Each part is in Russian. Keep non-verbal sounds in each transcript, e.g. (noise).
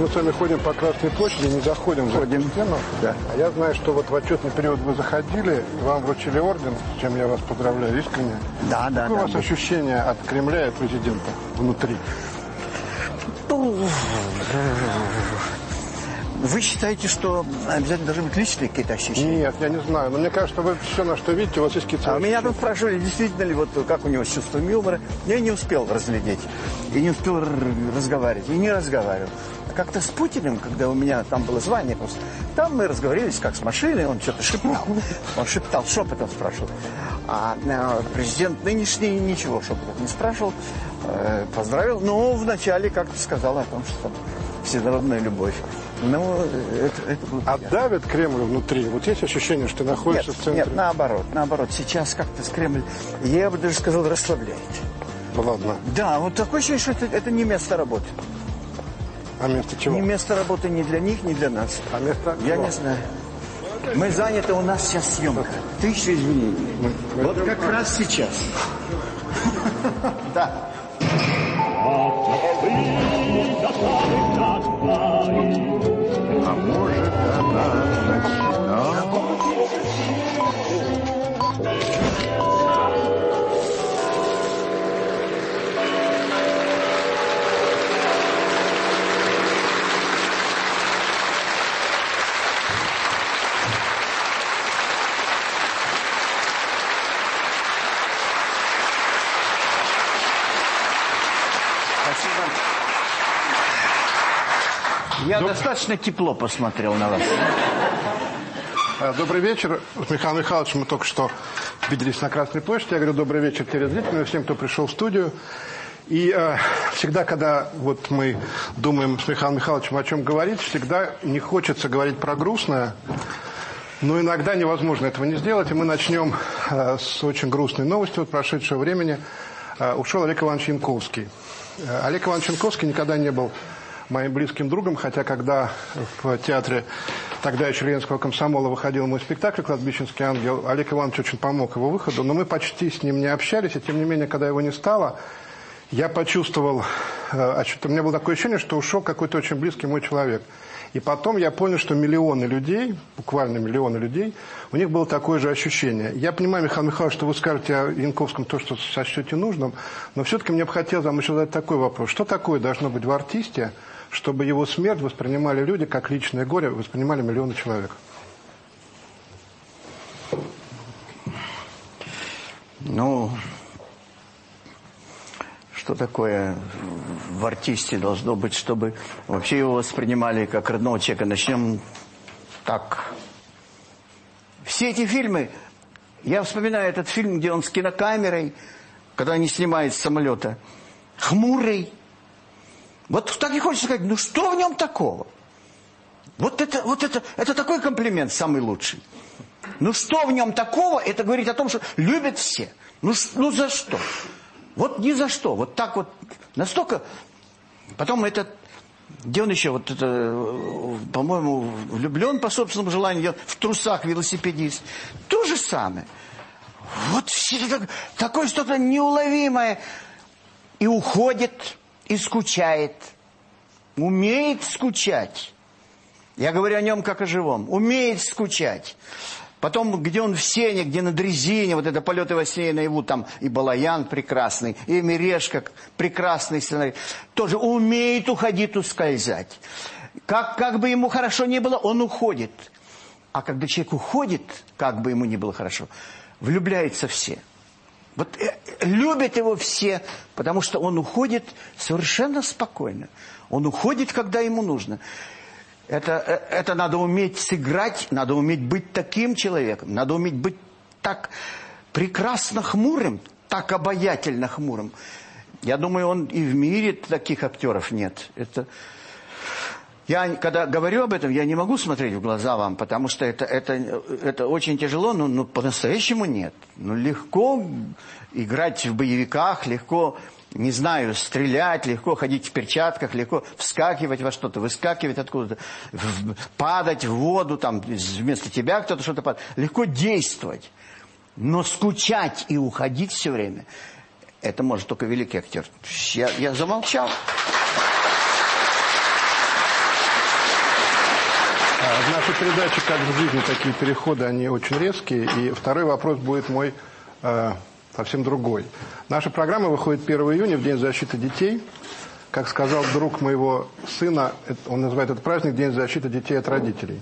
Мы с вами ходим по Красной площади, не заходим ходим. за стену. Да. А я знаю, что вот в отчетный период вы заходили, и вам вручили орден, с чем я вас поздравляю искренне. Да, да, Какое да. у вас ощущение от Кремля и от президента внутри? Вы считаете, что обязательно должны быть личные какие-то ощущения? Нет, я не знаю. Но мне кажется, вы все, на что видите, у вас есть какие-то... А меня тут спрашивали, действительно ли, вот как у него с чувством юмора. Я не успел разглядеть. И не успел разговаривать. И не разговаривал. А как-то с Путиным, когда у меня там было звание просто, там мы разговорились как с машиной, он что-то шептал. (laughs) Он шептал, шепотом спрашивал. А э, президент нынешний ничего шепотом не спрашивал. Э, поздравил, но вначале как-то сказал о том, что там всенародная любовь. Ну, это, это было А давит Кремль внутри? Вот есть ощущение, что ты Нет, находишься в центре? нет, наоборот, наоборот. Сейчас как-то с Кремль, я бы даже сказал, расслабляет. Ну ладно. Да, вот такое ощущение, что это, это не место работы. А место чего? Не место работы ни для них, ни для нас. А место Я чего? не знаю. Мы заняты, у нас сейчас съемка. Тысяча извинений. Вот как раз сейчас. Да. Я достаточно тепло посмотрел на вас. Э, Добрый вечер. С Михаилом Михайловичем мы только что виделись на Красной площади. Я говорю добрый вечер телезрителям и всем, кто пришел в студию. И э, всегда, когда вот мы думаем с Михаилом Михайловичем о чем говорить, всегда не хочется говорить про грустное, но иногда невозможно этого не сделать. И мы начнем э, с очень грустной новости вот прошедшего времени. Э, ушел Олег Иванович Янковский. Э, Олег Иванович Янковский никогда не был моим близким другом, хотя когда в театре тогда еще Ленинского комсомола выходил мой спектакль «Кладбищенский ангел», Олег Иванович очень помог его выходу, но мы почти с ним не общались, и тем не менее, когда его не стало, я почувствовал, э, ощут- у меня было такое ощущение, что ушел какой-то очень близкий мой человек. И потом я понял, что миллионы людей, буквально миллионы людей, у них было такое же ощущение. Я понимаю, Михаил Михайлович, что вы скажете о Янковском то, что сочтете нужным, но все-таки мне бы хотелось вам еще задать такой вопрос. Что такое должно быть в артисте, чтобы его смерть воспринимали люди как личное горе, воспринимали миллионы человек? Ну, что такое в артисте должно быть, чтобы вообще его воспринимали как родного человека? Начнем так. Все эти фильмы, я вспоминаю этот фильм, где он с кинокамерой, когда они снимают с самолета, хмурый. Вот так и хочется сказать, ну что в нем такого? Вот это, вот это, это такой комплимент самый лучший. Ну что в нем такого? Это говорит о том, что любят все. Ну, ну за что? Вот ни за что. Вот так вот настолько... Потом этот... Где он еще? Вот это, по-моему, влюблен по собственному желанию, в трусах велосипедист. То же самое. Вот такое что-то неуловимое. И уходит, и скучает. Умеет скучать. Я говорю о нем как о живом. Умеет скучать. Потом, где он в сене, где на дрезине, вот это полеты во сне и наяву, там и Балаян прекрасный, и Мирешка прекрасный сценарий. Тоже умеет уходить, ускользать. Как, как бы ему хорошо не было, он уходит. А когда человек уходит, как бы ему ни было хорошо, влюбляются все. Вот э, любят его все, потому что он уходит совершенно спокойно. Он уходит, когда ему нужно. Это, э, это надо уметь сыграть, надо уметь быть таким человеком, надо уметь быть так прекрасно хмурым, так обаятельно хмурым. Я думаю, он и в мире таких актеров нет. Это... Я, когда говорю об этом, я не могу смотреть в глаза вам, потому что это, это, это очень тяжело, но, но по-настоящему нет. Ну, легко играть в боевиках, легко, не знаю, стрелять, легко ходить в перчатках, легко вскакивать во что-то, выскакивать откуда-то, падать в воду, там вместо тебя кто-то что-то падает. Легко действовать. Но скучать и уходить все время, это может только великий актер. Я, я замолчал. В нашей передаче «Как в жизни» такие переходы, они очень резкие. И второй вопрос будет мой э, совсем другой. Наша программа выходит 1 июня, в День защиты детей. Как сказал друг моего сына, он называет этот праздник «День защиты детей от родителей».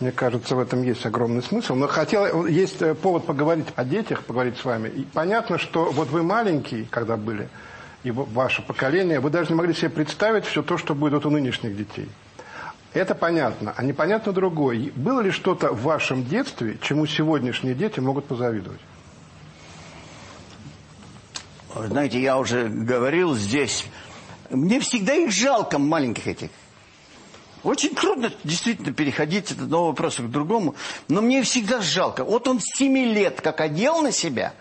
Мне кажется, в этом есть огромный смысл. Но хотел, есть э, повод поговорить о детях, поговорить с вами. И понятно, что вот вы маленький, когда были, и ваше поколение, вы даже не могли себе представить все то, что будет у нынешних детей. Это понятно. А непонятно другое. Было ли что-то в вашем детстве, чему сегодняшние дети могут позавидовать? Знаете, я уже говорил здесь, мне всегда их жалко, маленьких этих. Очень трудно действительно переходить от одного вопроса к другому, но мне всегда жалко. Вот он с 7 лет как одел на себя,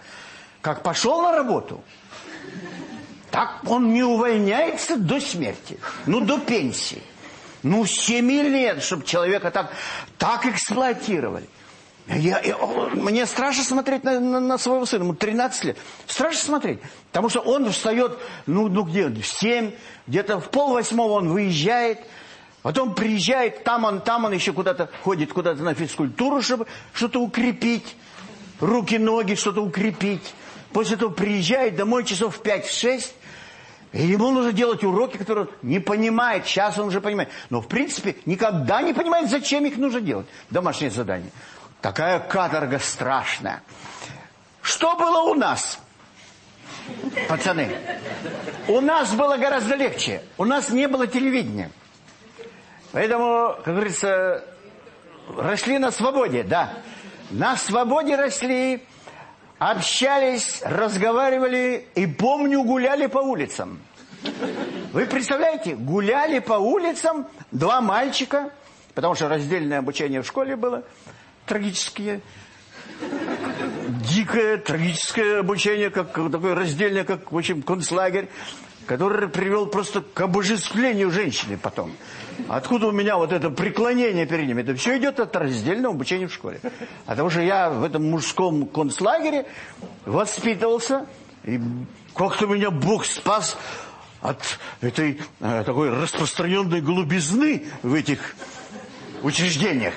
как пошел на работу, так он не увольняется до смерти, ну до пенсии. Ну, 7 лет, чтобы человека так, так эксплуатировали. Я, я, мне страшно смотреть на, на, на своего сына, ему 13 лет. Страшно смотреть, потому что он встает, ну, ну где, в 7, где-то в пол восьмого он выезжает, потом приезжает, там он, там он еще куда-то ходит, куда-то на физкультуру, чтобы что-то укрепить, руки, ноги, что-то укрепить. После этого приезжает домой часов в 5-6, и ему нужно делать уроки, которые он не понимает. Сейчас он уже понимает. Но, в принципе, никогда не понимает, зачем их нужно делать. Домашнее задание. Такая каторга страшная. Что было у нас? Пацаны, у нас было гораздо легче. У нас не было телевидения. Поэтому, как говорится, росли на свободе, да. На свободе росли, общались, разговаривали и, помню, гуляли по улицам. Вы представляете, гуляли по улицам два мальчика, потому что раздельное обучение в школе было – трагические, дикое, трагическое обучение, как такое раздельное, как, в общем, концлагерь, который привел просто к обожествлению женщины потом. Откуда у меня вот это преклонение перед ними? Это все идет от раздельного обучения в школе. Потому что я в этом мужском концлагере воспитывался, и как-то меня Бог спас от этой э, такой распространенной голубизны в этих учреждениях.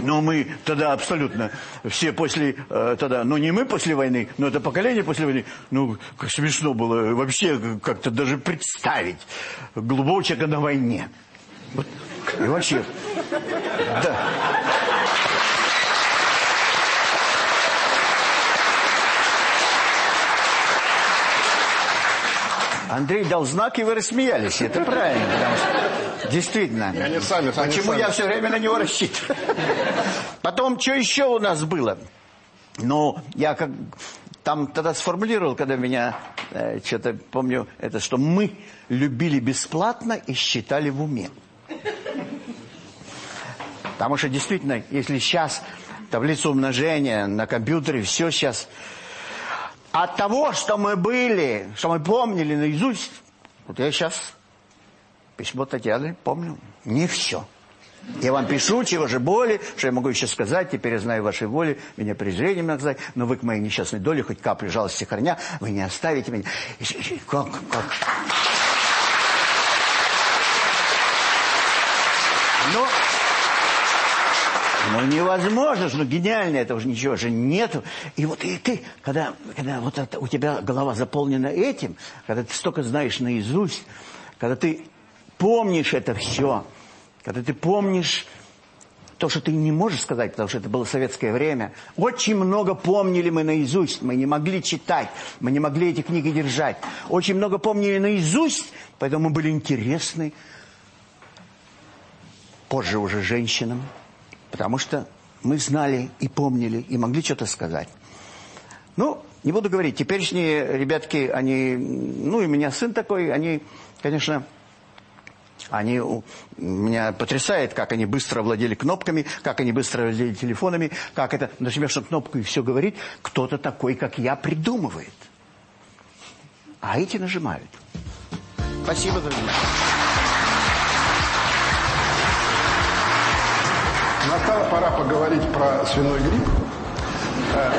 Но мы тогда абсолютно все после, э, тогда, ну не мы после войны, но это поколение после войны, ну как смешно было вообще как-то даже представить глубокого человека на войне. И вообще, да. Андрей дал знак, и вы рассмеялись. Это правильно, потому что действительно. Они сами, сами Почему сами. я все время на него рассчитываю? Потом, что еще у нас было? Ну, я как там тогда сформулировал, когда меня, э, что-то помню, это, что мы любили бесплатно и считали в уме. Потому что действительно, если сейчас таблицу умножения на компьютере, все сейчас от того, что мы были, что мы помнили наизусть, вот я сейчас письмо Татьяны помню, не все. Я вам пишу, чего же боли, что я могу еще сказать, теперь я знаю вашей воли, меня презрением наказать, но вы к моей несчастной доле хоть каплю жалости храня, вы не оставите меня. Как, как? Но... Ну, невозможно ну, гениально, этого же ничего же нету. И вот и ты, когда, когда вот это, у тебя голова заполнена этим, когда ты столько знаешь наизусть, когда ты помнишь это все, когда ты помнишь то, что ты не можешь сказать, потому что это было советское время. Очень много помнили мы наизусть, мы не могли читать, мы не могли эти книги держать. Очень много помнили наизусть, поэтому мы были интересны. Позже уже женщинам. Потому что мы знали и помнили, и могли что-то сказать. Ну, не буду говорить, теперешние ребятки, они, ну и меня сын такой, они, конечно, они меня потрясает, как они быстро владели кнопками, как они быстро владели телефонами, как это, нажмешь на кнопку и все говорит, кто-то такой, как я, придумывает. А эти нажимают. Спасибо за внимание. Настала пора поговорить про свиной грипп, э,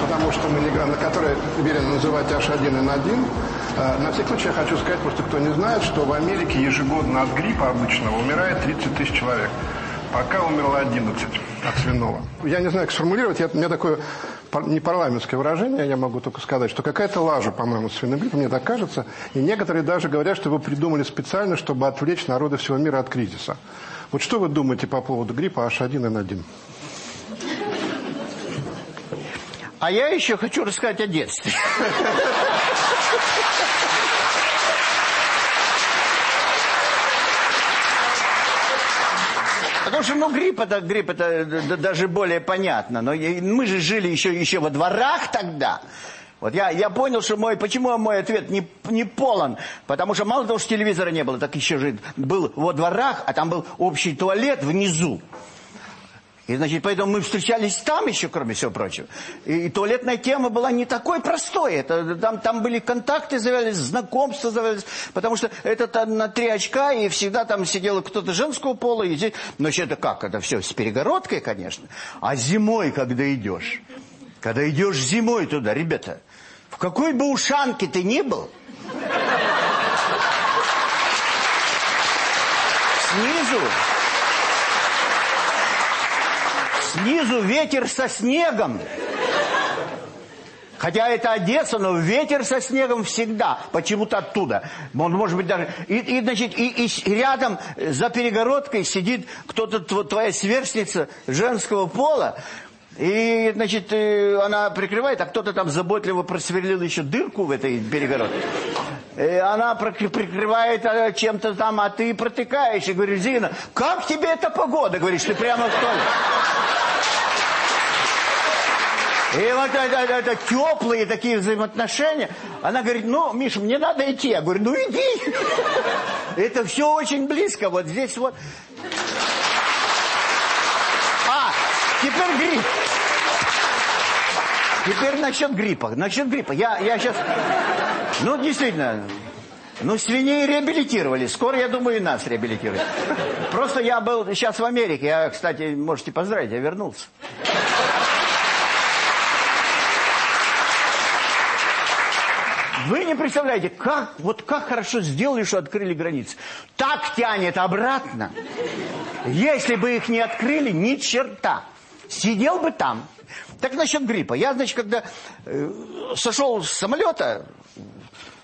потому что мы на который велено называть H1N1. Э, на всякий случай я хочу сказать, просто кто не знает, что в Америке ежегодно от гриппа обычного умирает 30 тысяч человек. Пока умерло 11 от свиного. Я не знаю, как сформулировать. Я, у меня такое не парламентское выражение, я могу только сказать, что какая-то лажа, по-моему, с свиным гриппом, мне так кажется. И некоторые даже говорят, что его придумали специально, чтобы отвлечь народы всего мира от кризиса. Вот что вы думаете по поводу гриппа H1N1? А я еще хочу рассказать о детстве. Потому что, ну, грипп это, грипп это даже более понятно. Но мы же жили еще, еще во дворах тогда. Вот я, я понял, что мой, почему мой ответ не, не полон. Потому что мало того, что телевизора не было, так еще же был во дворах, а там был общий туалет внизу. И, значит, поэтому мы встречались там еще, кроме всего прочего. И, и туалетная тема была не такой простой. Это, там, там были контакты завязались, знакомства завязались. Потому что это на три очка, и всегда там сидел кто-то женского пола. И здесь... Но это как? Это все с перегородкой, конечно. А зимой, когда идешь... Когда идешь зимой туда, ребята, какой бы ушанке ты ни был... Снизу Снизу ветер со снегом. Хотя это Одесса, но ветер со снегом всегда, почему-то оттуда. Он может быть даже... И, и значит, и, и рядом за перегородкой сидит кто-то, твоя сверстница женского пола, и, значит, э, она прикрывает, а кто-то там заботливо просверлил еще дырку в этой перегородке. И она прикрывает э, чем-то там, а ты протыкаешь. И говоришь, Зина, как тебе эта погода? Говоришь, ты прямо в туалет. И вот это, это, это теплые такие взаимоотношения. Она говорит, ну, Миша, мне надо идти. Я говорю, ну иди. Это все очень близко. Вот здесь вот. А, теперь грипп. Теперь насчет гриппа. Насчет гриппа. Я, я сейчас... Ну, действительно, ну, свиней реабилитировали. Скоро, я думаю, и нас реабилитируют. Просто я был сейчас в Америке. Я, кстати, можете поздравить, я вернулся. Вы не представляете, как, вот как хорошо сделали, что открыли границы. Так тянет обратно. Если бы их не открыли, ни черта. Сидел бы там. Так насчет гриппа. Я, значит, когда э, сошел с самолета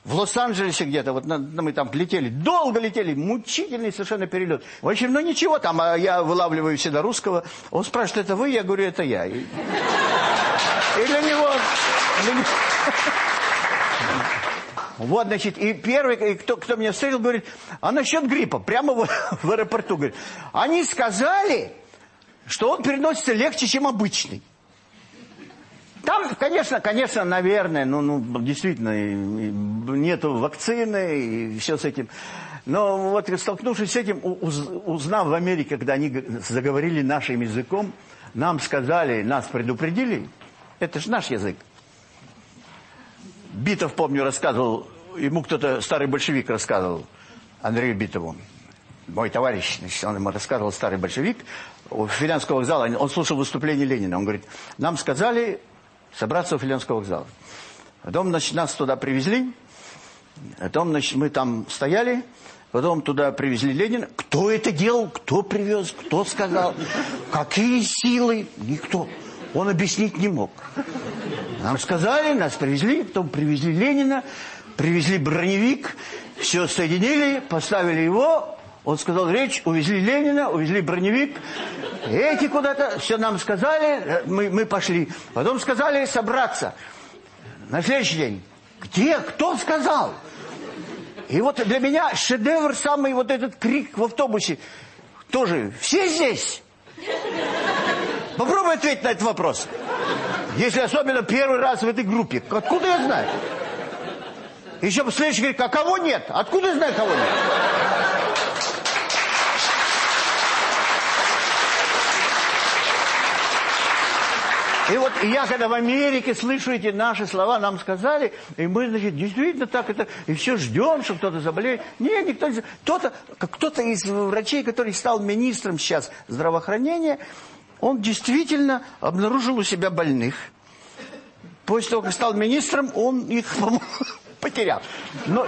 в Лос-Анджелесе где-то, вот на, мы там летели, долго летели, мучительный совершенно перелет. В общем, ну ничего, там а я вылавливаю всегда русского. Он спрашивает, это вы? Я говорю, это я. И, и для него... Для него... Вот, значит, и первый, кто, кто меня встретил, говорит, а насчет гриппа, прямо в, в аэропорту, говорит, они сказали, что он переносится легче, чем обычный. Там, конечно, конечно, наверное, ну, ну действительно, нету вакцины и все с этим. Но вот столкнувшись с этим, узнав в Америке, когда они заговорили нашим языком, нам сказали, нас предупредили, это же наш язык. Битов, помню, рассказывал, ему кто-то, старый большевик рассказывал, Андрею Битову, мой товарищ, значит, он ему рассказывал, старый большевик, у Филянского вокзала, он слушал выступление Ленина, он говорит, нам сказали собраться у Филянского вокзала. Потом, значит, нас туда привезли, потом, значит, мы там стояли, потом туда привезли Ленина. Кто это делал, кто привез, кто сказал, какие силы, никто. Он объяснить не мог. Нам сказали, нас привезли, потом привезли Ленина, привезли броневик, все соединили, поставили его. Он сказал речь, увезли Ленина, увезли броневик. Эти куда-то, все нам сказали, мы, мы пошли. Потом сказали собраться. На следующий день. Где? Кто сказал? И вот для меня шедевр самый вот этот крик в автобусе. Тоже. Все здесь? Попробуй ответить на этот вопрос. Если особенно первый раз в этой группе. Откуда я знаю? Еще следующий говорит, а кого нет? Откуда я знаю, кого нет? И вот я, когда в Америке слышу эти наши слова, нам сказали, и мы, значит, действительно так это, и все ждем, что кто-то заболеет. Нет, никто не Кто-то, кто-то из врачей, который стал министром сейчас здравоохранения, он действительно обнаружил у себя больных. После того, как стал министром, он их потерял. Но,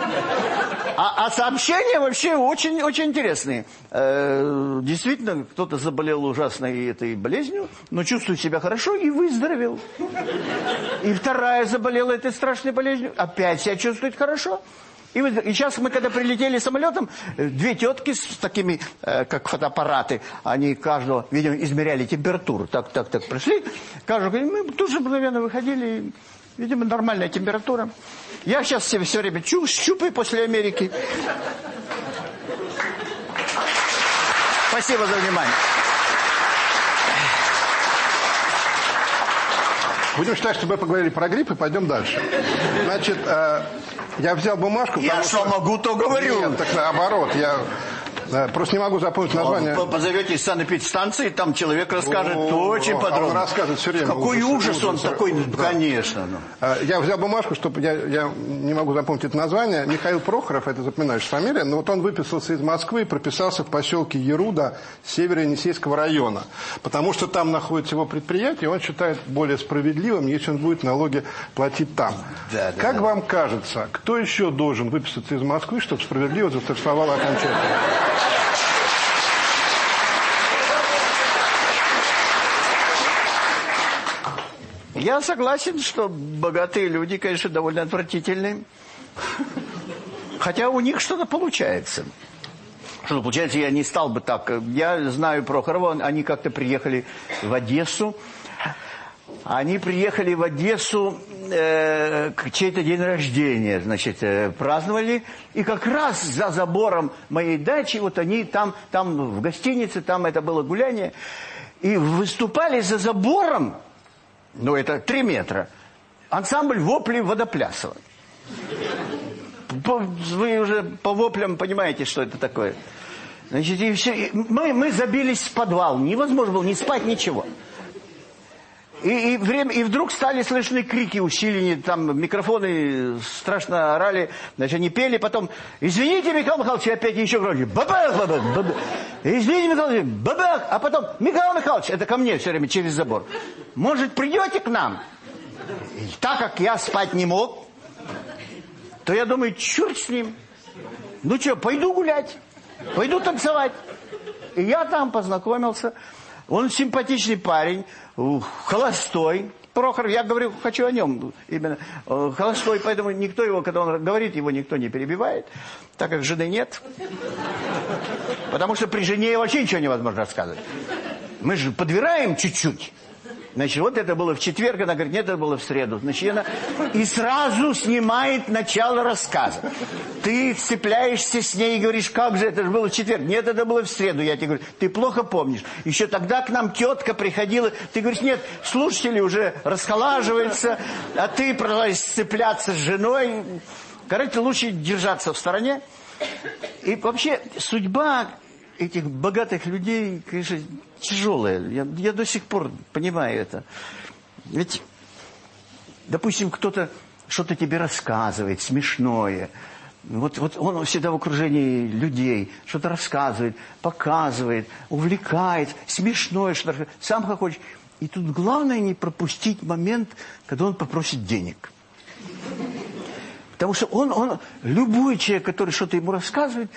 а, а сообщения вообще очень-очень интересные. Э, действительно, кто-то заболел ужасной этой болезнью, но чувствует себя хорошо и выздоровел. И вторая заболела этой страшной болезнью, опять себя чувствует хорошо. И, сейчас мы, когда прилетели самолетом, две тетки с такими, э, как фотоаппараты, они каждого, видимо, измеряли температуру. Так, так, так, пришли. Каждого, мы тут же мгновенно выходили, видимо, нормальная температура. Я сейчас себе все время чу, щупаю после Америки. Спасибо за внимание. Будем считать, что мы поговорили про грипп и пойдем дальше. Значит, э, я взял бумажку. Я что могу, то говорю. Нет, так наоборот, я да, просто не могу запомнить название. Позовете из санэпидстанции, там человек расскажет О, очень а подробно. Он расскажет все время. Какой ужас, ужас он ужас. такой, Да. конечно. ну. А, Я взял бумажку, чтобы я, я не могу запомнить это название. Михаил Прохоров, это запоминающая фамилия, но вот он выписался из Москвы и прописался в поселке Еруда Северо-Енисейского района. Потому что там находится его предприятие, и он считает более справедливым, если он будет налоги платить там. Да, да, как да. вам кажется, кто еще должен выписаться из Москвы, чтобы справедливо заторжествовало окончательно? Я согласен, что богатые люди, конечно, довольно отвратительные. Хотя у них что-то получается. Что получается, я не стал бы так. Я знаю Прохорова, они как-то приехали в Одессу. Они приехали в Одессу э, к чей-то день рождения, значит, э, праздновали. И как раз за забором моей дачи, вот они там, там в гостинице, там это было гуляние. И выступали за забором, ну это три метра, ансамбль вопли водоплясова. Вы уже по воплям понимаете, что это такое. Значит, и все, и мы, мы забились в подвал. Невозможно было ни спать, ничего. И, и, время, и вдруг стали слышны крики, усиления, там микрофоны страшно орали, значит, они пели, потом, извините, Михаил Михайлович, и опять еще громче, бабах, бабах, бабах, извините, Михаил Михайлович, бабах, а потом, Михаил Михайлович, это ко мне все время через забор, может, придете к нам? И так как я спать не мог, то я думаю, черт с ним, ну что, пойду гулять, пойду танцевать. И я там познакомился. Он симпатичный парень, холостой. Прохор, я говорю, хочу о нем именно. Э, Холостой, поэтому никто его, когда он говорит, его никто не перебивает, так как жены нет. Потому что при жене вообще ничего невозможно рассказывать. Мы же подбираем чуть-чуть. Значит, вот это было в четверг, она говорит, нет, это было в среду. Значит, она... И сразу снимает начало рассказа. Ты цепляешься с ней и говоришь, как же это же было в четверг? Нет, это было в среду. Я тебе говорю, ты плохо помнишь. Еще тогда к нам тетка приходила. Ты говоришь, нет, слушатели уже расхолаживаются, а ты продолжаешь цепляться с женой. Короче, лучше держаться в стороне. И вообще судьба этих богатых людей, конечно, тяжелая. Я, я до сих пор понимаю это. Ведь, допустим, кто-то что-то тебе рассказывает, смешное. Вот, вот он всегда в окружении людей, что-то рассказывает, показывает, увлекает, смешное что-то, сам как хочешь. И тут главное не пропустить момент, когда он попросит денег. Потому что он, он, любой человек, который что-то ему рассказывает,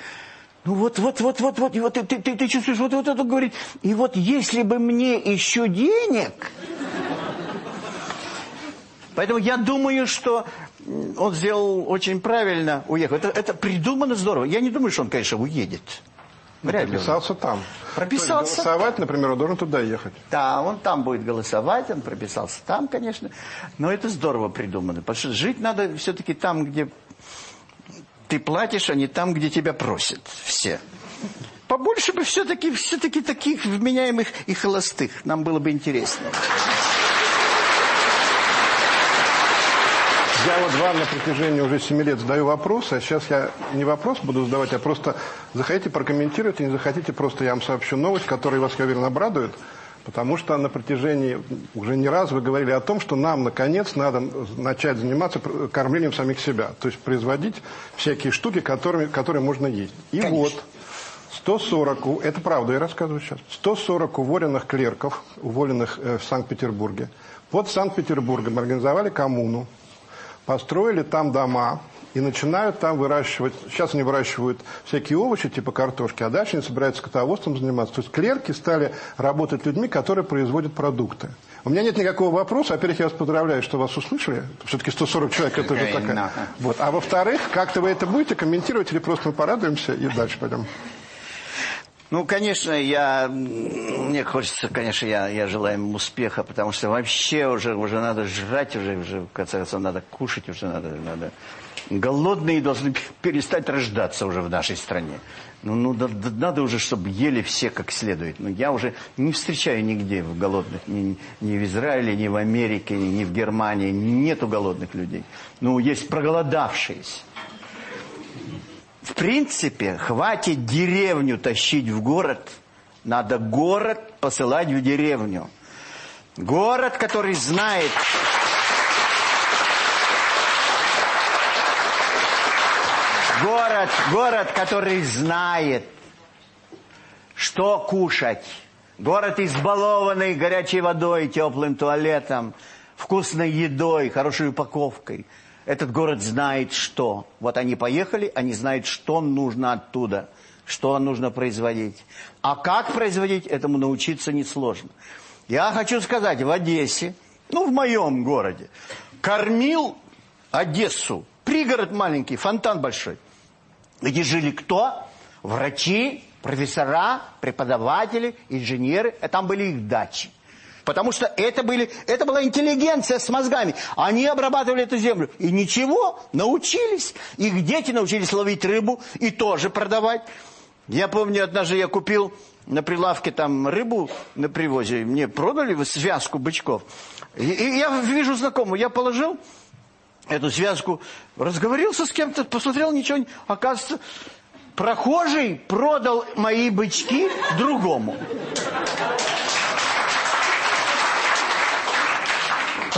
ну вот, вот, вот, вот, вот, и вот ты, ты, ты чувствуешь, вот, вот это говорит. И вот если бы мне еще денег... Поэтому я думаю, что он сделал очень правильно, уехал. Это, это придумано здорово. Я не думаю, что он, конечно, уедет. Вряд ли он. Прописался там. Прописался. То голосовать, например, он должен туда ехать. Да, он там будет голосовать, он прописался там, конечно. Но это здорово придумано. Потому что жить надо все-таки там, где ты платишь, а не там, где тебя просят все. Побольше бы все-таки все-таки таких вменяемых и холостых. Нам было бы интересно. Я вот вам на протяжении уже 7 лет задаю вопросы, а сейчас я не вопрос буду задавать, а просто захотите прокомментировать, не захотите, просто я вам сообщу новость, которая вас, я уверен, обрадует, потому что на протяжении, уже не раз вы говорили о том, что нам, наконец, надо начать заниматься кормлением самих себя, то есть производить всякие штуки, которыми, которые можно есть. И Конечно. вот 140, у- это правда, я рассказываю сейчас, 140 уволенных клерков, уволенных э, в Санкт-Петербурге, под Санкт-Петербургом организовали коммуну, построили там дома и начинают там выращивать, сейчас они выращивают всякие овощи типа картошки, а дальше они собираются скотоводством заниматься. То есть клерки стали работать людьми, которые производят продукты. У меня нет никакого вопроса. Во-первых, я вас поздравляю, что вас услышали. Все-таки 140 человек это же такая. Вот. А во-вторых, как-то вы это будете комментировать или просто мы порадуемся и дальше пойдем? Ну, конечно, я, мне хочется, конечно, я, я желаю им успеха, потому что вообще уже, уже надо жрать, уже, уже, в конце концов, надо кушать, уже надо, надо. Голодные должны перестать рождаться уже в нашей стране. Ну, ну да, да, надо уже, чтобы ели все как следует. Но ну, я уже не встречаю нигде в голодных, ни, ни в Израиле, ни в Америке, ни в Германии. Нету голодных людей. Ну, есть проголодавшиеся. В принципе, хватит деревню тащить в город. Надо город посылать в деревню. Город, который знает... Город, город, который знает, что кушать. Город избалованный горячей водой, теплым туалетом, вкусной едой, хорошей упаковкой – этот город знает что. Вот они поехали, они знают, что нужно оттуда, что нужно производить. А как производить, этому научиться несложно. Я хочу сказать, в Одессе, ну, в моем городе, кормил Одессу, пригород маленький, фонтан большой, где жили кто? Врачи, профессора, преподаватели, инженеры, а там были их дачи. Потому что это, были, это была интеллигенция с мозгами. Они обрабатывали эту землю. И ничего, научились. Их дети научились ловить рыбу и тоже продавать. Я помню, однажды я купил на прилавке там рыбу на привозе. Мне продали связку бычков. И, и я вижу знакомую. Я положил эту связку, разговорился с кем-то, посмотрел, ничего не... Оказывается, прохожий продал мои бычки другому.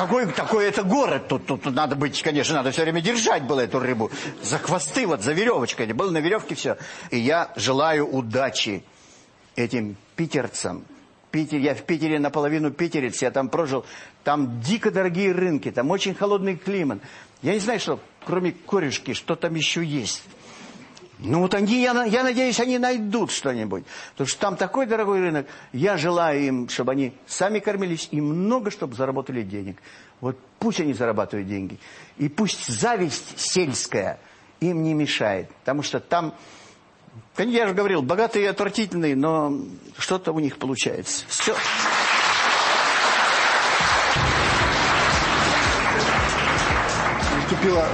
Такой, такой это город. Тут, тут, тут надо быть, конечно, надо все время держать было эту рыбу. За хвосты, вот за веревочкой. Было на веревке все. И я желаю удачи этим питерцам. Питер, я в Питере наполовину питерец, я там прожил. Там дико дорогие рынки, там очень холодный климат. Я не знаю, что кроме корешки, что там еще есть. Ну вот они, я, я надеюсь, они найдут что-нибудь. Потому что там такой дорогой рынок. Я желаю им, чтобы они сами кормились и много, чтобы заработали денег. Вот пусть они зарабатывают деньги. И пусть зависть сельская им не мешает. Потому что там, я же говорил, богатые и отвратительные, но что-то у них получается. Все. Наступила,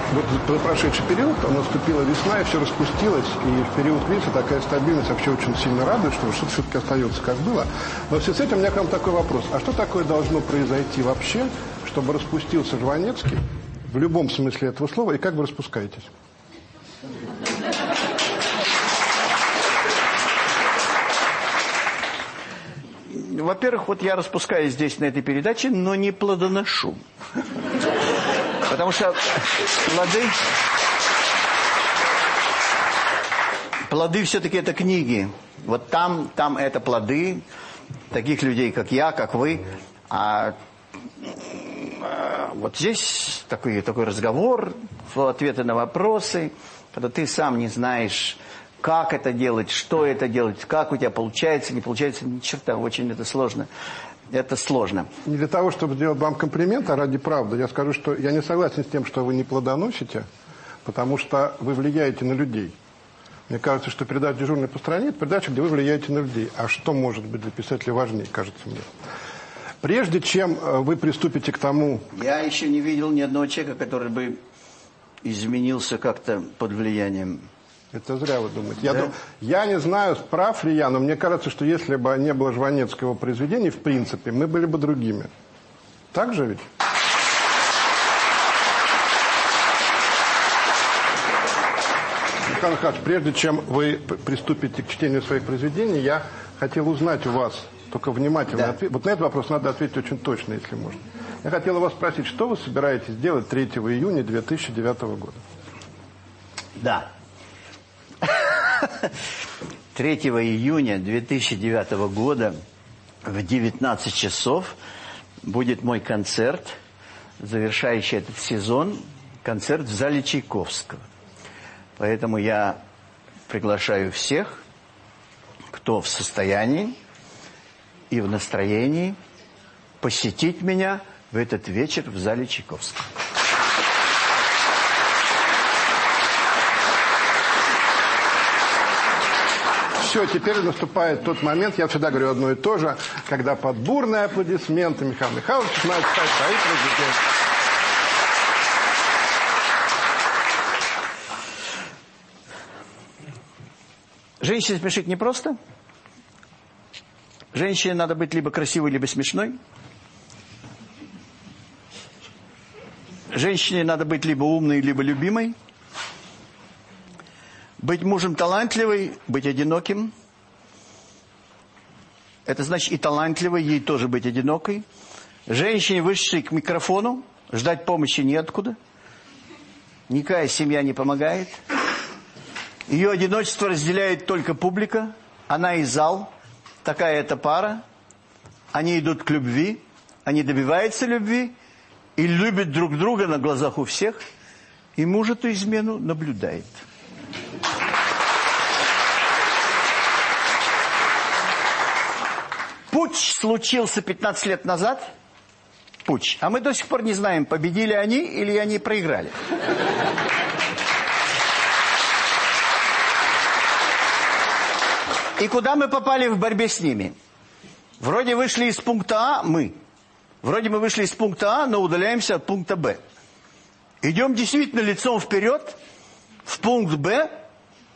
вот прошедший период, наступила весна, и все распустилось, и в период кризиса такая стабильность вообще очень сильно радует, что что-то все-таки остается как было. Но все с этим у меня к вам такой вопрос. А что такое должно произойти вообще, чтобы распустился Жванецкий, в любом смысле этого слова, и как вы распускаетесь? Во-первых, вот я распускаюсь здесь на этой передаче, но не плодоношу. Потому что плоды... Плоды все-таки это книги. Вот там, там это плоды таких людей, как я, как вы. А, а вот здесь такой, такой разговор, ответы на вопросы, когда ты сам не знаешь, как это делать, что это делать, как у тебя получается, не получается, ни черта, очень это сложно это сложно. Не для того, чтобы сделать вам комплимент, а ради правды, я скажу, что я не согласен с тем, что вы не плодоносите, потому что вы влияете на людей. Мне кажется, что передача «Дежурный по стране» – это передача, где вы влияете на людей. А что может быть для писателя важнее, кажется мне? Прежде чем э, вы приступите к тому... Я еще не видел ни одного человека, который бы изменился как-то под влиянием это зря вы думаете. Я, да? дум... я не знаю, прав ли я, но мне кажется, что если бы не было Жванецкого произведения, в принципе, мы были бы другими. Так же ведь? Михаил Михайлович, прежде чем вы приступите к чтению своих произведений, я хотел узнать у вас, только внимательно да. ответить. Вот на этот вопрос надо ответить очень точно, если можно. Я хотел у вас спросить, что вы собираетесь делать 3 июня 2009 года? Да. 3 июня 2009 года в 19 часов будет мой концерт, завершающий этот сезон, концерт в зале Чайковского. Поэтому я приглашаю всех, кто в состоянии и в настроении посетить меня в этот вечер в зале Чайковского. Все, теперь наступает тот момент, я всегда говорю одно и то же, когда под бурные аплодисменты Михаил Михайлович начинает читать свои президенты. Женщине смешить непросто. Женщине надо быть либо красивой, либо смешной. Женщине надо быть либо умной, либо любимой. Быть мужем талантливой, быть одиноким. Это значит и талантливой, ей тоже быть одинокой. Женщине, вышедшей к микрофону, ждать помощи неоткуда. Никакая семья не помогает. Ее одиночество разделяет только публика. Она и зал. Такая это пара. Они идут к любви. Они добиваются любви. И любят друг друга на глазах у всех. И муж эту измену наблюдает. Путь случился 15 лет назад. Путь. А мы до сих пор не знаем, победили они или они проиграли. И куда мы попали в борьбе с ними? Вроде вышли из пункта А, мы. Вроде мы вышли из пункта А, но удаляемся от пункта Б. Идем действительно лицом вперед, в пункт Б,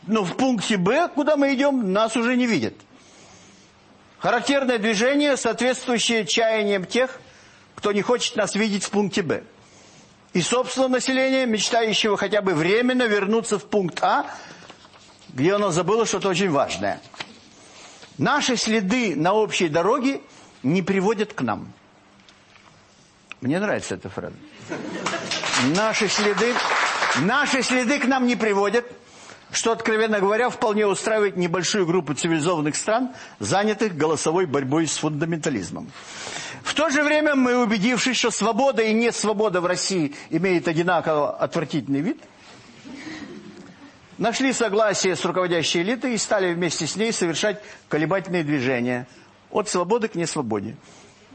но в пункте Б, куда мы идем, нас уже не видят. Характерное движение, соответствующее чаяниям тех, кто не хочет нас видеть в пункте Б. И, собственно, население, мечтающего хотя бы временно вернуться в пункт А, где оно забыло что-то очень важное – Наши следы на общей дороге не приводят к нам. Мне нравится эта фраза. Наши следы, наши следы к нам не приводят, что, откровенно говоря, вполне устраивает небольшую группу цивилизованных стран, занятых голосовой борьбой с фундаментализмом. В то же время мы, убедившись, что свобода и несвобода в России имеют одинаково отвратительный вид – нашли согласие с руководящей элитой и стали вместе с ней совершать колебательные движения от свободы к несвободе.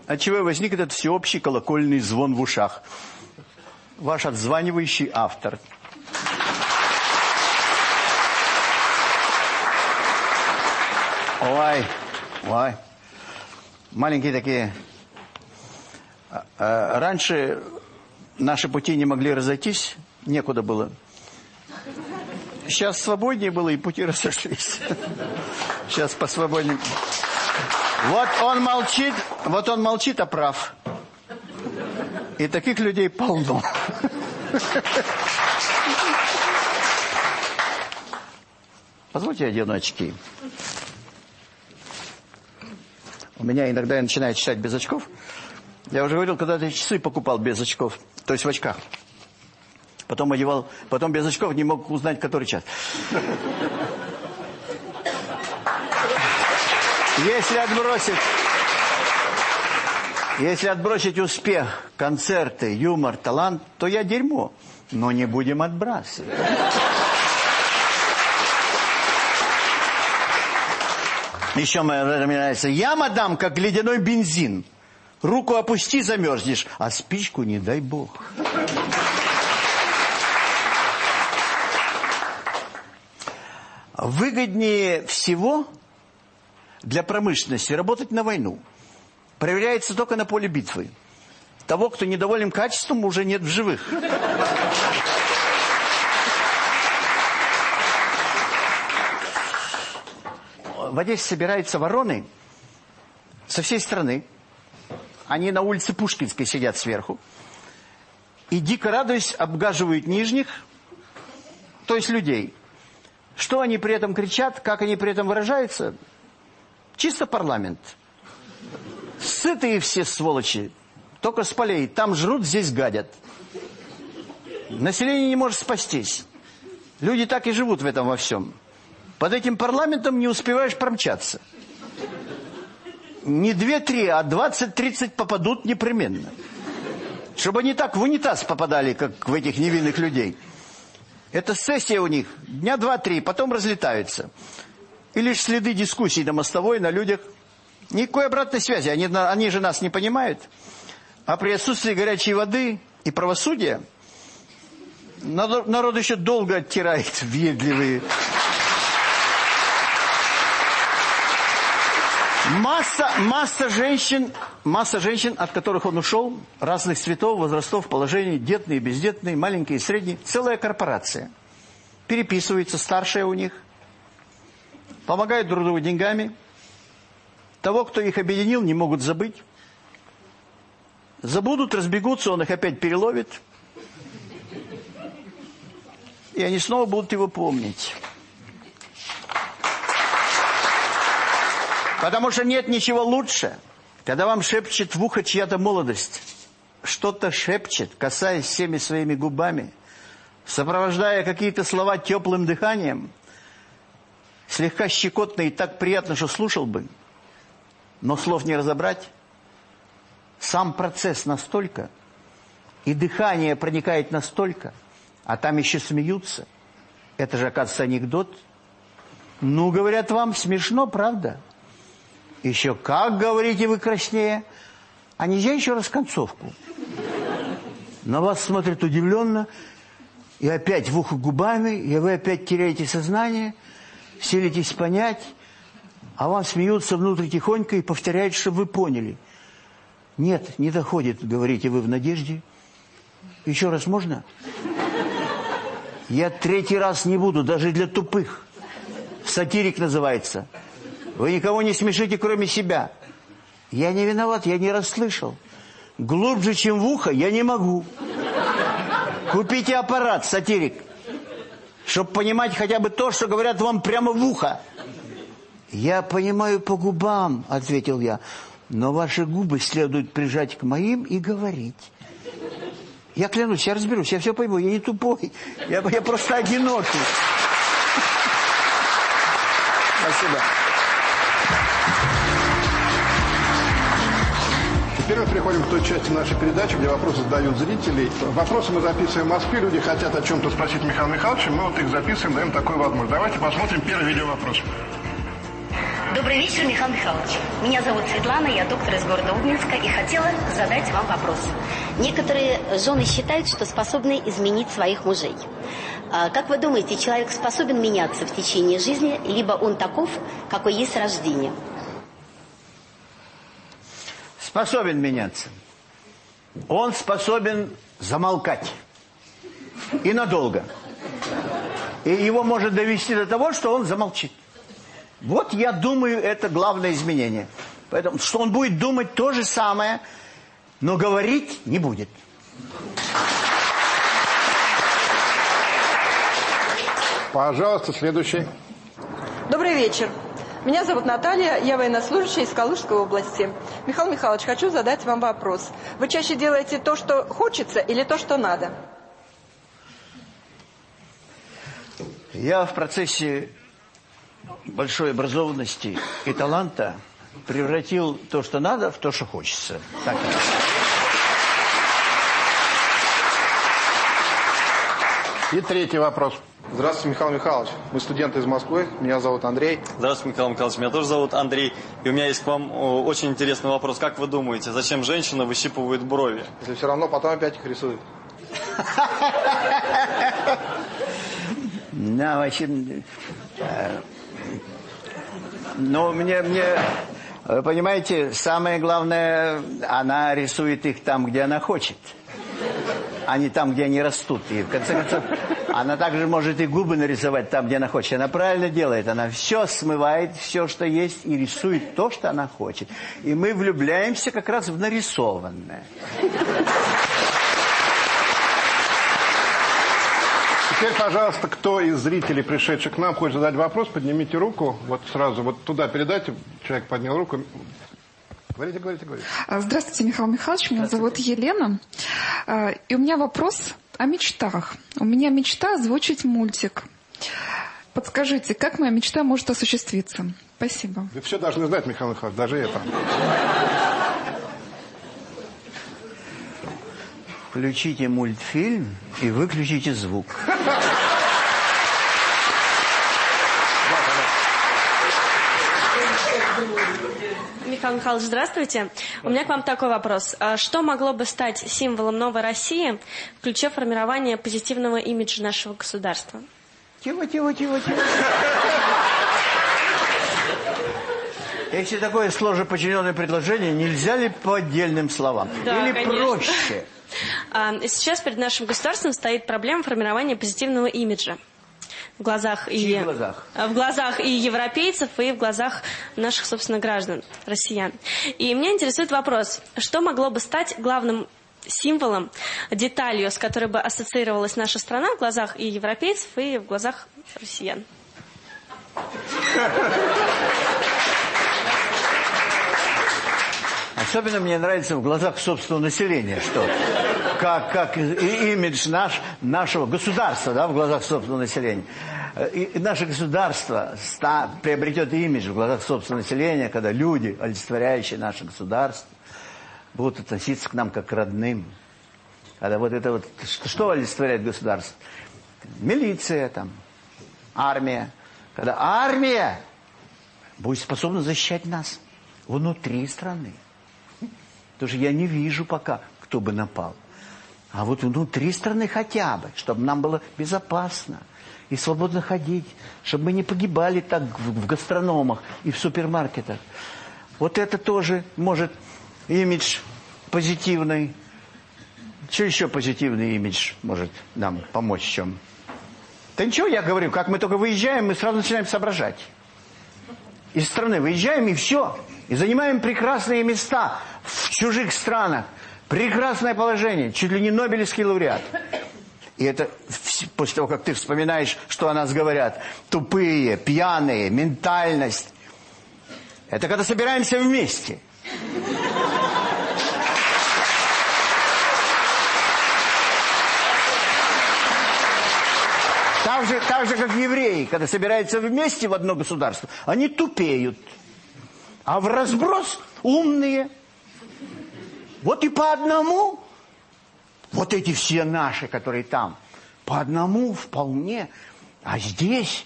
Отчего возник этот всеобщий колокольный звон в ушах. Ваш отзванивающий автор. Ой, ой. Маленькие такие. А, а, раньше наши пути не могли разойтись, некуда было. Сейчас свободнее было, и пути (laughs) разошлись. Сейчас посвободнее. Вот он молчит, вот он молчит, а прав. И таких людей полно. Позвольте я одену очки. У меня иногда я начинаю читать без очков. Я уже говорил, когда я часы покупал без очков, то есть в очках. Потом одевал, потом без очков не мог узнать, который час. Если отбросить... Если отбросить успех, концерты, юмор, талант, то я дерьмо. Но не будем отбрасывать. Еще мне нравится. Я, мадам, как ледяной бензин. Руку опусти, замерзнешь, а спичку не дай бог. Выгоднее всего для промышленности работать на войну. Проверяется только на поле битвы. Того, кто недоволен качеством, уже нет в живых. В Одессе собираются вороны со всей страны. Они на улице Пушкинской сидят сверху. И дико радуясь, обгаживают нижних, то есть людей. Что они при этом кричат, как они при этом выражаются? Чисто парламент. Сытые все сволочи. Только с полей. Там жрут, здесь гадят. Население не может спастись. Люди так и живут в этом во всем. Под этим парламентом не успеваешь промчаться. Не две-три, а двадцать-тридцать попадут непременно. Чтобы они так в унитаз попадали, как в этих невинных людей. Это сессия у них дня два-три, потом разлетаются. И лишь следы дискуссий на мостовой, на людях. Никакой обратной связи, они, они же нас не понимают. А при отсутствии горячей воды и правосудия народ еще долго оттирает (laughs) въедливые... Масса, масса женщин, масса женщин, от которых он ушел, разных цветов, возрастов, положений, детные, бездетные, маленькие, средние, целая корпорация. Переписывается, старшая у них, помогают друг другу деньгами. Того, кто их объединил, не могут забыть. Забудут, разбегутся, он их опять переловит. И они снова будут его помнить. Потому что нет ничего лучше, когда вам шепчет в ухо чья-то молодость. Что-то шепчет, касаясь всеми своими губами, сопровождая какие-то слова теплым дыханием. Слегка щекотно и так приятно, что слушал бы. Но слов не разобрать. Сам процесс настолько, и дыхание проникает настолько, а там еще смеются. Это же, оказывается, анекдот. Ну, говорят вам, смешно, правда? Еще как, говорите вы, краснее. А нельзя еще раз концовку? На вас смотрят удивленно, и опять в ухо губами, и вы опять теряете сознание, селитесь понять, а вам смеются внутрь тихонько и повторяют, чтобы вы поняли. Нет, не доходит, говорите вы в надежде. Еще раз можно? Я третий раз не буду, даже для тупых. Сатирик называется. Вы никого не смешите, кроме себя. Я не виноват, я не расслышал. Глубже, чем в ухо, я не могу. Купите аппарат, сатирик, чтобы понимать хотя бы то, что говорят вам прямо в ухо. «Я понимаю по губам», — ответил я, «но ваши губы следует прижать к моим и говорить». Я клянусь, я разберусь, я все пойму, я не тупой, я, я просто одинокий. Спасибо. Теперь мы переходим к той части нашей передачи, где вопросы задают зрители. Вопросы мы записываем в Москве, люди хотят о чем-то спросить Михаила Михайловича, мы вот их записываем, даем такую возможность. Давайте посмотрим первый видеовопрос. Добрый вечер, Михаил Михайлович. Меня зовут Светлана, я доктор из города Обнинска и хотела задать вам вопрос. Некоторые жены считают, что способны изменить своих мужей. А как вы думаете, человек способен меняться в течение жизни, либо он таков, какой есть с рождения? способен меняться. Он способен замолкать. И надолго. И его может довести до того, что он замолчит. Вот я думаю, это главное изменение. Поэтому, что он будет думать то же самое, но говорить не будет. Пожалуйста, следующий. Добрый вечер. Меня зовут Наталья, я военнослужащая из Калужской области. Михаил Михайлович, хочу задать вам вопрос. Вы чаще делаете то, что хочется, или то, что надо? Я в процессе большой образованности и таланта превратил то, что надо, в то, что хочется. Так и третий вопрос. Здравствуйте, Михаил Михайлович. Мы студенты из Москвы. Меня зовут Андрей. Здравствуйте, Михаил Михайлович. Меня тоже зовут Андрей. И у меня есть к вам очень интересный вопрос. Как вы думаете, зачем женщина выщипывает брови? Если все равно потом опять их рисует. (laughs) Да, вообще... Но мне, мне, вы понимаете, самое главное, она рисует их там, где она хочет а не там, где они растут. И в конце концов, она также может и губы нарисовать там, где она хочет. Она правильно делает. Она все смывает, все, что есть, и рисует то, что она хочет. И мы влюбляемся как раз в нарисованное. Теперь, пожалуйста, кто из зрителей, пришедших к нам, хочет задать вопрос, поднимите руку. Вот сразу, вот туда передайте. Человек поднял руку. Говорите, говорите, говорите. А, здравствуйте, Михаил Михайлович. Меня зовут Елена. А, и у меня вопрос о мечтах. У меня мечта озвучить мультик. Подскажите, как моя мечта может осуществиться? Спасибо. Вы все должны знать, Михаил Михайлович, даже это. Включите мультфильм и выключите звук. Михаил Михайлович, здравствуйте. У меня к вам такой вопрос. А Что могло бы стать символом новой России в ключе формирования позитивного имиджа нашего государства? Тихо, тихо, тихо, тихо. Если такое сложно предложение, нельзя ли по отдельным словам? Да, Или конечно. проще? А, Сейчас перед нашим государством стоит проблема формирования позитивного имиджа. В глазах и... чьих глазах? В глазах и европейцев, и в глазах наших, собственно, граждан, россиян. И меня интересует вопрос, что могло бы стать главным символом, деталью, с которой бы ассоциировалась наша страна в глазах и европейцев, и в глазах россиян? (laughs) Особенно мне нравится в глазах собственного населения, что как, как и- имидж наш, нашего государства да, в глазах собственного населения. И, и наше государство ста- приобретет имидж в глазах собственного населения, когда люди, олицетворяющие наше государство, будут относиться к нам как к родным. Когда вот это вот, что, что олицетворяет государство? Милиция там, армия. Когда армия будет способна защищать нас внутри страны. Потому что я не вижу пока, кто бы напал. А вот внутри страны хотя бы, чтобы нам было безопасно и свободно ходить, чтобы мы не погибали так в, гастрономах и в супермаркетах. Вот это тоже может имидж позитивный. Что еще позитивный имидж может нам помочь в чем? Да ничего, я говорю, как мы только выезжаем, мы сразу начинаем соображать. Из страны выезжаем и все. И занимаем прекрасные места в чужих странах. Прекрасное положение. Чуть ли не Нобелевский лауреат. И это после того, как ты вспоминаешь, что о нас говорят. Тупые, пьяные, ментальность. Это когда собираемся вместе. Так же, так же, как евреи, когда собираются вместе в одно государство, они тупеют. А в разброс умные. Вот и по одному, вот эти все наши, которые там, по одному вполне. А здесь,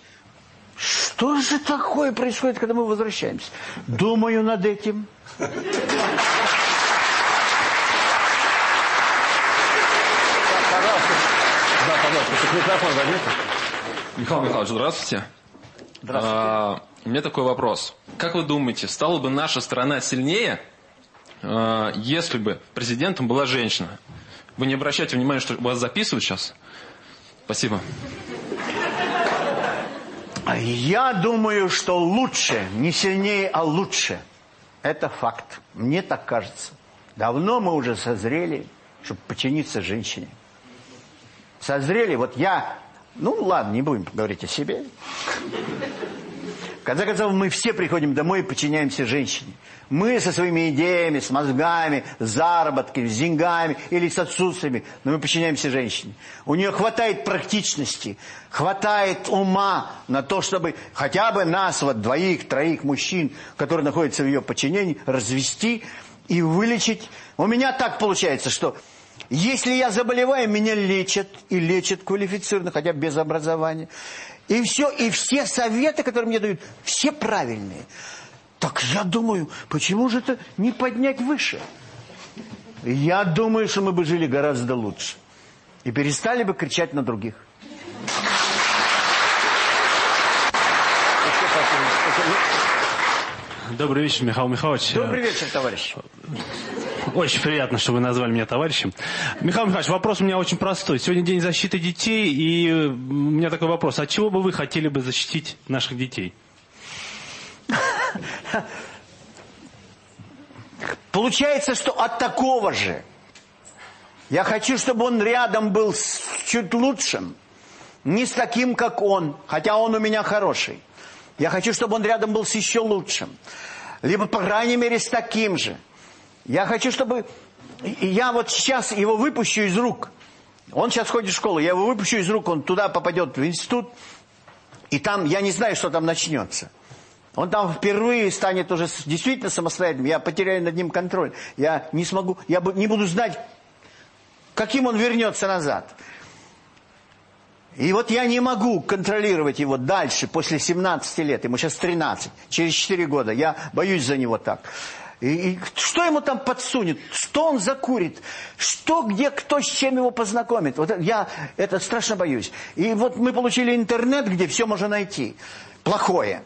что же такое происходит, когда мы возвращаемся? Думаю над этим. Да, пожалуйста, микрофон возьмите. Михаил Михайлович, здравствуйте. Здравствуйте. А, у меня такой вопрос. Как вы думаете, стала бы наша страна сильнее, если бы президентом была женщина? Вы не обращайте внимания, что вас записывают сейчас? Спасибо. А Я думаю, что лучше, не сильнее, а лучше. Это факт. Мне так кажется. Давно мы уже созрели, чтобы подчиниться женщине. Созрели, вот я... Ну, ладно, не будем говорить о себе. В конце концов, мы все приходим домой и подчиняемся женщине. Мы со своими идеями, с мозгами, с заработками, с деньгами или с отсутствиями, но мы подчиняемся женщине. У нее хватает практичности, хватает ума на то, чтобы хотя бы нас, вот двоих, троих мужчин, которые находятся в ее подчинении, развести и вылечить. У меня так получается, что если я заболеваю, меня лечат, и лечат квалифицированно, хотя без образования. И все, и все советы, которые мне дают, все правильные. Так я думаю, почему же это не поднять выше? Я думаю, что мы бы жили гораздо лучше. И перестали бы кричать на других. Добрый вечер, Михаил Михайлович. Добрый вечер, товарищ. Очень приятно, что вы назвали меня товарищем. Михаил Михайлович, вопрос у меня очень простой. Сегодня день защиты детей, и у меня такой вопрос. От чего бы вы хотели бы защитить наших детей? Получается, что от такого же. Я хочу, чтобы он рядом был с чуть лучшим. Не с таким, как он, хотя он у меня хороший. Я хочу, чтобы он рядом был с еще лучшим. Либо, по крайней мере, с таким же. Я хочу, чтобы... Я вот сейчас его выпущу из рук. Он сейчас ходит в школу, я его выпущу из рук, он туда попадет в институт. И там, я не знаю, что там начнется. Он там впервые станет уже действительно самостоятельным. Я потеряю над ним контроль. Я не смогу, я не буду знать, каким он вернется назад. И вот я не могу контролировать его дальше, после 17 лет, ему сейчас 13, через 4 года, я боюсь за него так. И, и что ему там подсунет, что он закурит, что, где, кто с чем его познакомит. Вот я это страшно боюсь. И вот мы получили интернет, где все можно найти. Плохое.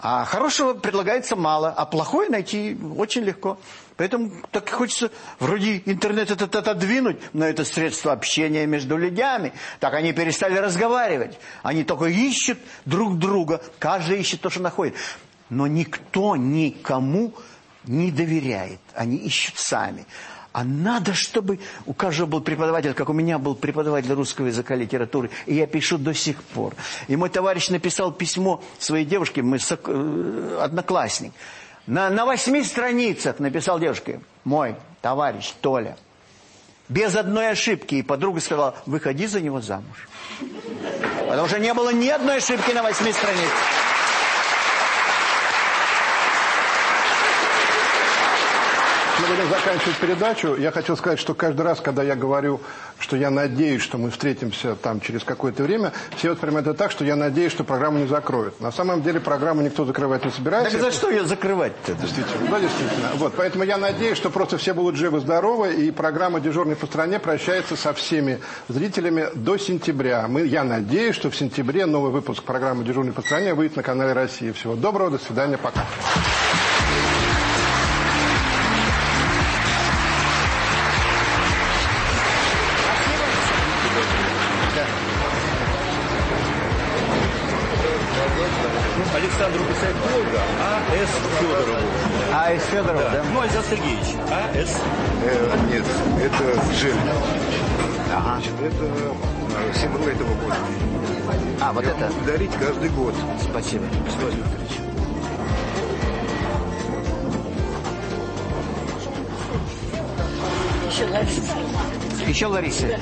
А хорошего предлагается мало, а плохое найти очень легко. Поэтому так хочется вроде интернет этот отодвинуть, но это средство общения между людьми. Так они перестали разговаривать. Они только ищут друг друга, каждый ищет то, что находит. Но никто никому не доверяет, они ищут сами. А надо, чтобы у каждого был преподаватель, как у меня был преподаватель русского языка, литературы, и я пишу до сих пор. И мой товарищ написал письмо своей девушке, мы сок... Э, одноклассник. На, на восьми страницах написал девушке, мой товарищ Толя, без одной ошибки. И подруга сказала, выходи за него замуж. Потому что не было ни одной ошибки на восьми страницах. Мы будем заканчивать передачу. Я хотел сказать, что каждый раз, когда я говорю, что я надеюсь, что мы встретимся там через какое-то время, все воспринимают это так, что я надеюсь, что программу не закроют. На самом деле программу никто закрывать не собирается. Так за что ее закрывать-то? Действительно, да, действительно. Вот, поэтому я надеюсь, что просто все будут живы-здоровы, и программа «Дежурный по стране» прощается со всеми зрителями до сентября. Мы, я надеюсь, что в сентябре новый выпуск программы «Дежурный по стране» выйдет на канале России. Всего доброго, до свидания, пока. А.С. Федорову, да? Ну, Александр Сергеевич. А.С. Э, нет, это Жель. Ага. Значит, это э, символ этого года. А, вот Я это? дарить каждый год. Спасибо. Владимир Викторович. Еще Лариса. Еще Лариса.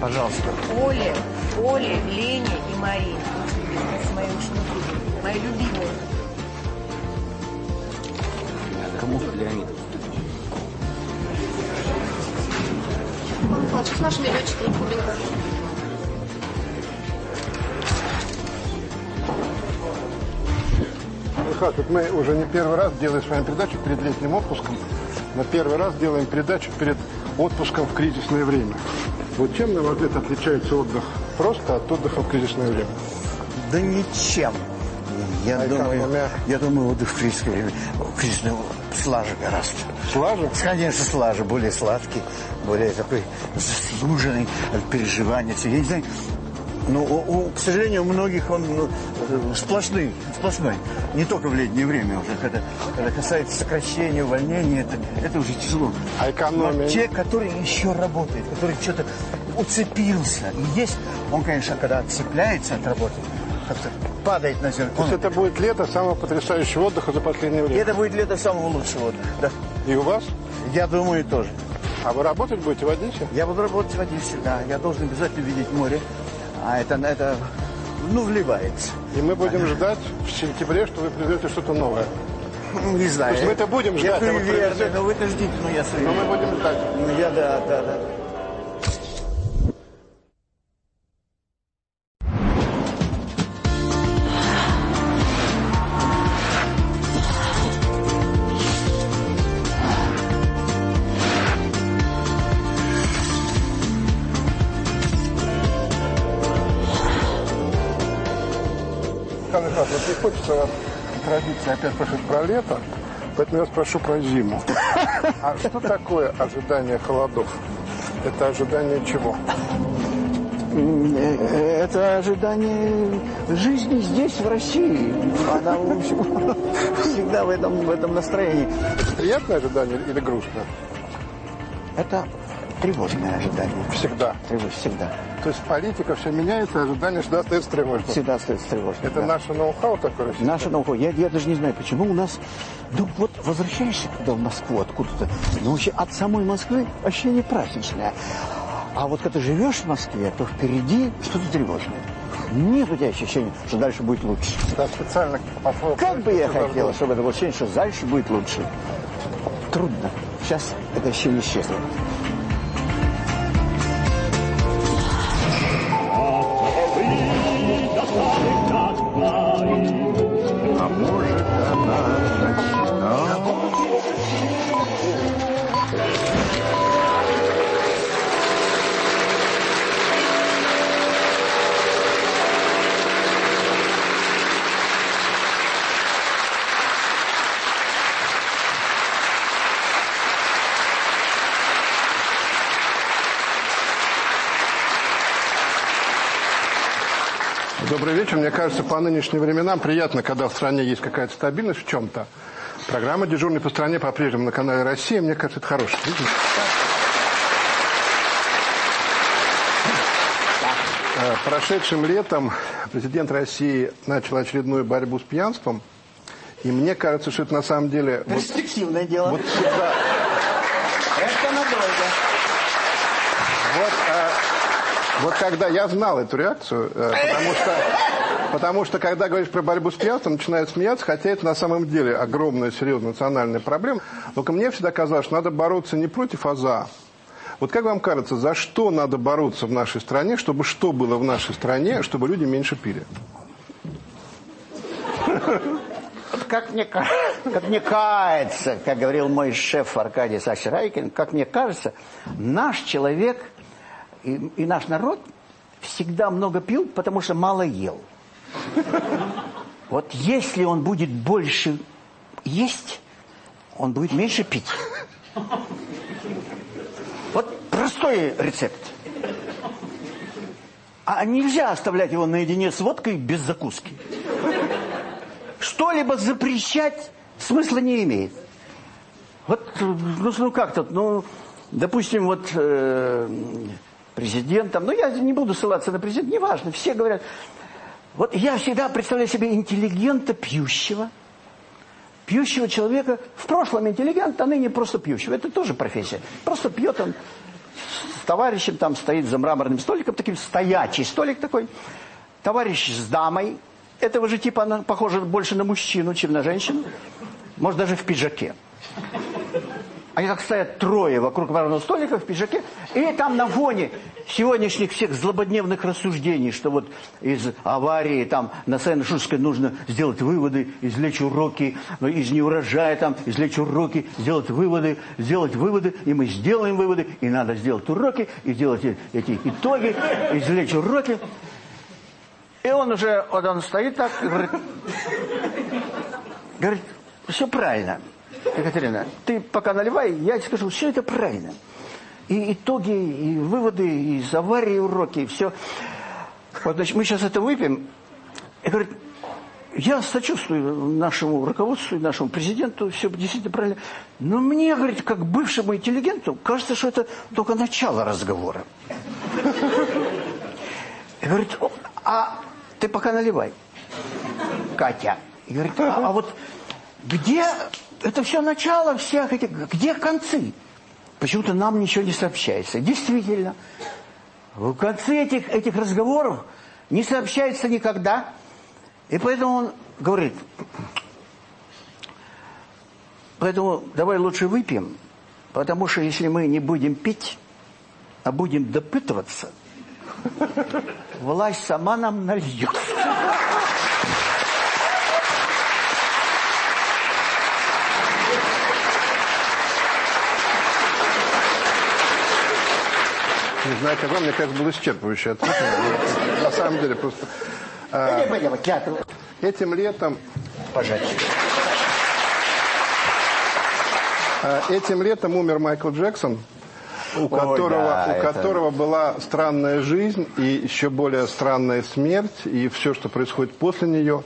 Пожалуйста. Оле, Оле, Лене и Марине. Это мои ученики, мои любимые. Кому? Леонид. Михайлович, с нашими летчиками Кубенко. Михаил, вот мы уже не первый раз делаем с вами передачу перед летним отпуском, но первый раз делаем передачу перед отпуском в кризисное время. Вот чем, на ваш взгляд, отличается отдых просто от отдыха в кризисное время? Да ничем. Я А думаю, я думаю, отдых в кризисное время, в кризисное слаже гораздо. Слаже? Конечно, слаже, более сладкий, более такой заслуженный от переживания. Я не знаю, но, у- у- к сожалению, у многих он ну, э, сплошный, сплошной. Не только в летнее время уже. Когда, когда касается сокращения, увольнения, это, это уже тяжело. А экономия? Но те, которые еще работают, которые что-то уцепился. И есть, он, конечно, когда отцепляется от работы, как-то падает на землю. То есть это будет лето самого потрясающего отдыха за последнее время? Это будет лето самого лучшего отдыха, да. И у вас? Я думаю, тоже. А вы работать будете в Одессе? Я буду работать в Одессе, да. Я должен обязательно видеть море. А это, это ну, вливается. И мы будем ждать в сентябре, что вы привезете что-то новое. Не знаю. То есть мы это будем Я ждать, а вы суеверный, привезете? но вы это ждите, ну я Но суеверный. мы будем ждать. Ну, Я, да, да, да. Опять спрашивать про лето, поэтому я спрошу про зиму. А что такое ожидание холодов? Это ожидание чего? Это ожидание жизни здесь, в России. Она, в общем, всегда в этом, в этом настроении. Это приятное ожидание или грустное? Это тревожное ожидание. Всегда. Тревож, всегда. То есть политика все меняется, ожидание всегда остается тревожным. Всегда остается тревожным. Это да. наше ноу-хау такое? Наше ноу я, я даже не знаю, почему у нас... Ну вот возвращаешься когда в Москву откуда-то, ну вообще от самой Москвы ощущение праздничное. А вот когда живешь в Москве, то впереди что-то тревожное. Нет у тебя ощущения, что дальше будет лучше. Да, специально по Как бы я хотел, чтобы это было ощущение, что дальше будет лучше. Трудно. Сейчас это еще не исчезнет. Добрый вечер. Мне кажется, по нынешним временам приятно, когда в стране есть какая-то стабильность в чем-то. Программа «Дежурный по стране» по-прежнему на канале «Россия». Мне кажется, это хорошая. Э, Прошедшим летом президент России начал очередную борьбу с пьянством. И мне кажется, что это на самом деле... вот- Перспективное дело. Вот, да, Это надолго. Вот, э, вот когда я знал эту реакцию, э, потому что, потому что когда говоришь про борьбу с пьянством, начинают смеяться, хотя это на самом деле огромная, серьезная национальная проблема. Только мне всегда казалось, что надо бороться не против, а за. Вот как вам кажется, за что надо бороться в нашей стране, чтобы что было в нашей стране, чтобы люди меньше пили? Как мне, ка- как мне кается, как говорил мой шеф Аркадий Саша Райкин, как мне кажется, наш человек и, и наш народ всегда много пил, потому что мало ел. Вот если он будет больше есть, он будет меньше пить. Вот простой рецепт. А нельзя оставлять его наедине с водкой без закуски. Что-либо запрещать смысла не имеет. Вот, ну, ну как тут, ну, допустим, вот э, президент, там, ну, я не буду ссылаться на президента, неважно, все говорят. Вот я всегда представляю себе интеллигента пьющего, пьющего человека, в прошлом интеллигент, а ныне просто пьющего. Это тоже профессия. Просто пьет он с товарищем, там стоит за мраморным столиком, таким стоячий столик такой. Товарищ с дамой, этого же типа она похожа больше на мужчину, чем на женщину. Может, даже в пиджаке. Они так стоят трое вокруг мраморного столика в пиджаке, и там на фоне сегодняшних всех злободневных рассуждений, что вот из аварии там на Саяно-Шушской нужно сделать выводы, извлечь уроки, из неурожая там извлечь уроки, сделать выводы, сделать выводы, и мы сделаем выводы, и надо сделать уроки, и сделать э- эти итоги, извлечь уроки. И он уже, вот он стоит так, говорит, говорит, все правильно. Екатерина, ты пока наливай, я скажу, все это правильно. И итоги, и выводы, из аварии уроки, и все. Вот, значит, мы сейчас это выпьем. И говорит, я сочувствую нашему руководству и нашему президенту, все действительно правильно. Но мне, говорит, как бывшему интеллигенту, кажется, что это только начало разговора. И говорит, «О, а ты пока наливай, Катя. И говорит, а, а вот где это все начало всех этих, где концы? Почему-то нам ничего не сообщается. Действительно, в конце этих, этих разговоров не сообщается никогда. И поэтому он говорит, поэтому давай лучше выпьем, потому что если мы не будем пить, а будем допытываться, (laughs) власть сама нам нальет. Не как вам, мне кажется, был исчерпывающий ответ. На самом деле, просто... а, Этим летом... Пожать. А, Этим летом умер Майкл Джексон, у которого, да, у это- которого была странная жизнь и еще более странная смерть, и все, что происходит после нее,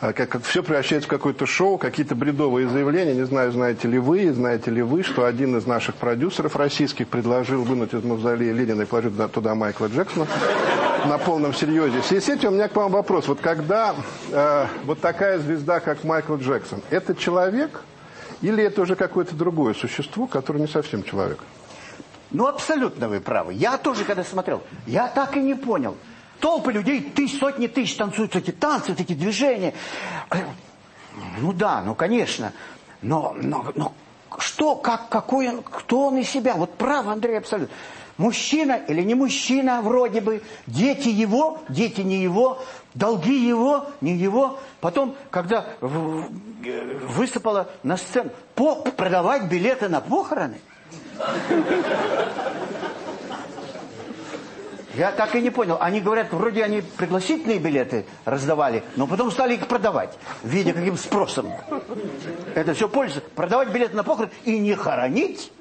как, как все превращается в какое-то шоу, какие-то бредовые заявления. Не знаю, знаете ли вы, знаете ли вы, что один из наших продюсеров российских предложил вынуть из мавзолея Ленина и положить туда, туда Майкла Джексона на полном серьезе. В связи с этим у меня к вам вопрос. Вот когда э, вот такая звезда, как Майкл Джексон, это человек или это уже какое-то другое существо, которое не совсем человек? Ну, абсолютно вы правы. Я тоже, когда смотрел, я так и не понял. Толпы людей, тысяч, сотни тысяч танцуют эти танцы, эти движения. Ну да, ну конечно. Но, но, но что, как, какой он, кто он из себя. Вот прав Андрей абсолютно. Мужчина или не мужчина вроде бы, дети его, дети не его, долги его, не его. Потом, когда высыпала на сцену, по, продавать билеты на похороны. Я так и не понял. Они говорят, вроде они пригласительные билеты раздавали, но потом стали их продавать, видя каким спросом. Это все пользуется. Продавать билеты на похороны и не хоронить.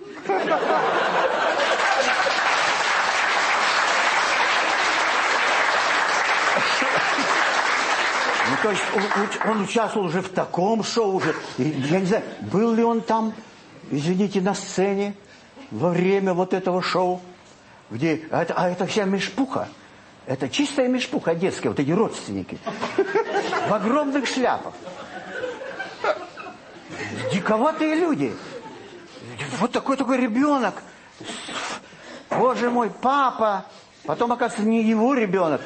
Ну, то есть он, он участвовал уже в таком шоу уже. Я не знаю, был ли он там, извините, на сцене во время вот этого шоу, где... А это, а это вся мешпуха. Это чистая мешпуха детская, вот эти родственники. В огромных шляпах. Диковатые люди. Вот такой-такой ребенок. Боже мой, папа. Потом, оказывается, не его ребенок.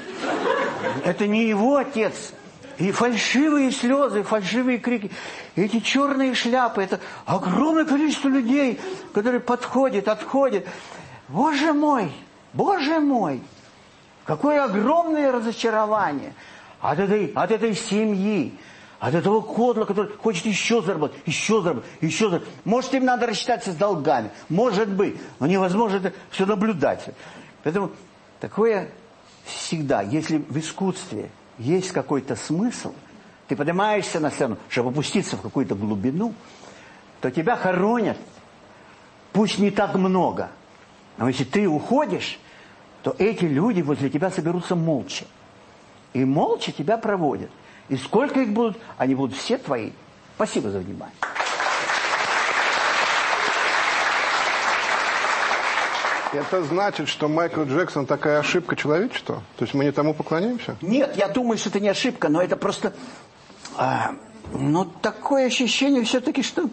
Это не его отец. И фальшивые слезы, фальшивые крики. Эти черные шляпы, это огромное количество людей, которые подходят, отходят. Боже мой, боже мой, какое огромное разочарование от этой, от этой семьи, от этого кодла, который хочет еще заработать, еще заработать, еще заработать. Может, им надо рассчитаться с долгами, может быть, но невозможно это все наблюдать. Поэтому такое всегда, если в искусстве есть какой-то смысл, ты поднимаешься на сцену, чтобы опуститься в какую-то глубину, то тебя хоронят, пусть не так много. Но если ты уходишь, то эти люди возле тебя соберутся молча. И молча тебя проводят. И сколько их будут, они будут все твои. Спасибо за внимание. Это значит, что Майкл Джексон такая ошибка человечества? То есть мы не тому поклоняемся? Нет, я думаю, что это не ошибка, но это просто... А, ну, такое ощущение все-таки, что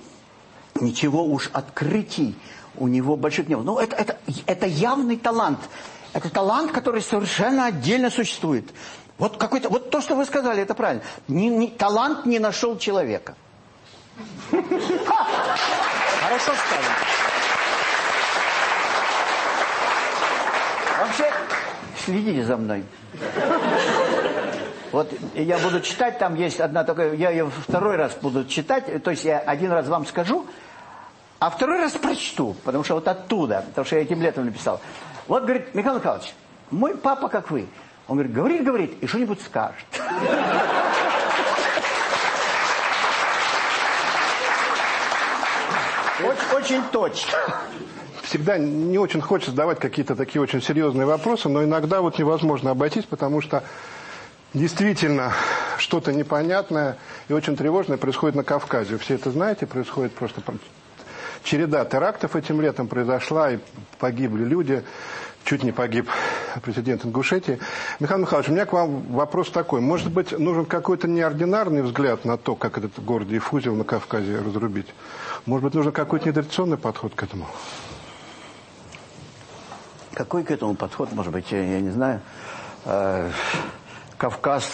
ничего уж открытий у него больших не было. Ну, это, это, это явный талант. Это талант, который совершенно отдельно существует. Вот какой-то, вот то, что вы сказали, это правильно. Не, не, талант не нашел человека. Хорошо сказано. Вообще, следите за мной. Вот я буду читать, там есть одна такая, я ее второй раз буду читать, то есть я один раз вам скажу, а второй раз прочту, потому что вот оттуда, потому что я этим летом написал. Вот, говорит, Михаил Михайлович, мой папа как вы. Он говорит, говорит, говорит, и что-нибудь скажет. Очень, очень точно всегда не очень хочется задавать какие-то такие очень серьезные вопросы, но иногда вот невозможно обойтись, потому что действительно что-то непонятное и очень тревожное происходит на Кавказе. Все это знаете, происходит просто череда терактов этим летом произошла, и погибли люди, чуть не погиб президент Ингушетии. Михаил Михайлович, у меня к вам вопрос такой. Может быть, нужен какой-то неординарный взгляд на то, как этот город диффузил на Кавказе разрубить? Может быть, нужен какой-то нетрадиционный подход к этому? Какой к этому подход, может быть, я, я не знаю. Э, Кавказ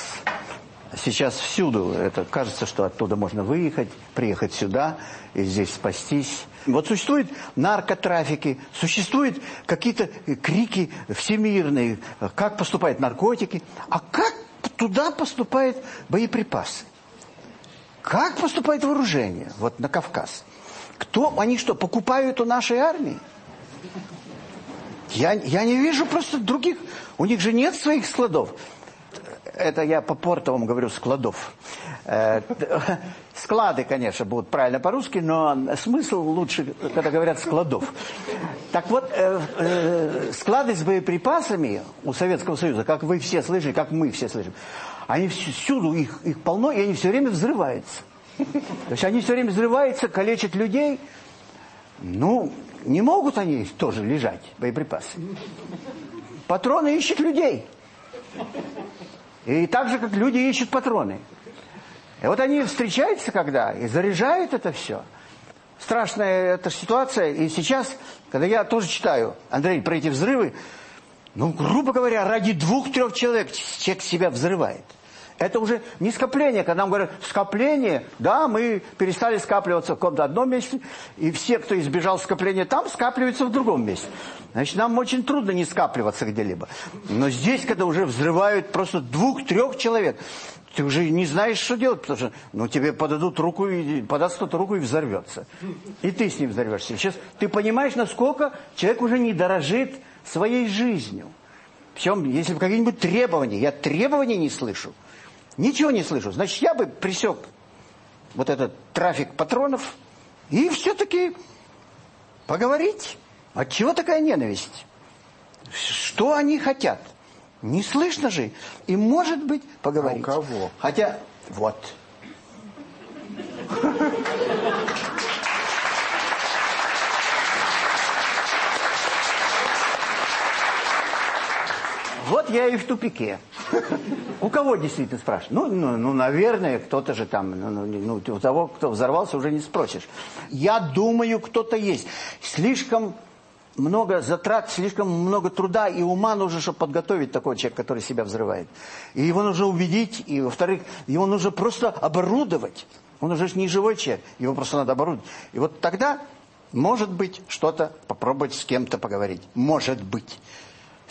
сейчас всюду. Это кажется, что оттуда можно выехать, приехать сюда и здесь спастись. Вот существуют наркотрафики, существуют какие-то крики всемирные, как поступают наркотики, а как туда поступают боеприпасы? Как поступает вооружение вот на Кавказ? Кто, они что, покупают у нашей армии? Я, я не вижу просто других. У них же нет своих складов. Это я по портовому говорю складов. Э, склады, конечно, будут правильно по-русски, но смысл лучше, когда говорят складов. Так вот, э, э, склады с боеприпасами у Советского Союза, как вы все слышали, как мы все слышим, они всюду, их, их полно, и они все время взрываются. То есть они все время взрываются, калечат людей. Ну, не могут они тоже лежать, боеприпасы. Патроны ищут людей. И так же, как люди ищут патроны. И вот они встречаются когда и заряжают это все. Страшная эта ситуация. И сейчас, когда я тоже читаю, Андрей, про эти взрывы, ну, грубо говоря, ради двух-трех человек человек себя взрывает. Это уже не скопление, когда нам говорят, скопление, да, мы перестали скапливаться в каком-то одном месте, и все, кто избежал скопления там, скапливаются в другом месте. Значит, нам очень трудно не скапливаться где-либо. Но здесь, когда уже взрывают просто двух-трех человек, ты уже не знаешь, что делать, потому что ну, тебе подадут руку, и, подаст кто-то руку и взорвется. И ты с ним взорвешься. Сейчас ты понимаешь, насколько человек уже не дорожит своей жизнью. Причем, если какие-нибудь требования, я требований не слышу. Ничего не слышу. Значит, я бы пресек вот этот трафик патронов и все-таки поговорить. От чего такая ненависть? Что они хотят? Не слышно же. И может быть поговорить. А у кого? Хотя, вот. Вот я и в тупике. У кого действительно спрашивают? Ну, ну, ну наверное, кто-то же там, ну, ну, ну, у того, кто взорвался, уже не спросишь. Я думаю, кто-то есть. Слишком много затрат, слишком много труда и ума нужно, чтобы подготовить такого человека, который себя взрывает. И его нужно убедить, и, во-вторых, его нужно просто оборудовать. Он уже не живой человек, его просто надо оборудовать. И вот тогда, может быть, что-то попробовать с кем-то поговорить. Может быть.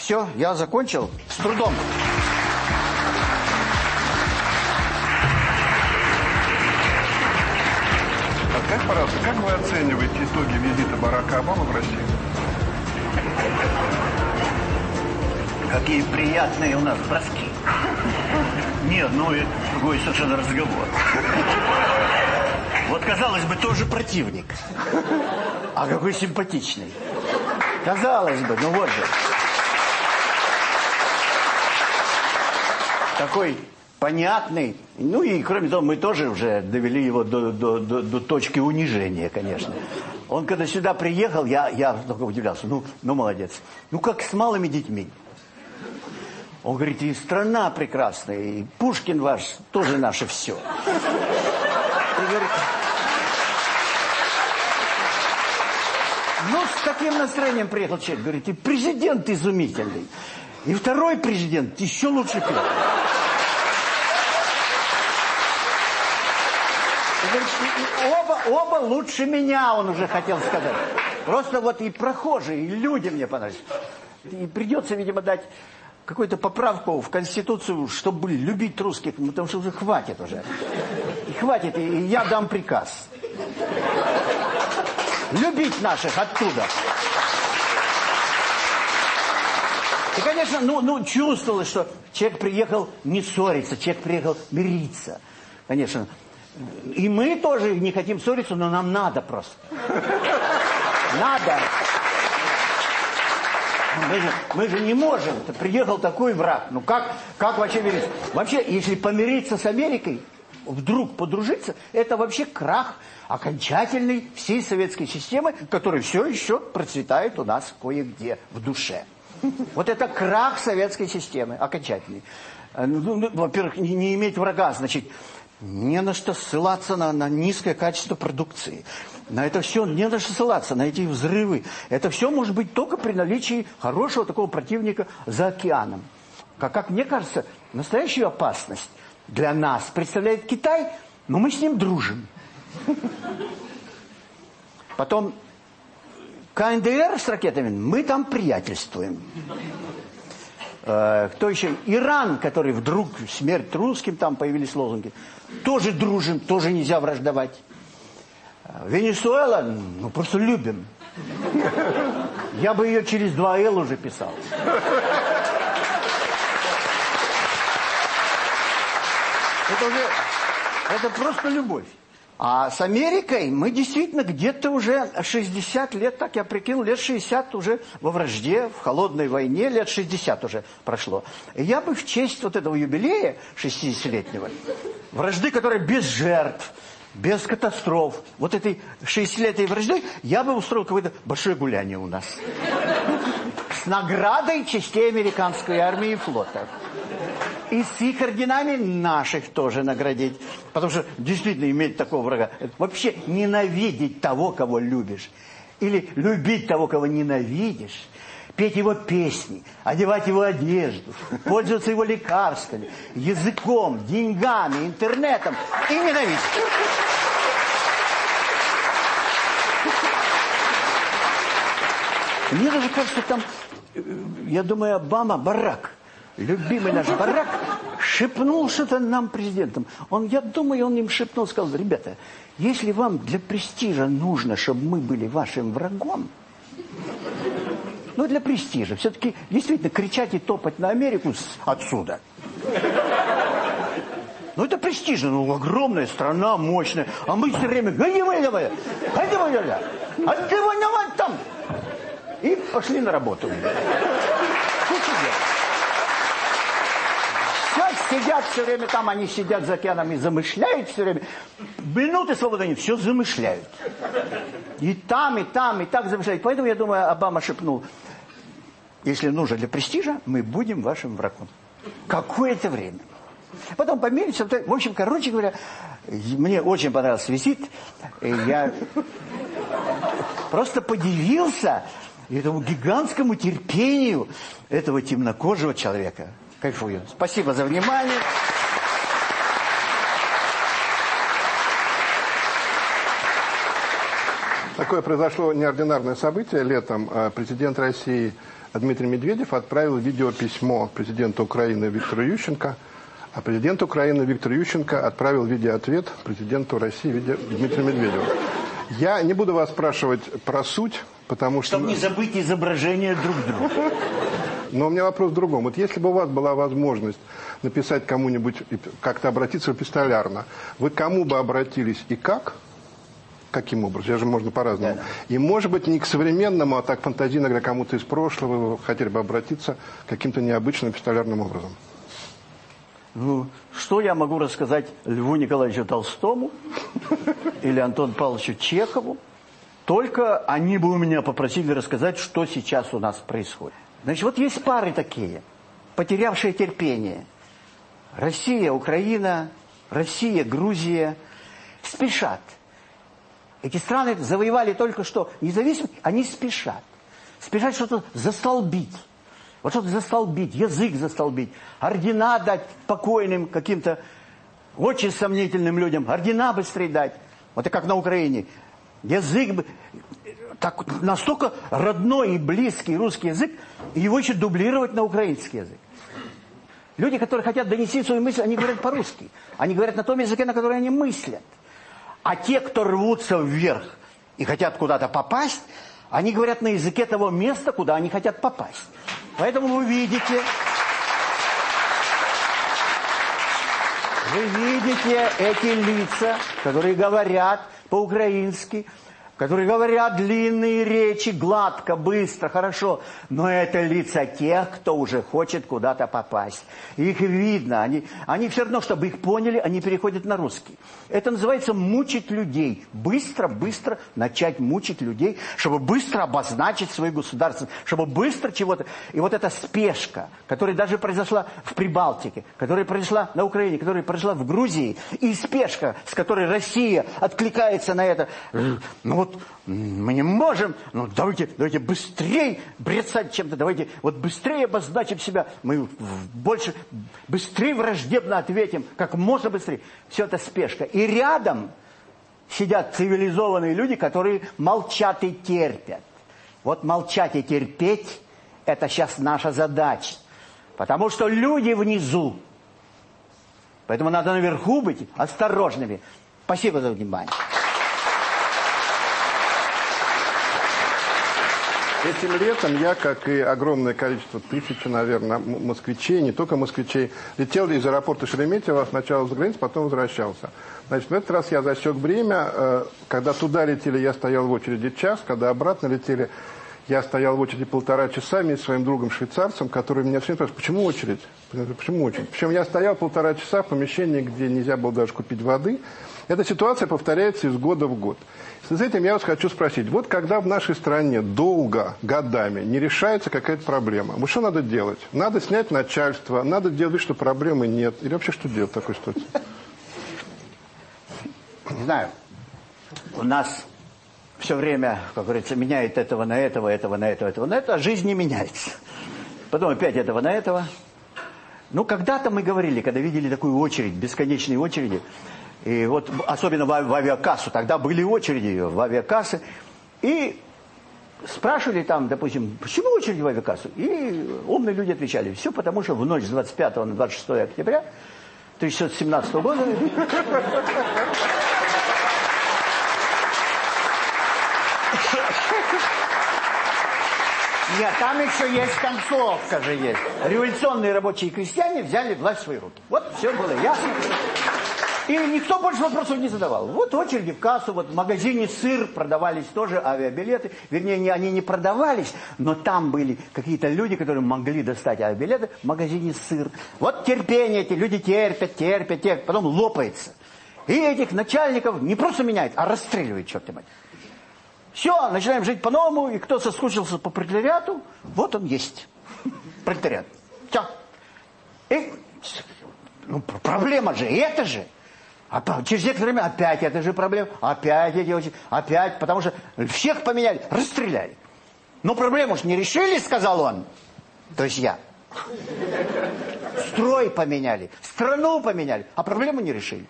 Все, я закончил с трудом. А скажите, пожалуйста, как вы оцениваете итоги визита Барака Обамы в Россию? Какие приятные у нас броски. Нет, ну это другой совершенно разговор. Вот, казалось бы, тоже противник. А какой симпатичный. Казалось бы, ну вот же. Такой понятный. Ну и, кроме того, мы тоже уже довели его до, до, до, до точки унижения, конечно. Он когда сюда приехал, я, я только удивлялся. Ну, ну, молодец. Ну, как с малыми детьми. Он говорит, и страна прекрасная, и Пушкин ваш тоже наше все. И говорит, ну, с таким настроением приехал человек. Говорит, и президент изумительный. И второй президент еще лучше первого. Оба, оба лучше меня, он уже хотел сказать. Просто вот и прохожие, и люди мне понравились. И придется, видимо, дать какую-то поправку в Конституцию, чтобы любить русских, потому что уже хватит уже. И хватит, и я дам приказ. Любить наших оттуда. И, конечно, ну, ну, чувствовалось, что человек приехал не ссориться, человек приехал мириться. Конечно, и мы тоже не хотим ссориться, но нам надо просто. Надо. Мы же, мы же не можем. Приехал такой враг. Ну как, как вообще мириться? Вообще, если помириться с Америкой, вдруг подружиться, это вообще крах окончательный всей советской системы, которая все еще процветает у нас кое-где в душе. Вот это крах советской системы, окончательный. Ну, ну, Во-первых, не, не иметь врага, значит, не на что ссылаться на, на низкое качество продукции. На это все не на что ссылаться, на эти взрывы. Это все может быть только при наличии хорошего такого противника за океаном. Как, как мне кажется, настоящую опасность для нас представляет Китай, но мы с ним дружим. Потом КНДР с ракетами, мы там приятельствуем. Э, кто еще? Иран, который вдруг смерть русским, там появились лозунги. Тоже дружим, тоже нельзя враждовать. Э, Венесуэла, ну просто любим. (laughs) Я бы ее через 2Л уже писал. Это уже, это просто любовь. А с Америкой мы действительно где-то уже 60 лет, так я прикинул, лет 60 уже во вражде, в холодной войне, лет 60 уже прошло. И я бы в честь вот этого юбилея 60-летнего, вражды, которая без жертв, без катастроф, вот этой 60-летней враждой, я бы устроил какое-то большое гуляние у нас. С наградой частей американской армии и флота. И с их орденами наших тоже наградить. Потому что действительно иметь такого врага, вообще ненавидеть того, кого любишь. Или любить того, кого ненавидишь. петь его песни, одевать его одежду, пользоваться его лекарствами, языком, деньгами, интернетом и ненавидеть. Мне даже кажется, там, э, я думаю, Обама, Барак, любимый наш Барак, шепнул что-то нам, президентам. Он, я думаю, он им шепнул, сказал, ребята, если вам для престижа нужно, чтобы мы были вашим врагом, ну, для престижа, все-таки действительно кричать и топать на Америку отсюда. Ну, это престижно, ну, огромная страна, мощная, а мы все время, виноват там. И пошли на работу. Куча дел. Все сидят все время там, они сидят за океаном и замышляют все время. Минуты свободы они все замышляют. И там, и там, и так замышляют. Поэтому, я думаю, Обама шепнул, если нужно для престижа, мы будем вашим врагом. Какое-то время. Потом померились. В общем, короче говоря, мне очень понравился визит. Я просто подивился этому гигантскому терпению этого темнокожего человека. Кайфую. Спасибо за внимание. Такое произошло неординарное событие. Летом э, президент России Дмитрий Медведев отправил видеописьмо президенту Украины Виктору Ющенко, а президент Украины Виктор Ющенко отправил видеоответ президенту России Дмитрию Медведеву. Я не буду вас спрашивать про суть, потому что... Чтобы не забыть изображение друг друга. Но у меня вопрос в другом. Вот если бы у вас была возможность написать кому-нибудь, как-то обратиться эпистолярно, вы кому бы обратились и как? Каким образом? Я же можно по-разному. Да. И может быть не к современному, а так фантазийно, когда кому-то из прошлого вы хотели бы обратиться каким-то необычным эпистолярным образом. Ну, что я могу рассказать Льву Николаевичу Толстому (laughs) или Антону Павловичу Чехову? Только они бы у меня попросили рассказать, что сейчас у нас происходит. Значит, вот есть пары такие, потерявшие терпение. Россия, Украина, Россия, Грузия спешат. Эти страны завоевали только что независимость, они спешат. Спешат что-то застолбить. Вот что-то застолбить, язык застолбить, ордена дать покойным каким-то очень сомнительным людям, ордена быстрее дать. Вот это как на Украине. Язык, так, настолько родной и близкий русский язык, его еще дублировать на украинский язык. Люди, которые хотят донести свою мысль, они говорят по-русски. Они говорят на том языке, на который они мыслят. А те, кто рвутся вверх и хотят куда-то попасть, они говорят на языке того места, куда они хотят попасть. Поэтому вы видите... Вы видите эти лица, которые говорят по-украински, которые говорят длинные речи, гладко, быстро, хорошо. Но это лица тех, кто уже хочет куда-то попасть. Их видно. Они, они все равно, чтобы их поняли, они переходят на русский. Это называется мучить людей. Быстро, быстро начать мучить людей, чтобы быстро обозначить свое государство, чтобы быстро чего-то... И вот эта спешка, которая даже произошла в Прибалтике, которая произошла на Украине, которая произошла в Грузии, и спешка, с которой Россия откликается на это, ну вот мы не можем, ну давайте, давайте быстрее брецать чем-то, давайте вот быстрее обозначим себя, мы больше, быстрее враждебно ответим, как можно быстрее. Все это спешка. И рядом сидят цивилизованные люди, которые молчат и терпят. Вот молчать и терпеть, это сейчас наша задача. Потому что люди внизу. Поэтому надо наверху быть осторожными. Спасибо за внимание. Этим летом я, как и огромное количество, тысячи, наверное, москвичей, не только москвичей, летел из аэропорта Шереметьево сначала за границу, потом возвращался. Значит, в этот раз я засек время. Э, когда туда летели, я стоял в очереди час. Когда обратно летели, я стоял в очереди полтора часа вместе с своим другом-швейцарцем, который меня все время спрашивает, почему очередь? Почему очередь? Причем я стоял полтора часа в помещении, где нельзя было даже купить воды. Эта ситуация повторяется из года в год. С этим я вас хочу спросить. Вот когда в нашей стране долго, годами не решается какая-то проблема, вот что надо делать? Надо снять начальство, надо делать, что проблемы нет. Или вообще что делать в такой ситуации? Не знаю. У нас все время, как говорится, меняет этого на этого, этого на этого, этого на это, а жизнь не меняется. Потом опять этого на этого. Ну, когда-то мы говорили, когда видели такую очередь, бесконечные очереди, и вот особенно в, в авиакассу, тогда были очереди в авиакассы, и спрашивали там, допустим, почему очередь в авиакассу? И умные люди отвечали, все потому, что в ночь с 25 на 26 октября 1917 года Нет, там еще есть концовка же есть. Революционные рабочие и крестьяне взяли власть в свои руки. Вот все было ясно. И никто больше вопросов не задавал. Вот очереди в кассу, вот в магазине сыр продавались тоже авиабилеты. Вернее, не, они не продавались, но там были какие-то люди, которые могли достать авиабилеты в магазине сыр. Вот терпение, эти люди терпят, терпят, терпят, потом лопается. И этих начальников не просто меняют, а расстреливают, черт мать. Все, начинаем жить по-новому, и кто соскучился по пролетариату, вот он есть. Пролетариат. Все. И, ну, проблема же, это же. А через некоторое время опять эта же проблема, опять эти очень, опять, потому что всех поменяли, расстреляли. Но проблему же не решили, сказал он. То есть я. Строй поменяли, страну поменяли, а проблему не решили.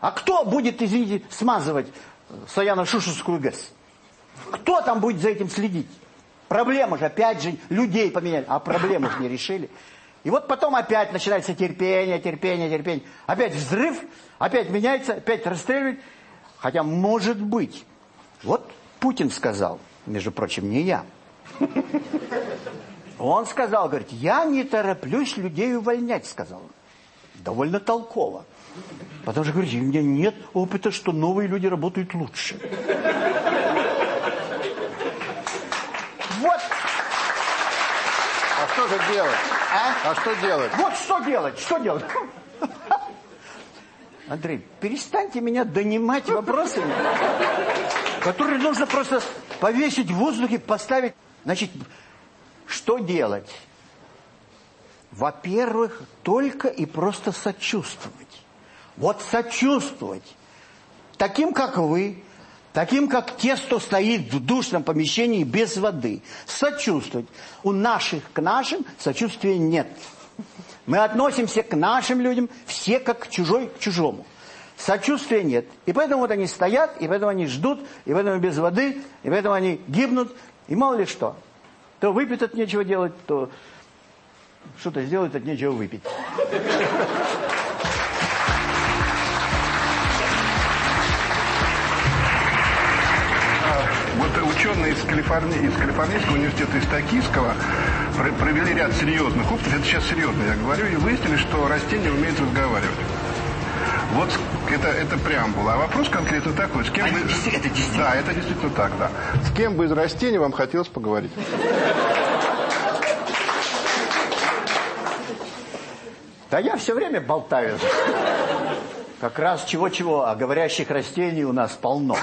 А кто будет, извините, смазывать Саяно-Шушевскую ГЭС? Кто там будет за этим следить? Проблема же, опять же, людей поменяли, а проблему же не решили. И вот потом опять начинается терпение, терпение, терпение. Опять взрыв, опять меняется, опять расстреливают. Хотя, может быть, вот Путин сказал, между прочим, не я. Он сказал, говорит, я не тороплюсь людей увольнять, сказал он. Довольно толково. Потому что, говорит, у меня нет опыта, что новые люди работают лучше. Вот. А что же делать? А? А что делать? Вот что делать, что делать? (laughs) Андрей, перестаньте меня донимать вопросами, которые нужно просто повесить в воздухе, поставить. Значит, что делать? Во-первых, только и просто сочувствовать. Вот сочувствовать. Таким, как вы, таким, как те, кто стоит в душном помещении без воды. Сочувствовать. У наших к нашим сочувствия нет. Мы относимся к нашим людям все как чужой к чужому. Сочувствия нет. И поэтому вот они стоят, и поэтому они ждут, и поэтому без воды, и поэтому они гибнут, и мало ли что. То выпьют от нечего делать, то что-то сделают от нечего выпить. Ученые из, Калифорнии, из Калифорнийского университета из Токийского провели ряд серьезных опытов, это сейчас серьезно я говорю, и выяснили, что растения умеют разговаривать. Вот это, это преамбула. А вопрос конкретно такой. С кем вы... это действительно... Да, это действительно так, да. С кем бы из растений вам хотелось поговорить? Да я все время болтаю. Как раз чего-чего, а говорящих растений у нас полно.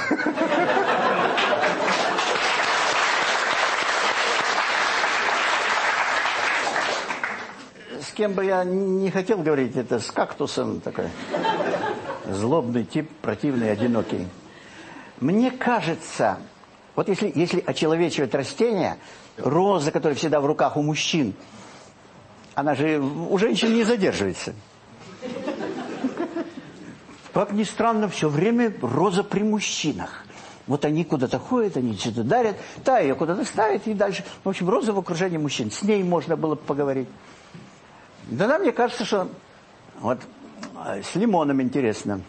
С кем бы я не хотел говорить, это с кактусом такой. Злобный тип, противный, одинокий. Мне кажется, вот если, если очеловечивать растения, роза, которая всегда в руках у мужчин, она же у женщин не задерживается. Как ни странно, все время роза при мужчинах. Вот они куда-то ходят, они что-то дарят, та ее куда-то ставит и дальше. В общем, роза в окружении мужчин. С ней можно было бы поговорить. Да, мне кажется, что вот а, с лимоном интересно.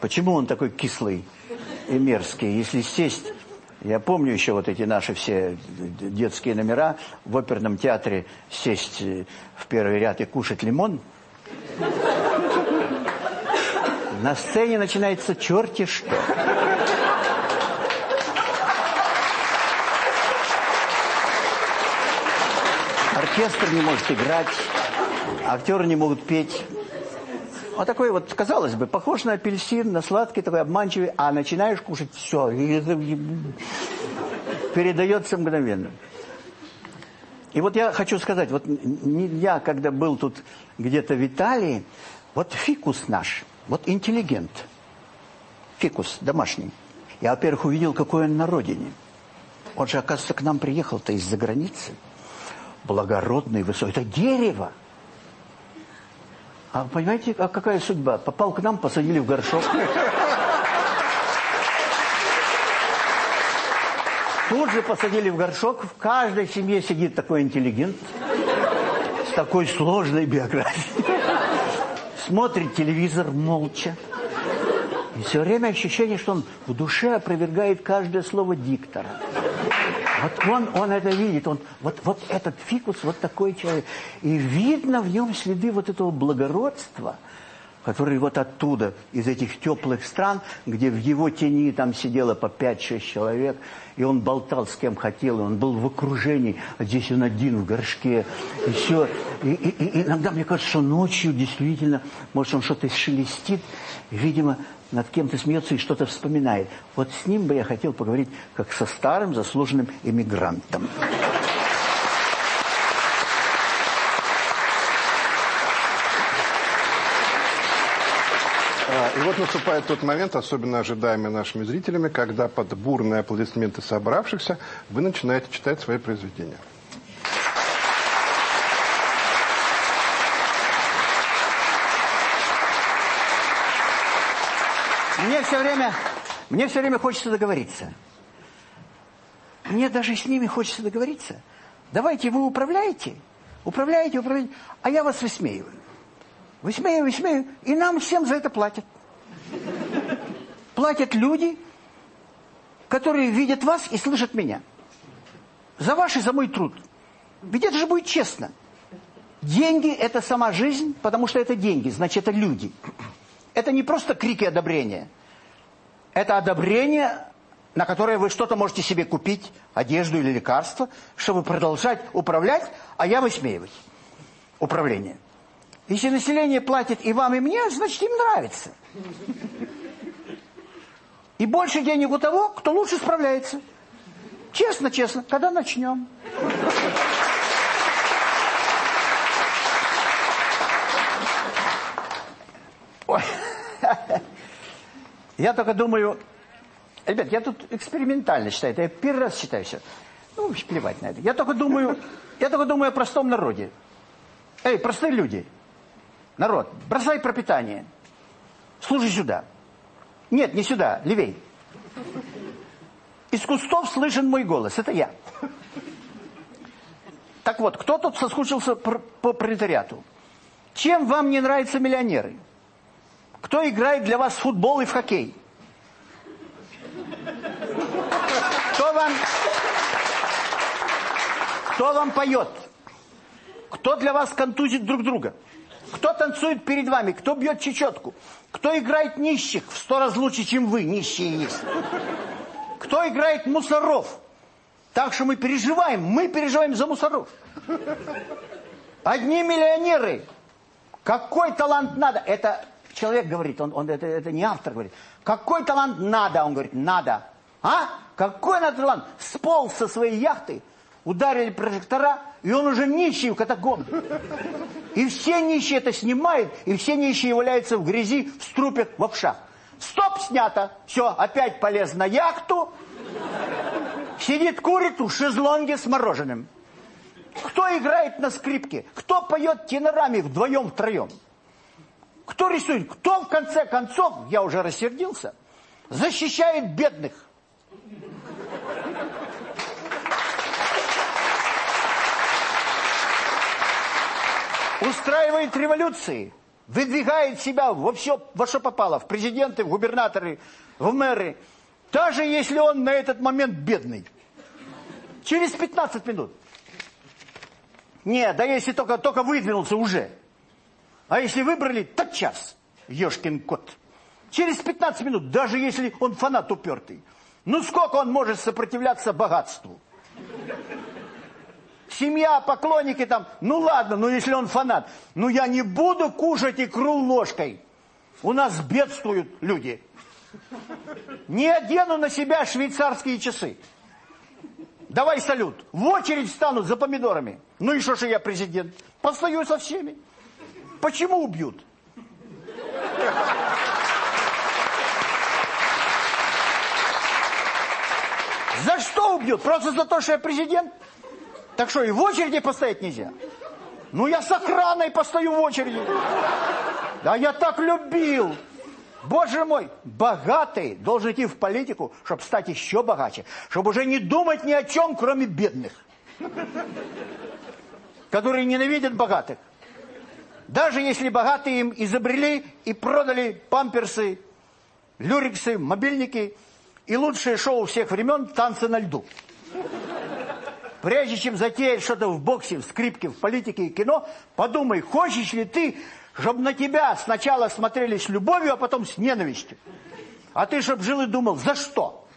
Почему он такой кислый и мерзкий? Если сесть... Я помню еще вот эти наши все детские номера в оперном театре сесть в первый ряд и кушать лимон. На сцене начинается черти что. Оркестр не может играть, актеры не могут петь. Вот такой вот, казалось бы, похож на апельсин, на сладкий, такой обманчивый, а начинаешь кушать все. Передается мгновенно. И вот я хочу сказать, вот я, когда был тут где-то в Италии, вот фикус наш, вот интеллигент. фикус домашний. Я, во-первых, увидел, какой он на родине. Он же, оказывается, к нам приехал-то из-за границы. Благородный, высокий. Это дерево. А понимаете, а какая судьба? Попал к нам, посадили в горшок. Тут же посадили в горшок. В каждой семье сидит такой интеллигент с такой сложной биографией. Смотрит телевизор молча. И все время ощущение, что он в душе опровергает каждое слово диктора. Вот он, он это видит, он, вот, вот этот фикус, вот такой человек. И видно в нем следы вот этого благородства, который вот оттуда, из этих теплых стран, где в его тени там сидело по 5-6 человек, и он болтал с кем хотел, и он был в окружении, а здесь он один в горшке, и все. И, и, и иногда мне кажется, что ночью действительно, может, он что-то шелестит, видимо, над кем-то смеется и что-то вспоминает. Вот с ним бы я хотел поговорить, как со старым заслуженным эмигрантом. А, И вот наступает тот момент, особенно ожидаемый нашими зрителями, когда под бурные аплодисменты собравшихся вы начинаете читать свои произведения. Мне все время, мне все время хочется договориться. Мне даже с ними хочется договориться. Давайте вы управляете, управляете, управляете, а я вас высмеиваю. Высмеиваю, высмеиваю, и нам всем за это платят. Платят люди, которые видят вас и слышат меня. За ваш и за мой труд. Ведь это же будет честно. Деньги – это сама жизнь, потому что это деньги, значит, это люди. Это не просто крики одобрения. Это одобрение, на которое вы что-то можете себе купить, одежду или лекарство, чтобы продолжать управлять, а я высмеивать. Управление. Если население платит и вам, и мне, значит, им нравится. И больше денег у того, кто лучше справляется. Честно, честно. Когда начнем? Ой. Я только думаю... Ребят, я тут экспериментально считаю. Это я первый раз считаю все. Ну, плевать на это. Я только думаю... Я только думаю о простом народе. Эй, простые люди. Народ, бросай пропитание. Служи сюда. Нет, не сюда, левей. Из кустов слышен мой голос. Это я. Так вот, кто тут соскучился по пролетариату? Чем вам не нравятся миллионеры? Кто играет для вас в футбол и в хоккей? Кто вам... Кто вам поет? Кто для вас контузит друг друга? Кто танцует перед вами? Кто бьет чечетку? Кто играет нищих в сто раз лучше, чем вы, нищие есть? Кто играет мусоров? Так что мы переживаем, мы переживаем за мусоров. Одни миллионеры. Какой талант надо? Это человек говорит, он, он это, это не автор говорит. Какой талант надо? Он говорит, надо. А? Какой надо талант? Сполз со своей яхты, ударили прожектора, и он уже нищий в катакомбе. И все нищие это снимают, и все нищие валяются в грязи, в струпях, в овшах. Стоп, снято. Все, опять полез на яхту. Сидит, курит в шезлонге с мороженым. Кто играет на скрипке? Кто поет тенорами вдвоем, втроем? Кто рисует? Кто в конце концов, я уже рассердился, защищает бедных? Устраивает революции, выдвигает себя во все, во что попало, в президенты, в губернаторы, в мэры, даже если он на этот момент бедный. Через 15 минут. Не, да если только, только выдвинулся уже. А если выбрали, тотчас, ешкин кот. Через 15 минут, даже если он фанат упертый. Ну сколько он может сопротивляться богатству? Семья, поклонники там, ну ладно, ну если он фанат. Ну я не буду кушать икру ложкой. У нас бедствуют люди. Не одену на себя швейцарские часы. Давай салют. В очередь станут за помидорами. Ну и что же я президент? Постою со всеми. Почему убьют? За что убьют? Просто за то, что я президент? Так что, и в очереди постоять нельзя? Ну, я с охраной постою в очереди. Да я так любил. Боже мой, богатый должен идти в политику, чтобы стать еще богаче, чтобы уже не думать ни о чем, кроме бедных, которые ненавидят богатых. Даже если богатые им изобрели и продали памперсы, люриксы, мобильники и лучшее шоу всех времен «Танцы на льду». Прежде чем затеять что-то в боксе, в скрипке, в политике и кино, подумай, хочешь ли ты, чтобы на тебя сначала смотрели с любовью, а потом с ненавистью. А ты, чтобы жил и думал, за что?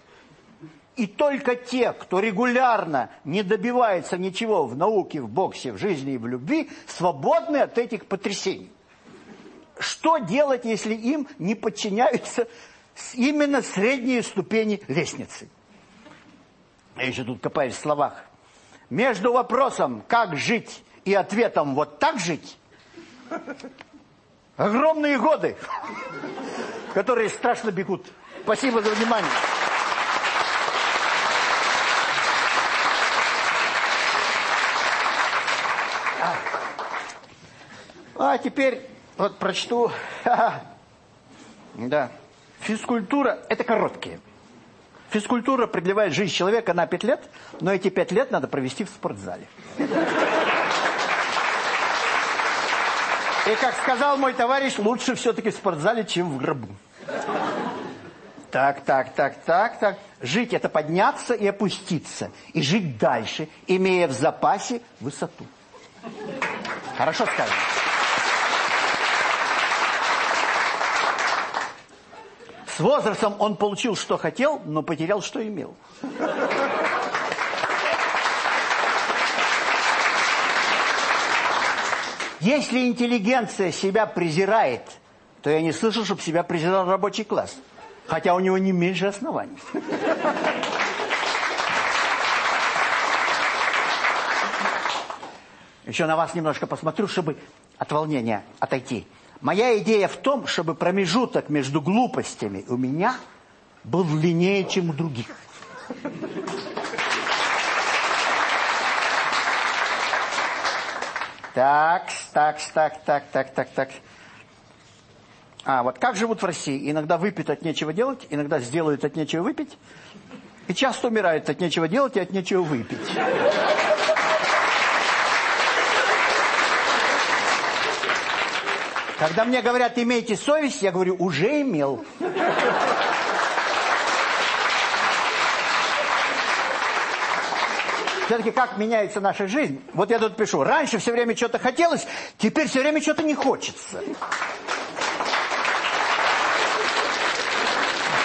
И только те, кто регулярно не добивается ничего в науке, в боксе, в жизни и в любви, свободны от этих потрясений. Что делать, если им не подчиняются именно средние ступени лестницы? Я еще тут копаюсь в словах. Между вопросом, как жить, и ответом, вот так жить, огромные годы, которые страшно бегут. Спасибо за внимание. А теперь вот прочту. (laughs) Да. Физкультура – это короткие. Физкультура продлевает жизнь человека на 5 лет, но эти 5 лет надо провести в спортзале. И, как сказал мой товарищ, лучше все-таки в спортзале, чем в гробу. Так, так, так, так, так. Жить – это подняться и опуститься. И жить дальше, имея в запасе высоту. Хорошо сказано. С возрастом он получил, что хотел, но потерял, что имел. Если интеллигенция себя презирает, то я не слышал, чтобы себя презирал рабочий класс. Хотя у него не меньше оснований. Еще на вас немножко посмотрю, чтобы от волнения отойти. Моя идея в том, чтобы промежуток между глупостями у меня был длиннее, чем у других. Так, так, так, так, так, так, так. А, вот как живут в России? Иногда выпьют от нечего делать, иногда сделают от нечего выпить. И часто умирают от нечего делать и от нечего выпить. Когда мне говорят, имейте совесть, я говорю, уже имел. Все-таки как меняется наша жизнь? Вот я тут пишу, раньше все время что-то хотелось, теперь все время что-то не хочется.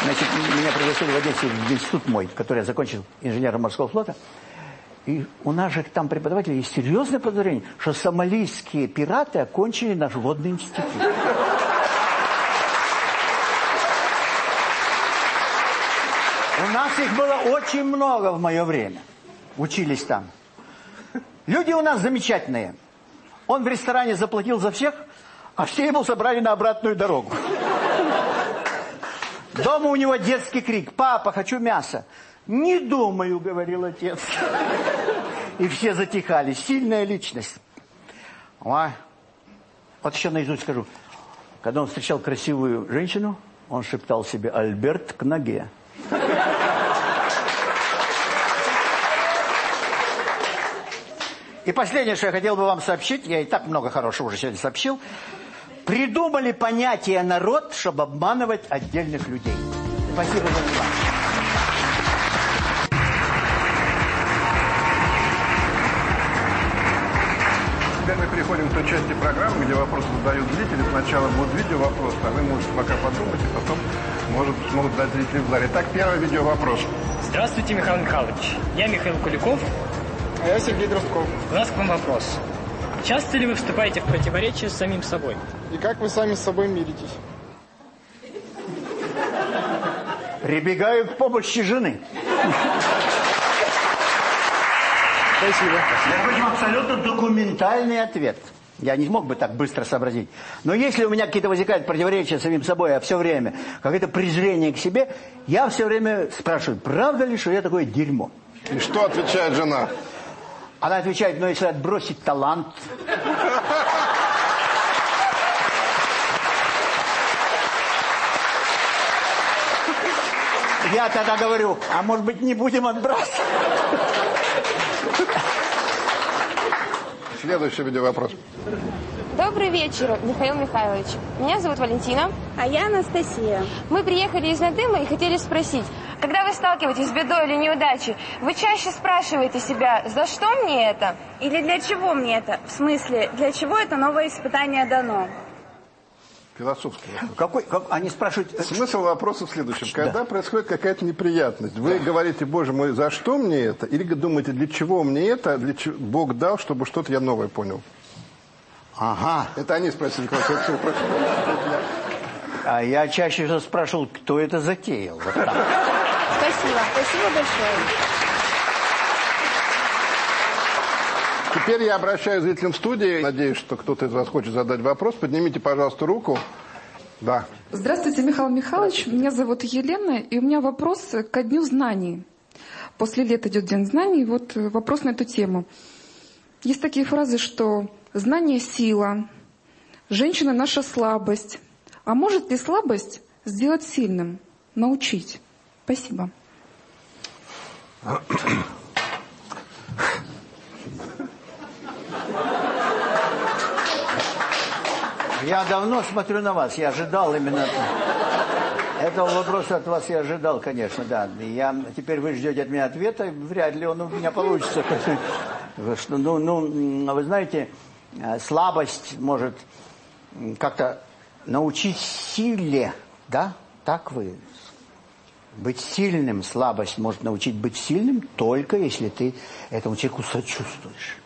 Значит, меня пригласили в Одессе в институт мой, который я закончил инженером морского флота. И у наших там преподавателей есть серьезное подозрение, что сомалийские пираты окончили наш водный институт. У нас их было очень много в мое время. Учились там. Люди у нас замечательные. Он в ресторане заплатил за всех, а все ему собрали на обратную дорогу. Дома у него детский крик. «Папа, хочу мясо!» «Не думаю», — говорил отец. И все затихали. Сильная личность. Ой. Вот еще наизусть скажу. Когда он встречал красивую женщину, он шептал себе «Альберт к ноге». И последнее, что я хотел бы вам сообщить, я и так много хорошего уже сегодня сообщил, придумали понятие «народ», чтобы обманывать отдельных людей. Спасибо за внимание. Переходим к той части программы, где вопросы задают зрители. Сначала будут видео-вопросы, а вы можете пока подумать, и потом может, смогут дать зрители в зале. Так, первый видео-вопрос. Здравствуйте, Михаил Михайлович. Я Михаил Куликов. А я Сергей Дростков. У нас к вам вопрос. Часто ли вы вступаете в противоречие с самим собой? И как вы сами с собой миритесь? Прибегаю к помощи жены. Спасибо. Я хочу абсолютно документальный ответ. Я не мог бы так быстро сообразить. Но если у меня какие-то возникают противоречия с самим собой, а все время какое-то презрение к себе, я все время спрашиваю, правда ли, что я такое дерьмо? И что отвечает жена? Она отвечает, ну если отбросить талант... Я тогда говорю, а может быть не будем отбрасывать? Следующий видеовопрос. Добрый вечер, Михаил Михайлович. Меня зовут Валентина. А я Анастасия. Мы приехали из Надыма и хотели спросить, когда вы сталкиваетесь с бедой или неудачей, вы чаще спрашиваете себя, за что мне это? Или для чего мне это? В смысле, для чего это новое испытание дано? Философский вопрос. Какой, как, они спрашивают... Смысл вопроса в следующем. Когда происходит какая-то неприятность, вы говорите, боже мой, за что мне это? Или думаете, для чего мне это? Для чего Бог дал, чтобы что-то я новое понял? Ага. Это они спросили. Все прошу. А я чаще всего спрашивал, кто это затеял. Вот так. Спасибо. Спасибо большое. Теперь я обращаюсь к зрителям студии. Надеюсь, что кто-то из вас хочет задать вопрос. Поднимите, пожалуйста, руку. Да. Здравствуйте, Михаил Михайлович. Меня зовут Елена, и у меня вопрос ко Дню знаний. После лет идет День знаний, вот э, вопрос на эту тему. Есть такие фразы, что знание – сила, женщина – наша слабость. А может ли слабость сделать сильным, научить? Спасибо. (clears throat) Я давно смотрю на вас, я ожидал именно этого вопроса от вас я ожидал, конечно, да. Я, теперь вы ждете от меня ответа, вряд ли он у меня получится. Ну, ну, вы знаете, э, слабость может как-то научить силе, да? Так вы быть сильным, слабость может научить быть сильным только если ты этому человеку сочувствуешь.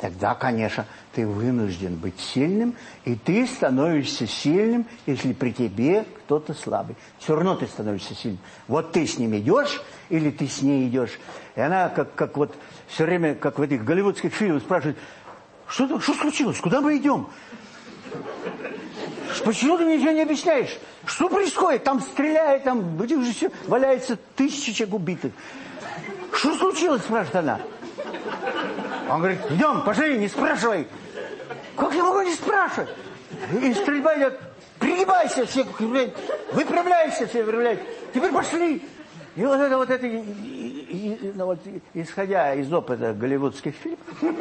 Тогда, конечно, ты вынужден быть сильным, и ты становишься сильным, если при тебе кто-то слабый. Все равно ты становишься сильным. Вот ты с ним идешь, или ты с ней идешь. И она, как, как вот все время, как в этих голливудских фильмах, спрашивает, что, что случилось, куда мы идем? Почему ты ничего не объясняешь? Что происходит? Там стреляет, там уже все, валяется тысяча убитых. Что случилось, спрашивает она. Он говорит, идем, пошли, не спрашивай. Как я могу не спрашивать? И стрельба идет, пригибайся, все, выпрямляйся, все выпрямляйся. Теперь пошли. И вот это вот это, и, и, ну вот, исходя из опыта голливудских фильмов, (laughs)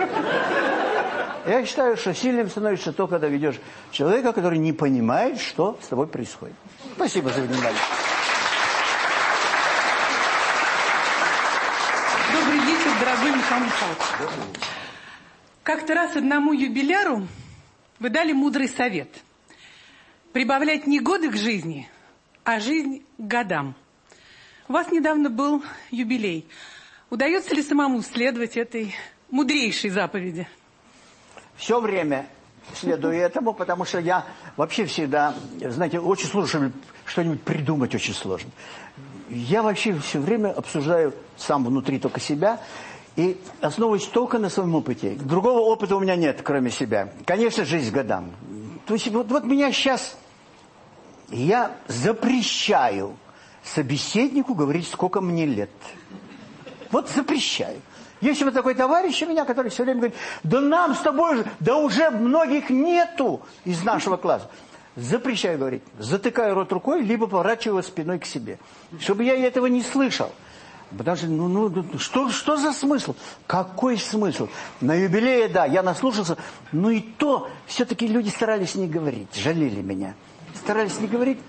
я считаю, что сильным становишься только, когда ведешь человека, который не понимает, что с тобой происходит. Спасибо за внимание. Добрый вечер, дорогой Михаил Михайлович. Как-то раз одному юбиляру вы дали мудрый совет. Прибавлять не годы к жизни, а жизнь к годам. У вас недавно был юбилей. Удается ли самому следовать этой мудрейшей заповеди? Все время следую этому, потому что я вообще всегда, знаете, очень сложно что-нибудь придумать очень сложно. Я вообще все время обсуждаю сам внутри только себя и основываюсь только на своем опыте. Другого опыта у меня нет, кроме себя. Конечно, жизнь годам. То есть вот, вот меня сейчас... Я запрещаю собеседнику говорить, сколько мне лет. Вот запрещаю. Есть вот такой товарищ у меня, который все время говорит, да нам с тобой же, да уже многих нету из нашего класса. Запрещаю говорить. Затыкаю рот рукой, либо поворачиваю спиной к себе. Чтобы я этого не слышал. Что, ну, ну, ну, что, что за смысл? Какой смысл? На юбилее, да, я наслушался, но и то, все-таки люди старались не говорить, жалели меня. Старались не говорить.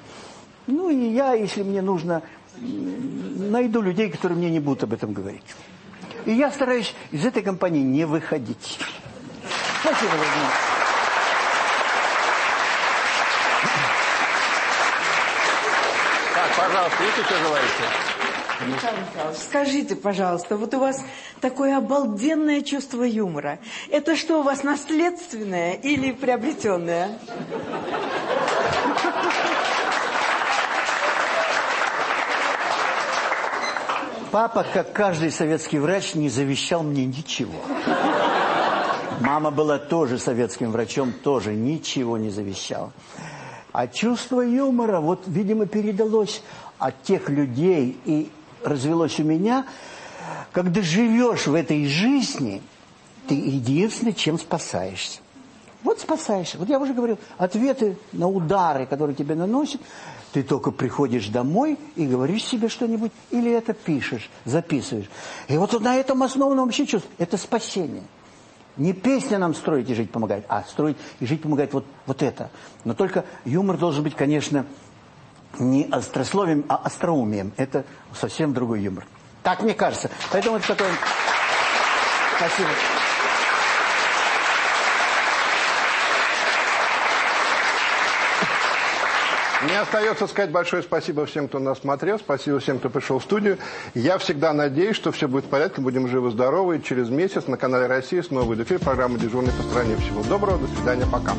Ну, и я, если мне нужно, найду людей, которые мне не будут об этом говорить. И я стараюсь из этой компании не выходить. Спасибо, Владимир. Так, пожалуйста, есть еще желающие? Михайлович, скажите, пожалуйста, вот у вас такое обалденное чувство юмора. Это что, у вас наследственное или приобретенное? Папа, как каждый советский врач, не завещал мне ничего. Мама была тоже советским врачом, тоже ничего не завещала. А чувство юмора, вот, видимо, передалось от тех людей и развелось у меня, когда живешь в этой жизни, ты единственное, чем спасаешься. Вот спасаешься. Вот я уже говорил, ответы на удары, которые тебе наносят, ты только приходишь домой и говоришь себе что-нибудь, или это пишешь, записываешь. И вот на этом основном вообще чувство. Это спасение. Не песня нам строить и жить помогает, а строить и жить помогает вот, вот это. Но только юмор должен быть, конечно, не острословием, а остроумием. Это совсем другой юмор. Так мне кажется. Поэтому это такое... Спасибо. Мне остается сказать большое спасибо всем, кто нас смотрел, спасибо всем, кто пришел в студию. Я всегда надеюсь, что все будет в порядке, будем живы-здоровы. Через месяц на канале «Россия» снова выйдет эфир программы «Дежурный по стране». Всего доброго, до свидания, пока.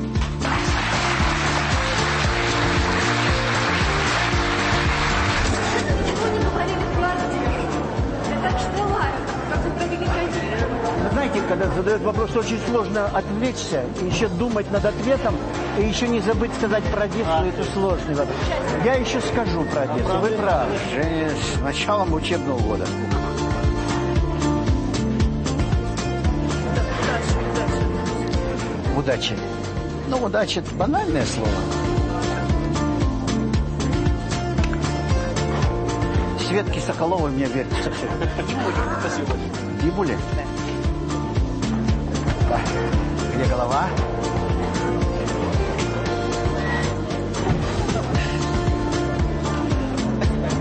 Задают вопрос, очень сложно отвлечься, и еще думать над ответом, и еще не забыть сказать про Одессу, это сложный вопрос. Я еще скажу про Одессу, вы правы. Женя, с началом учебного года. Удачи. Ну, удача – это банальное слово. Светке Соколовой мне верится. Спасибо. Димуле? Да. Где голова?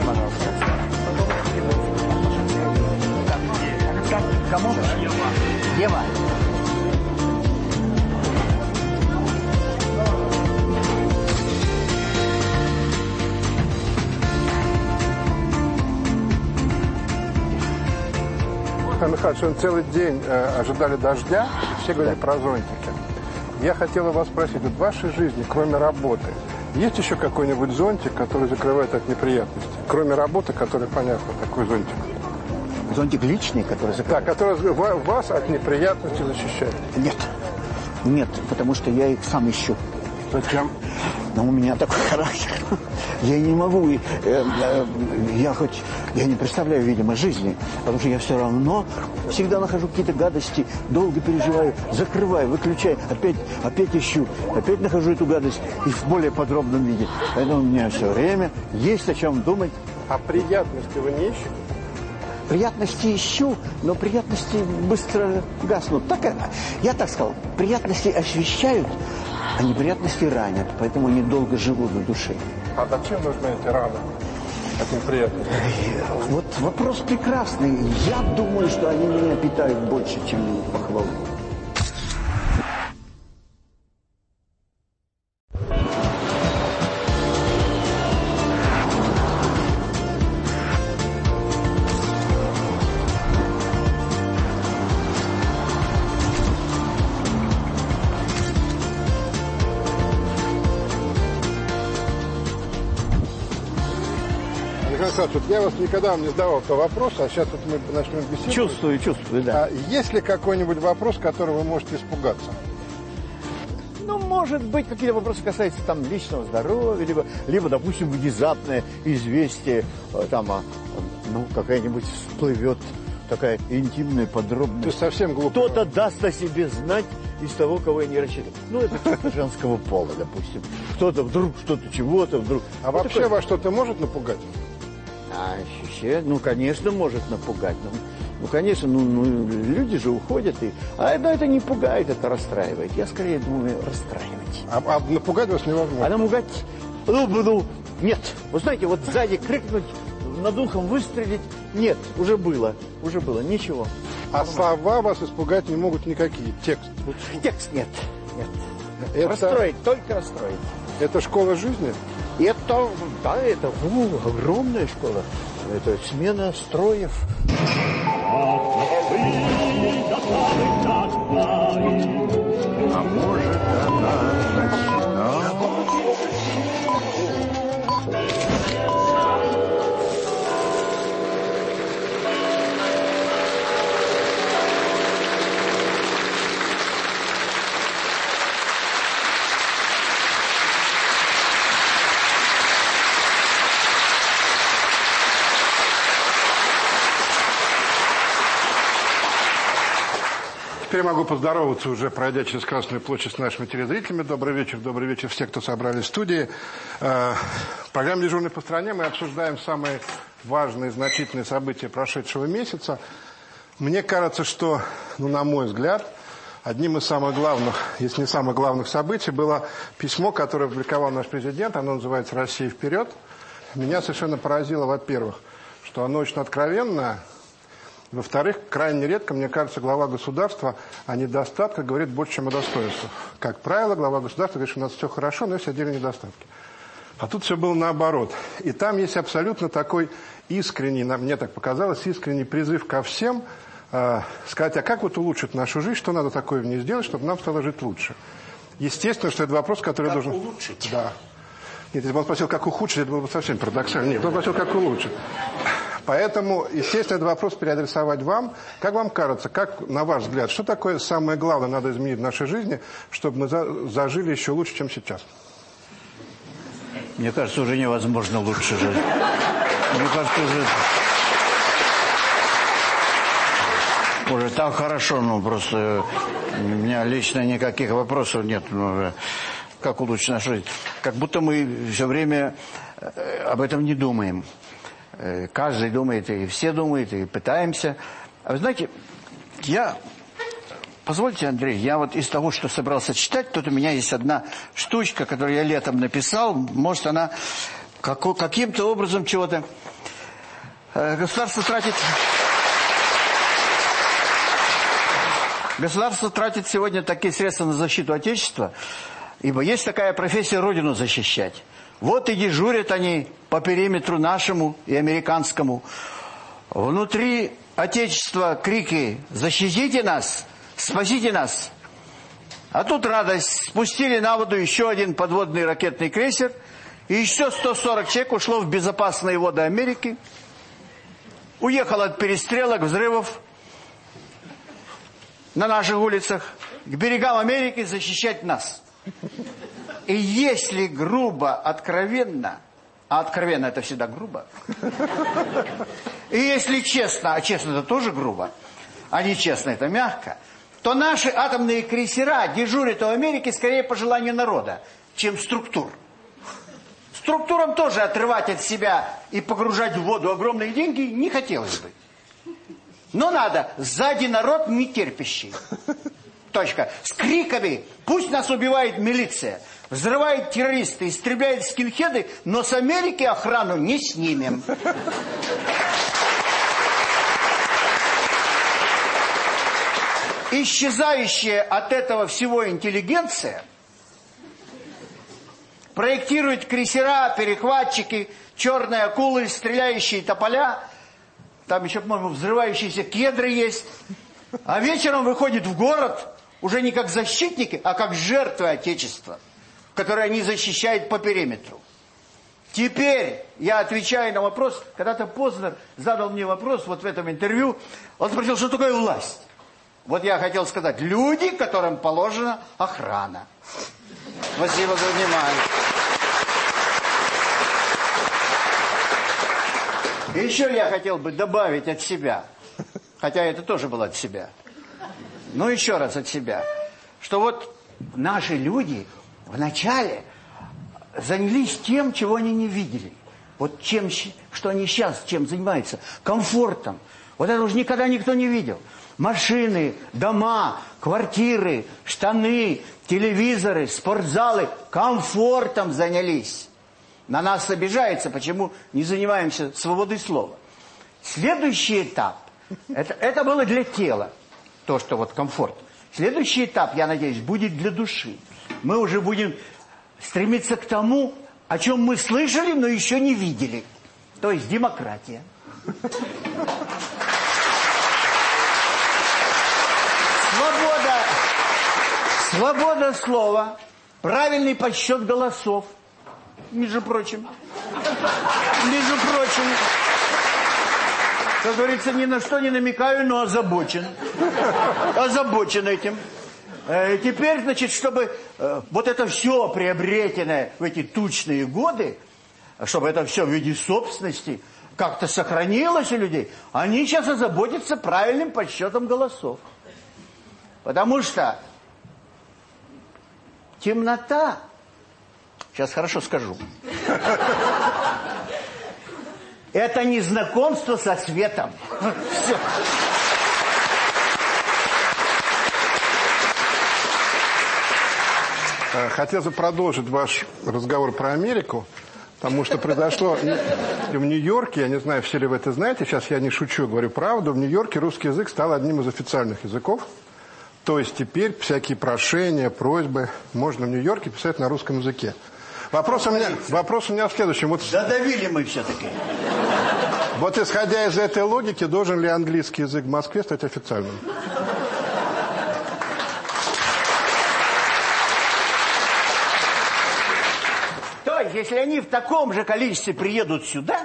Пожалуйста. Кому? Ева. Михайлович, вы целый день э, ожидали дождя, все говорили про зонтики. Я хотела вас спросить, вот в вашей жизни, кроме работы, есть еще какой-нибудь зонтик, который закрывает от неприятностей? Кроме работы, который, понятно, такой зонтик. Зонтик личный, который закрывает? Да, который ва- вас от неприятностей защищает. Нет. Нет, потому что я их сам ищу. Зачем? Но у меня такой характер. Я не могу, э, э, я хоть, я не представляю, видимо, жизни, потому что я все равно всегда нахожу какие-то гадости, долго переживаю, закрываю, выключаю, опять, опять ищу, опять нахожу эту гадость и в более подробном виде. Поэтому у меня все время есть о чем думать. А приятности вы не ищете? Приятности ищу, но приятности быстро гаснут. Так, э, я так сказал, приятности освещают, а неприятности ранят, поэтому они долго живут в душе. А зачем нужны эти раны от неприятностей? Вот вопрос прекрасный. Я думаю, что они меня питают больше, чем похвалу. Я вас никогда вам не задавал этого вопроса, а сейчас вот мы начнем беседовать. Чувствую, чувствую, да. А есть ли какой-нибудь вопрос, которого вы можете испугаться? Ну, может быть, какие-то вопросы касаются там личного здоровья, либо, либо допустим, внезапное известие, э, там, а, ну, какая-нибудь всплывет такая интимная подробность. То есть совсем глупо. Кто-то даст о себе знать из того, кого я не рассчитывал. Ну, это типа женского пола, допустим. Кто-то вдруг что-то чего-то вдруг. А Вот вообще такое. вас что-то может напугать? А, ощущение, ну, конечно, может напугать. Ну, ну, конечно, ну, ну, люди же уходят. И... А это, это не пугает, это расстраивает. Я скорее думаю, расстраивать. А, а напугать вас невозможно? А напугать, ну, ну, нет. Вы знаете, вот сзади крикнуть, над ухом выстрелить, нет, уже было, уже было, ничего. А слова вас испугать не могут никакие. Текст. Текст нет, нет. Это- Расстроить, только расстроить. Это школа жизни? Это, да, это ну, огромная школа. Это смена строев. А может она теперь могу поздороваться уже, пройдя через Красную площадь с нашими телезрителями. Добрый вечер, добрый вечер все, кто собрались в студии. Э, в программе «Дежурный по стране» мы обсуждаем самые важные, значительные события прошедшего месяца. Мне кажется, что, ну, на мой взгляд, одним из самых главных, если не самых главных событий, было письмо, которое опубликовал наш президент. Оно называется «Россия вперед». Меня совершенно поразило, во-первых, что оно очень откровенное, во-вторых, крайне редко, мне кажется, глава государства о недостатках говорит больше, чем о достоинствах. Как правило, глава государства говорит, что у нас все хорошо, но есть отдельные недостатки. А тут все было наоборот. И там есть абсолютно такой искренний, мне так показалось, искренний призыв ко всем э, сказать, а как вот улучшить нашу жизнь, что надо такое в ней сделать, чтобы нам стало жить лучше. Естественно, что это вопрос, который как должен... улучшить? Да. Нет, если бы он спросил, как ухудшить, это было бы совсем парадоксально. Нет, он спросил, как улучшить. Поэтому, естественно, этот вопрос переадресовать вам. Как вам кажется, как, на ваш взгляд, что такое самое главное надо изменить в нашей жизни, чтобы мы зажили еще лучше, чем сейчас? Мне кажется, уже невозможно лучше жить. Мне кажется, уже... Уже так хорошо, ну, просто у меня лично никаких вопросов нет. Ну, как улучшить нашу жизнь? Как будто мы все время э, об этом не думаем. Э, каждый думает, и все думают, и пытаемся. А вы знаете, я... Позвольте, Андрей, я вот из того, что собрался читать, тут у меня есть одна штучка, которую я летом написал. Может, она каким-то образом чего-то... Э, государство тратит... Государство тратит сегодня такие средства на защиту Отечества, ибо есть такая профессия Родину защищать. Вот и дежурят они по периметру нашему и американскому. Внутри Отечества крики «Защитите нас! Спасите нас!» А тут радость. Спустили на воду еще один подводный ракетный крейсер, и еще 140 человек ушло в безопасные воды Америки. Уехал от перестрелок, взрывов на наших улицах к берегам Америки защищать нас. И если грубо, откровенно, а откровенно это всегда грубо, (laughs) и если честно, а честно это тоже грубо, а не честно это мягко, то наши атомные крейсера дежурят у Америки скорее по желанию народа, чем структур. Структурам тоже отрывать от себя и погружать в воду огромные деньги не хотелось бы. Но надо, сзади народ нетерпящий. Точка. С криками «Пусть нас убивает милиция!» Взрывает террористы, истребляет скинхеды, но с Америки охрану не снимем. Исчезающая от этого всего интеллигенция проектирует крейсера, перехватчики, черные акулы, стреляющие тополя. Там еще, по-моему, взрывающиеся кедры есть. А вечером выходит в город уже не как защитники, а как жертвы Отечества которые они защищают по периметру. Теперь я отвечаю на вопрос, когда-то Познер задал мне вопрос вот в этом интервью, он спросил, что такое власть? Вот я хотел сказать, люди, которым положена охрана. Спасибо за внимание. И еще я хотел бы добавить от себя, хотя это тоже было от себя, но еще раз от себя, что вот наши люди вначале занялись тем, чего они не видели. Вот чем, что они сейчас, чем занимаются? Комфортом. Вот это уже никогда никто не видел. Машины, дома, квартиры, штаны, телевизоры, спортзалы. Комфортом занялись. На нас обижается, почему не занимаемся свободой слова. Следующий этап, это, это было для тела, то, что вот комфорт. Следующий этап, я надеюсь, будет для души мы уже будем стремиться к тому, о чем мы слышали, но еще не видели. То есть демократия. Свобода, свобода слова, правильный подсчет голосов, между прочим. Между прочим. Как говорится, ни на что не намекаю, но озабочен. Озабочен этим. Э, теперь, значит, чтобы э, вот это все приобретенное в эти тучные годы, чтобы это все в виде собственности как-то сохранилось у людей, они сейчас озаботятся правильным подсчетом голосов. Потому что темнота, сейчас хорошо скажу, (laughs) это не знакомство со светом. (laughs) Все. Хотел бы продолжить ваш разговор про Америку, потому что произошло в Нью-Йорке, я не знаю, все ли вы это знаете, сейчас я не шучу, говорю правду, в Нью-Йорке русский язык стал одним из официальных языков, то есть теперь всякие прошения, просьбы можно в Нью-Йорке писать на русском языке. Вопрос у меня, вопрос у меня в следующем. Вот, Додавили мы все-таки. вот исходя из этой логики, должен ли английский язык в Москве стать официальным? Есть, если они в таком же количестве приедут сюда,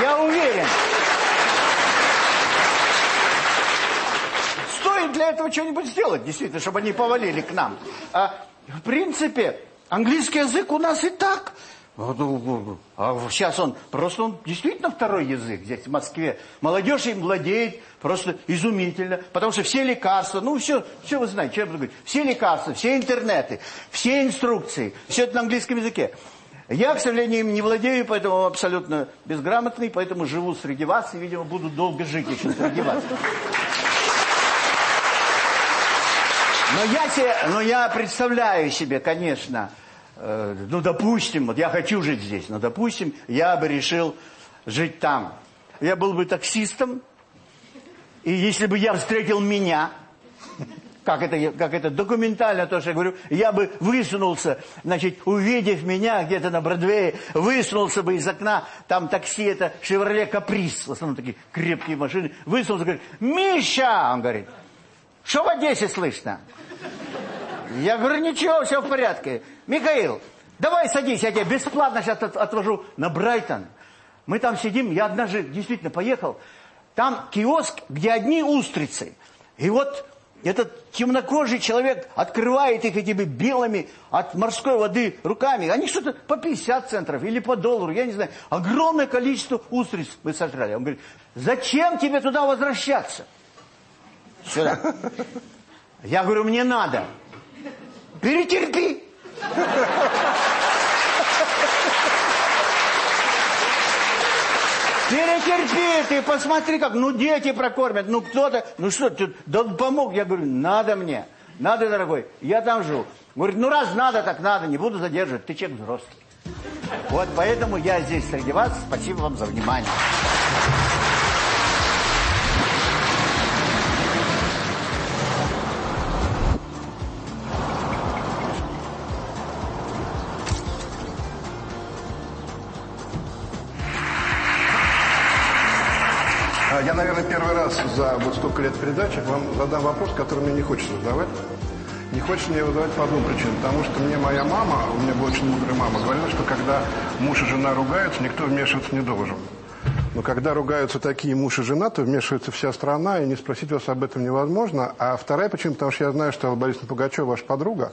я уверен, стоит для этого что-нибудь сделать, действительно, чтобы они повалили к нам. А, в принципе, английский язык у нас и так. А сейчас он, просто он действительно второй язык здесь, в Москве. Молодежь им владеет просто изумительно, потому что все лекарства, ну все, все вы знаете, что я буду говорить, все лекарства, все интернеты, все инструкции, все это на английском языке. Я, к сожалению, им не владею, поэтому абсолютно безграмотный, поэтому живу среди вас и, видимо, буду долго жить еще среди вас. Но я, себе, но я представляю себе, конечно, э, ну, допустим, вот я хочу жить здесь, но, допустим, я бы решил жить там. Я был бы таксистом, и если бы я встретил меня, как это, как это документально то, что я говорю, я бы высунулся, значит, увидев меня где-то на Бродвее, высунулся бы из окна, там такси, это «Шевроле Каприз», в основном такие крепкие машины, высунулся, говорит, «Миша!» Он говорит, «Что в Одессе слышно?» Я говорю, ничего, все в порядке. Михаил, давай садись, я тебя бесплатно сейчас от- отвожу на Брайтон. Мы там сидим, я однажды действительно поехал. Там киоск, где одни устрицы. И вот этот темнокожий человек открывает их этими белыми от морской воды руками. Они что-то по 50 центов или по доллару, я не знаю. Огромное количество устриц вы сожрали. Он говорит, зачем тебе туда возвращаться? Сюда. Я говорю, мне надо. Перетерпи. (laughs) Перетерпи, ты посмотри как, ну дети прокормят, ну кто-то, ну что, ты, да помог. Я говорю, надо мне, надо, дорогой, я там живу. Говорит, ну раз надо, так надо, не буду задерживать, ты человек взрослый. Вот поэтому я здесь среди вас, спасибо вам за внимание. Раз за вот столько лет передачи вам задам вопрос, который мне не хочется задавать. Не хочется мне его задавать по одной причине. Потому что мне моя мама, у меня была очень мудрая мама, говорила, что когда муж и жена ругаются, никто вмешиваться не должен. Но когда ругаются такие муж и жена, то вмешивается вся страна, и не спросить вас об этом невозможно. А вторая причина, потому что я знаю, что Алла Борисовна Пугачева ваша подруга.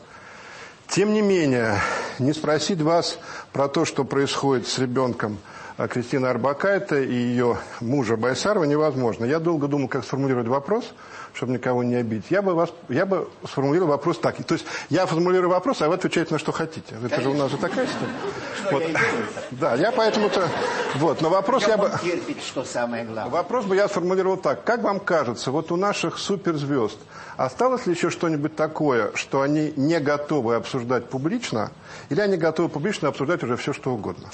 Тем не менее, не спросить вас про то, что происходит с ребенком Кристины Арбакайте и ее мужа Байсарова, невозможно. Я долго думал, как сформулировать вопрос, чтобы никого не обидеть. Я бы, вас, я бы сформулировал вопрос так. То есть я формулирую вопрос, а вы отвечаете на что хотите. Это же у нас же такая система. Что я и делаю Да, я поэтому-то... Вот, но вопрос я бы... терпит, что самое главное. Вопрос бы я сформулировал так. Как вам кажется, вот у наших суперзвезд осталось ли еще что-нибудь такое, что они не готовы обсуждать публично, или они готовы публично обсуждать уже все, что угодно?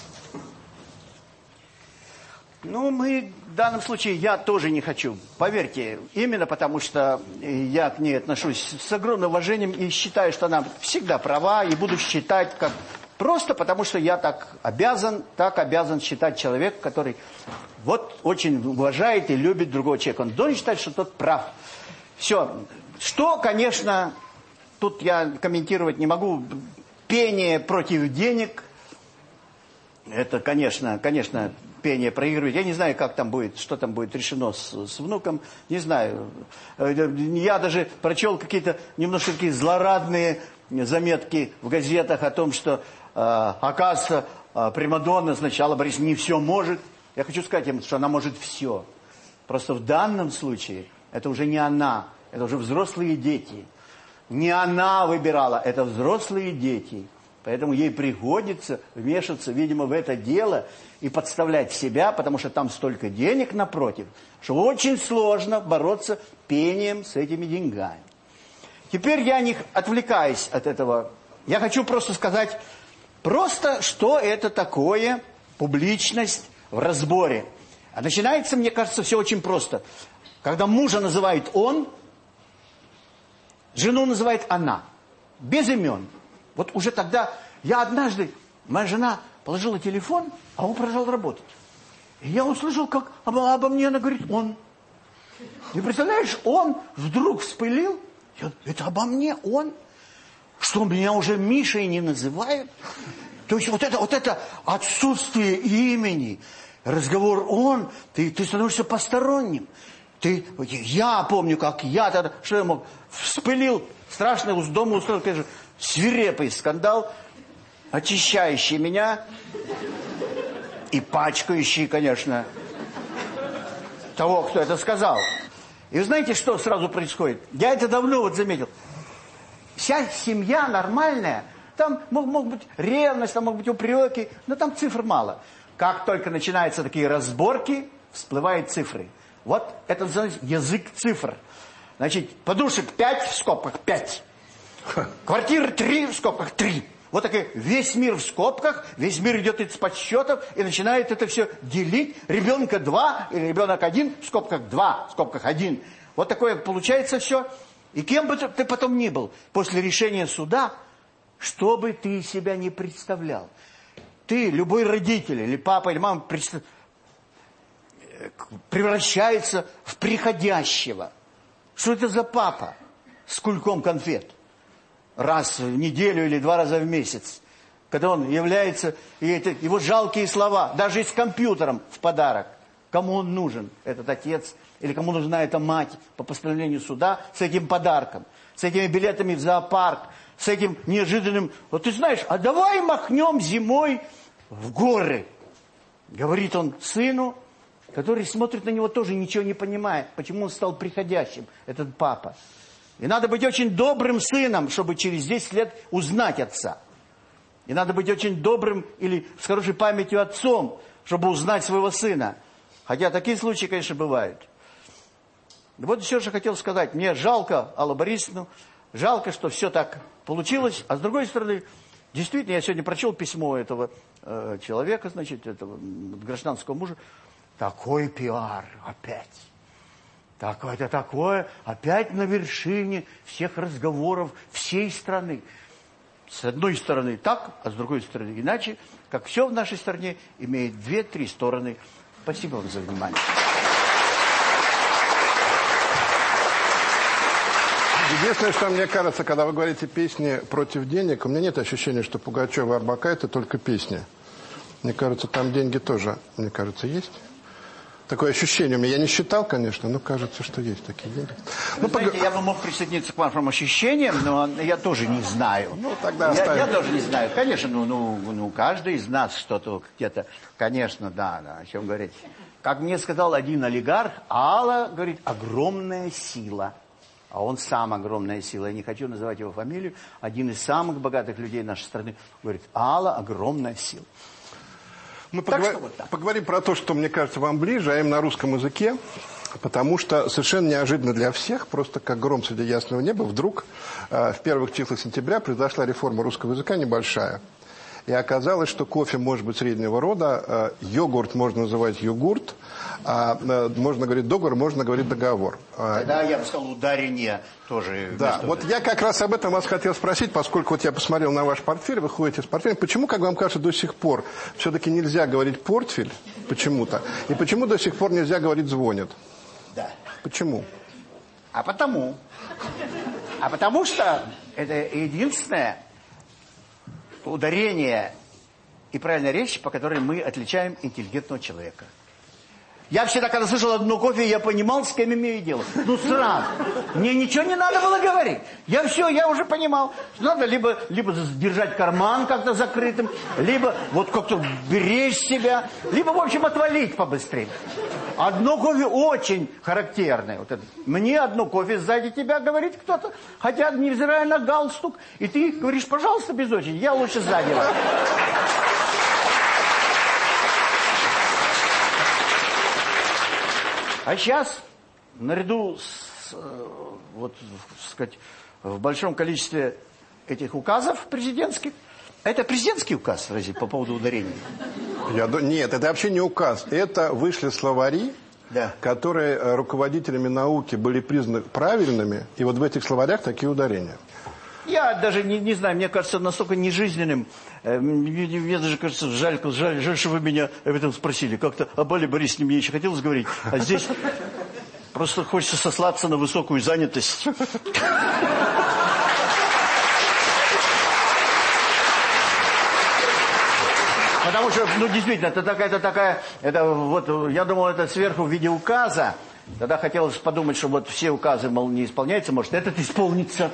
Ну, мы в данном случае, я тоже не хочу. Поверьте, именно потому что я к ней отношусь с огромным уважением и считаю, что она всегда права, и буду считать как... Просто потому что я так обязан, так обязан считать человек, который вот очень уважает и любит другого человека. Он должен считать, что тот прав. Все. Что, конечно, тут я комментировать не могу. Пение против денег. Это, конечно, конечно, пение проигрывает. Я не знаю, как там будет, что там будет решено с, с внуком. Не знаю. Э, Я даже прочел какие-то немножко такие злорадные заметки в газетах о том, что, э, оказывается, э, Примадонна сначала Борис не все может. Я хочу сказать им, что она может все. Просто в данном случае это уже не она. Это уже взрослые дети. Не она выбирала, это взрослые дети. Поэтому ей приходится вмешиваться, видимо, в это дело и подставлять себя, потому что там столько денег напротив, что очень сложно бороться пением с этими деньгами. Теперь я не отвлекаюсь от этого. Я хочу просто сказать, просто что это такое публичность в разборе. А начинается, мне кажется, все очень просто. Когда мужа называет он, жену называет она. Без имен. Вот уже тогда я однажды, моя жена положила телефон, а он продолжал работать. И я услышал, как обо, обо мне она говорит «он». И представляешь, он вдруг вспылил. Я, это обо мне он? Что, меня уже Мишей не называют? То есть вот это, вот это отсутствие имени, разговор он, ты, ты становишься посторонним. Ты, я помню, как я тогда, что я мог, вспылил, страшно, дома устроил, конечно, свирепый скандал, очищающий меня и пачкающий, конечно, того, кто это сказал. И знаете, что сразу происходит? Я это давно вот заметил. Вся семья нормальная, там мог, мог быть ревность, там могут быть упреки, но там цифр мало. Как только начинаются такие разборки, всплывают цифры. Вот это называется язык цифр. Значит, подушек 5 в скобках 5. Квартир 3 в скобках 3. Вот такой весь мир в скобках, весь мир идет из подсчетов и начинает это все делить. Ребенка два или ребенок один в скобках два, в скобках один. Вот такое получается все. И кем бы ты потом ни был, после решения суда, что бы ты себя не представлял. Ты, любой родитель или папа, или мама, превращается в приходящего. Что это за папа с кульком конфет? Раз в неделю или два раза в месяц, когда он является, и это его жалкие слова, даже и с компьютером в подарок. Кому он нужен, этот отец, или кому нужна эта мать по постановлению суда с этим подарком, с этими билетами в зоопарк, с этим неожиданным... Вот ты знаешь, а давай махнем зимой в горы. Говорит он сыну, который смотрит на него тоже ничего не понимает, почему он стал приходящим, этот папа. И надо быть очень добрым сыном, чтобы через 10 лет узнать отца. И надо быть очень добрым или с хорошей памятью отцом, чтобы узнать своего сына. Хотя такие случаи, конечно, бывают. Вот еще что хотел сказать. Мне жалко Аллу Борисовну, жалко, что все так получилось. А с другой стороны, действительно, я сегодня прочел письмо этого э, человека, значит, этого гражданского мужа. Такой пиар опять. Так, это такое, опять на вершине всех разговоров всей страны. С одной стороны так, а с другой стороны иначе. Как все в нашей стране имеет две-три стороны. Спасибо вам за внимание. Единственное, что мне кажется, когда вы говорите песни против денег, у меня нет ощущения, что Пугачева и Арбака – это только песни. Мне кажется, там деньги тоже, мне кажется, есть. Такое ощущение у меня. Я не считал, конечно, но кажется, что есть такие деньги. Ну, знаете, пог... я бы мог присоединиться к вашим ощущениям, но я тоже не знаю. Ну, тогда я, я тоже не знаю. Конечно, ну, ну, ну каждый из нас что-то где-то... Конечно, да, да, о чем говорить. Как мне сказал один олигарх, Алла, говорит, огромная сила. А он сам огромная сила. Я не хочу называть его фамилию. Один из самых богатых людей нашей страны говорит, Алла огромная сила. Мы поговор... вот поговорим про то, что, мне кажется, вам ближе, а именно на русском языке. Потому что совершенно неожиданно для всех, просто как гром среди ясного неба, вдруг э, в первых числах сентября произошла реформа русского языка небольшая. И оказалось, что кофе может быть среднего рода, э, йогурт можно называть йогурт, а э, можно говорить договор, можно говорить договор. А, Тогда я бы сказал ударение тоже. Да, вот я как раз об этом вас хотел спросить, поскольку вот я посмотрел на ваш портфель, вы ходите с портфелем. Почему, как вам кажется, до сих пор все-таки нельзя говорить портфель почему-то? И почему до сих пор нельзя говорить звонят? Да. Почему? А потому. А потому что это единственное ударение и правильная речь, по которой мы отличаем интеллигентного человека. Я всегда, когда слышал одно кофе, я понимал, с кем имею дело. Ну, сразу. Мне ничего не надо было говорить. Я все, я уже понимал. Надо либо, либо держать карман как-то закрытым, либо вот как-то беречь себя, либо, в общем, отвалить побыстрее. Одно кофе очень характерное. Вот это. Мне одно кофе сзади тебя говорит кто-то, хотя невзирая на галстук, и ты говоришь, пожалуйста, без очереди, я лучше сзади вас. А сейчас, наряду с, э, вот, сказать, в большом количестве этих указов президентских, это президентский указ, разве, по поводу ударения? Я, нет, это вообще не указ. Это вышли словари, да. которые э, руководителями науки были признаны правильными, и вот в этих словарях такие ударения. Я даже не, не знаю, мне кажется, настолько нежизненным. Э, мне, мне даже кажется, жаль, жаль, жаль, что вы меня об этом спросили. Как-то об Алле Борисовне мне еще хотелось говорить, а здесь просто хочется сослаться на высокую занятость. Потому что, ну, действительно, это такая, это такая, это вот, я думал, это сверху в виде указа. Тогда хотелось подумать, что вот все указы, мол, не исполняются, может, этот исполнится.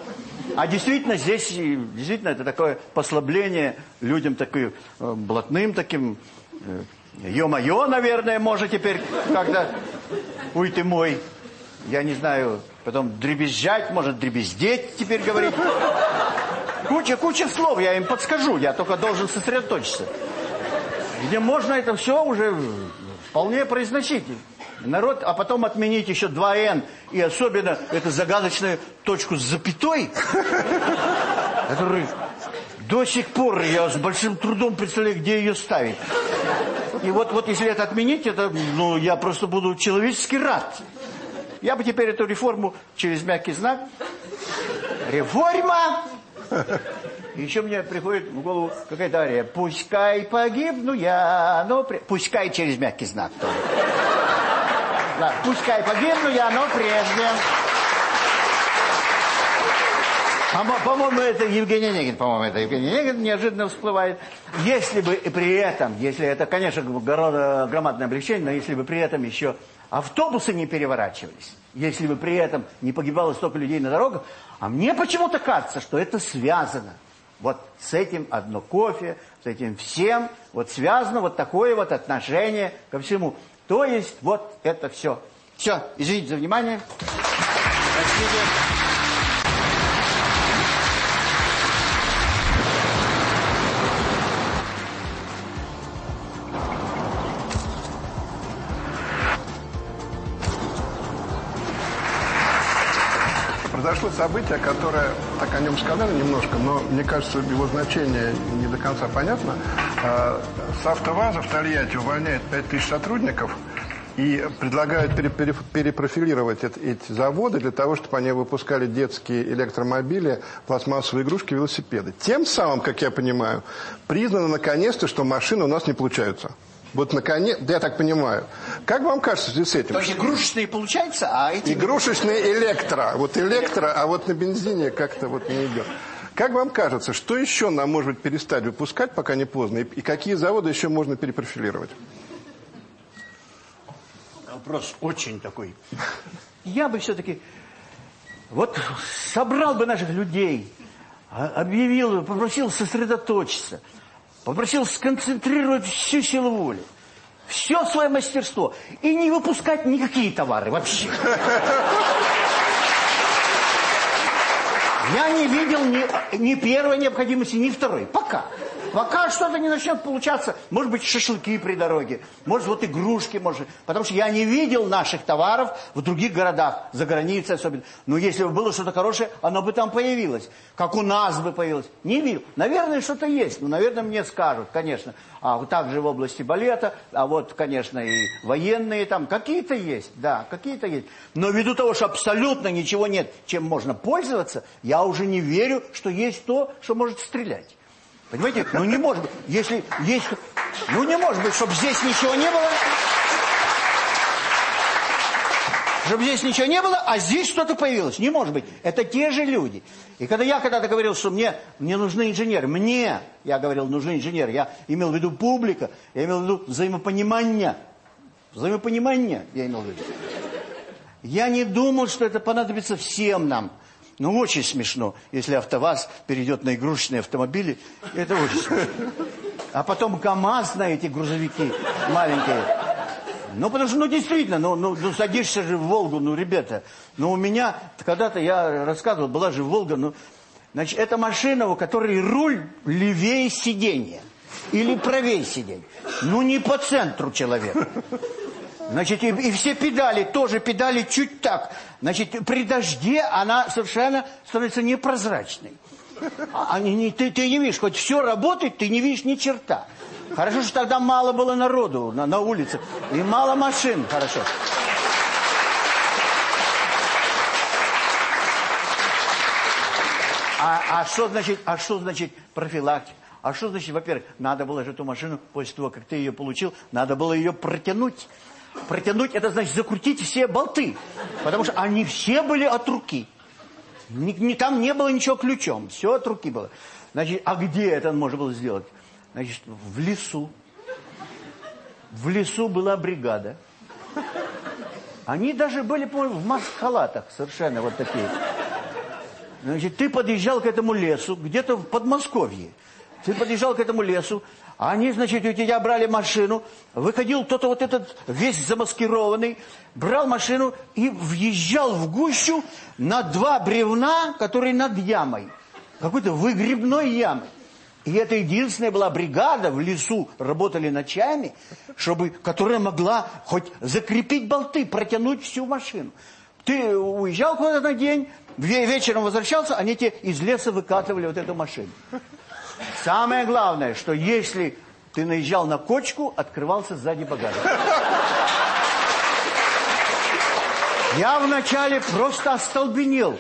А действительно, здесь, действительно, это такое послабление людям таким э, блатным таким, э, ё-моё, наверное, может теперь когда уй ты мой, я не знаю, потом дребезжать, может, дребездеть теперь говорить. Куча, куча слов, я им подскажу, я только должен сосредоточиться. Где можно это все уже вполне произносить. Народ, а потом отменить еще 2Н и особенно эту загадочную точку с запятой, которую до сих пор я с большим трудом представляю, где ее ставить. И вот, вот если это отменить, это, ну, я просто буду человечески рад. Я бы теперь эту реформу через мягкий знак. Реформа! И еще мне приходит в голову какая-то ария. Пускай погибну я, но... При... Пускай через мягкий знак. Да, пускай погибну я, но прежде... По-моему, это Евгений Онегин, по-моему, это Евгений Онегин неожиданно всплывает. Если бы при этом, если это, конечно, громадное облегчение, но если бы при этом еще автобусы не переворачивались, если бы при этом не погибало столько людей на дорогах, а мне почему-то кажется, что это связано. Вот с этим одно кофе, с этим всем, вот связано вот такое вот отношение ко всему. То есть вот это все. Все, извините за внимание. Спасибо. произошло событие, которое, так о нем сказали немножко, но мне кажется, его значение не до конца понятно. А, с АвтоВАЗа в Тольятти увольняет 5000 сотрудников и предлагают перепрофилировать эти заводы для того, чтобы они выпускали детские электромобили, пластмассовые игрушки, велосипеды. Тем самым, как я понимаю, признано наконец-то, что машины у нас не получаются. Вот наконец, я так понимаю. Как вам кажется связи с этим? То есть игрушечные получается, а эти... Игрушечные электро. Вот электро, а вот на бензине как-то вот не идет. Как вам кажется, что еще нам, может быть, перестать выпускать, пока не поздно, и, какие заводы еще можно перепрофилировать? Вопрос очень такой. (laughs) Я бы все-таки вот собрал бы наших людей, а, объявил, попросил сосредоточиться – Попросил сконцентрировать всю силу воли, все свое мастерство и не выпускать никакие товары вообще. (laughs) Я не видел ни, ни первой необходимости, ни второй. Пока. Пока что-то не начнет получаться. Может быть, шашлыки при дороге. Может, вот игрушки, может. Потому что я не видел наших товаров в других городах. За границей особенно. Но если бы было что-то хорошее, оно бы там появилось. Как у нас бы появилось. Не видел. Наверное, что-то есть. Ну, наверное, мне скажут, конечно. А вот также в области балета. А вот, конечно, и военные там. Какие-то есть. Да, какие-то есть. Но ввиду того, что абсолютно ничего нет, чем можно пользоваться, я уже не верю, что есть то, что может стрелять. Понимаете? Ну не может быть. Если есть... Ну не может быть, чтобы здесь ничего не было. Чтобы здесь ничего не было, а здесь что-то появилось. Не может быть. Это те же люди. И когда я когда-то говорил, что мне, мне нужны инженеры, мне, я говорил, нужны инженеры, я имел в виду публика, я имел в виду взаимопонимание Взаимопонимание, я имел в виду. Я не думал, что это понадобится всем нам. Ну, очень смешно, если АвтоВАЗ перейдет на игрушечные автомобили. Это очень смешно. А потом КАМАЗ эти грузовики маленькие. Ну, потому что, ну, действительно, ну, ну, ну садишься же в Волгу, ну, ребята. Ну, у меня, когда-то я рассказывал, была же Волга, ну, значит, это машина, у которой руль левее сиденья. Или правее сиденья. Ну, не по центру человека. Значит, и, и все педали, тоже педали чуть так. Значит, при дожде она совершенно становится непрозрачной. А, не, ты, ты не видишь, хоть все работает, ты не видишь ни черта. Хорошо, что тогда мало было народу на, на улице. И мало машин, хорошо. А, а что значит, а что значит профилактика? А что значит, во-первых, надо было же эту машину, после того, как ты ее получил, надо было ее протянуть. Протянуть, это значит закрутить все болты. Потому что они все были от руки. Ни, ни, там не было ничего ключом. Все от руки было. Значит, а где это можно было сделать? Значит, в лесу. В лесу была бригада. Они даже были, по-моему, в маск-халатах совершенно вот такие. Значит, ты подъезжал к этому лесу, где-то в Подмосковье. Ты подъезжал к этому лесу, они, значит, у тебя брали машину, выходил кто-то вот этот весь замаскированный, брал машину и въезжал в гущу на два бревна, которые над ямой. Какой-то выгребной ямой. И это единственная была бригада в лесу, работали ночами, чтобы, которая могла хоть закрепить болты, протянуть всю машину. Ты уезжал куда-то на день, вечером возвращался, они тебе из леса выкатывали вот эту машину. Самое главное, что если ты наезжал на кочку, открывался сзади багажник. Я вначале просто остолбенел.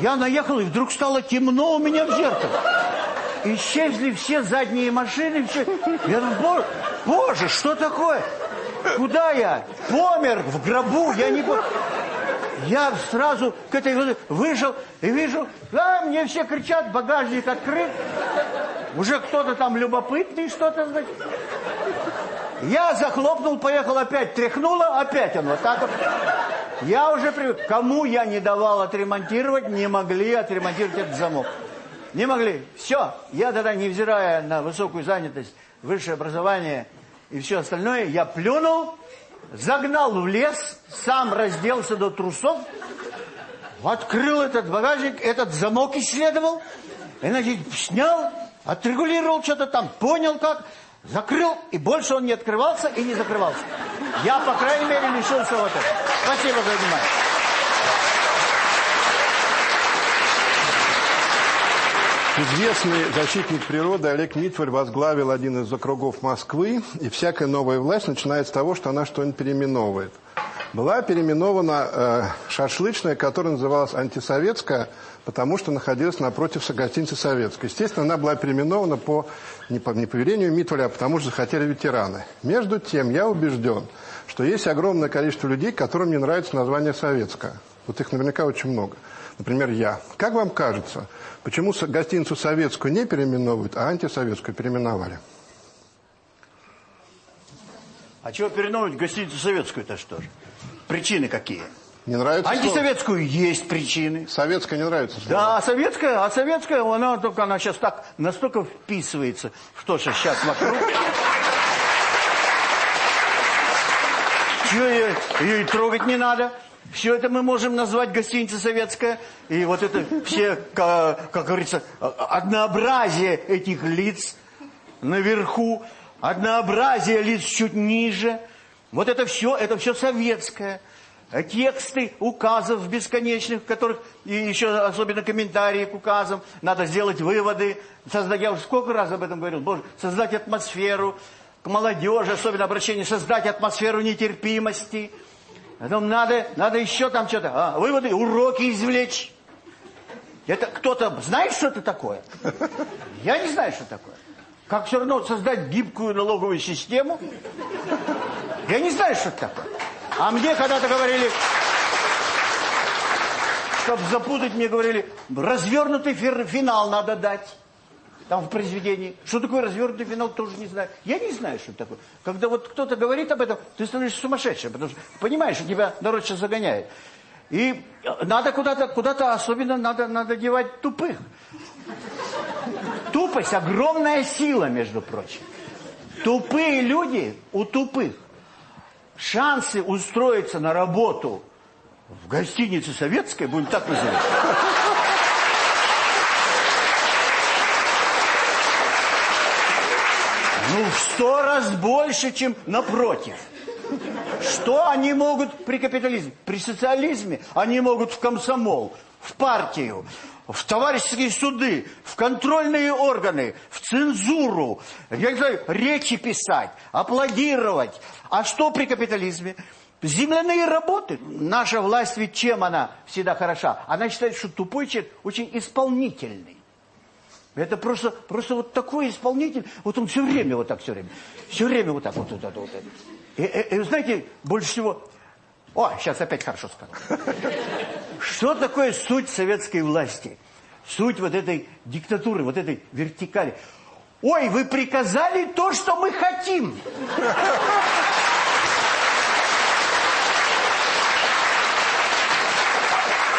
Я наехал, и вдруг стало темно у меня в зеркале. Исчезли все задние машины. Все. Я думаю, боже, что такое? Куда я? Помер в гробу, я не помню. Я сразу к этой вышел и вижу, да, мне все кричат, багажник открыт. Уже кто-то там любопытный что-то, значит. Я захлопнул, поехал опять, тряхнуло, опять он вот так вот. Я уже привык. Кому я не давал отремонтировать, не могли отремонтировать этот замок. Не могли. Все. Я тогда, невзирая на высокую занятость, высшее образование и все остальное, я плюнул загнал в лес, сам разделся до трусов, открыл этот багажник, этот замок исследовал, и, значит, снял, отрегулировал что-то там, понял как, закрыл, и больше он не открывался и не закрывался. Я, по крайней мере, лишился вот этого. Спасибо за внимание. Известный защитник природы Олег Митваль возглавил один из округов Москвы, и всякая новая власть начинает с того, что она что-нибудь переименовывает. Была переименована э, шашлычная, которая называлась антисоветская, потому что находилась напротив гостиницы «Советской». Естественно, она была переименована по, не по не по велению Митваля, а потому что захотели ветераны. Между тем, я убежден, что есть огромное количество людей, которым не нравится название «Советская». Вот их наверняка очень много. Например, я. Как вам кажется, почему гостиницу советскую не переименовывают, а антисоветскую переименовали? А чего переименовывать гостиницу советскую-то что же? Причины какие? Не нравится Антисоветскую слово? есть причины. Советская не нравится слово. Да, а советская, а советская, она только она сейчас так настолько вписывается в то, что сейчас вокруг. Ее, ее и трогать не надо? Все это мы можем назвать гостиница советская. И вот это все, как, как говорится, однообразие этих лиц наверху, однообразие лиц чуть ниже. Вот это все, это все советское. Тексты указов бесконечных, которых, и еще особенно комментарии к указам, надо сделать выводы, создать, я уже сколько раз об этом говорил, боже, создать атмосферу к молодежи, особенно обращение, создать атмосферу нетерпимости – Потом надо, надо еще там что-то, а, выводы, уроки извлечь. Это кто-то знает, что это такое? Я не знаю, что такое. Как все равно создать гибкую налоговую систему? Я не знаю, что это такое. А мне когда-то говорили, чтобы запутать, мне говорили, развернутый финал надо дать. Там в произведении. Что такое развернутый финал, тоже не знаю. Я не знаю, что такое. Когда вот кто-то говорит об этом, ты становишься сумасшедшим, потому что понимаешь, что тебя народ сейчас загоняет. И надо куда-то, куда-то особенно надо, надо девать тупых. Тупость – огромная сила, между прочим. Тупые люди у тупых. Шансы устроиться на работу в гостинице советской, будем так называть, в сто раз больше, чем напротив. Что они могут при капитализме? При социализме они могут в комсомол, в партию, в товарищеские суды, в контрольные органы, в цензуру, я не знаю, речи писать, аплодировать. А что при капитализме? Земляные работы. Наша власть ведь чем она всегда хороша? Она считает, что тупой человек очень исполнительный. Это просто, просто вот такой исполнитель, вот он все время вот так, все время. Все время вот так, вот, вот, вот, вот. И, и, и знаете, больше всего... О, сейчас опять хорошо сказал. Что такое суть советской власти? Суть вот этой диктатуры, вот этой вертикали. Ой, вы приказали то, что мы хотим.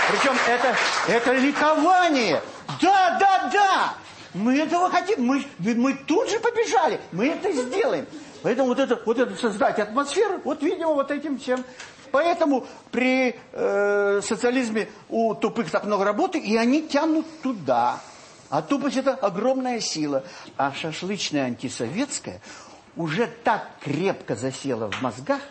Причем это, это ликование. Да, да. Мы этого хотим. Мы, мы тут же побежали. Мы это сделаем. Поэтому вот это, вот это создать атмосферу, вот, видимо, вот этим всем. Поэтому при э, социализме у тупых так много работы, и они тянут туда. А тупость – это огромная сила. А шашлычная антисоветская уже так крепко засела в мозгах.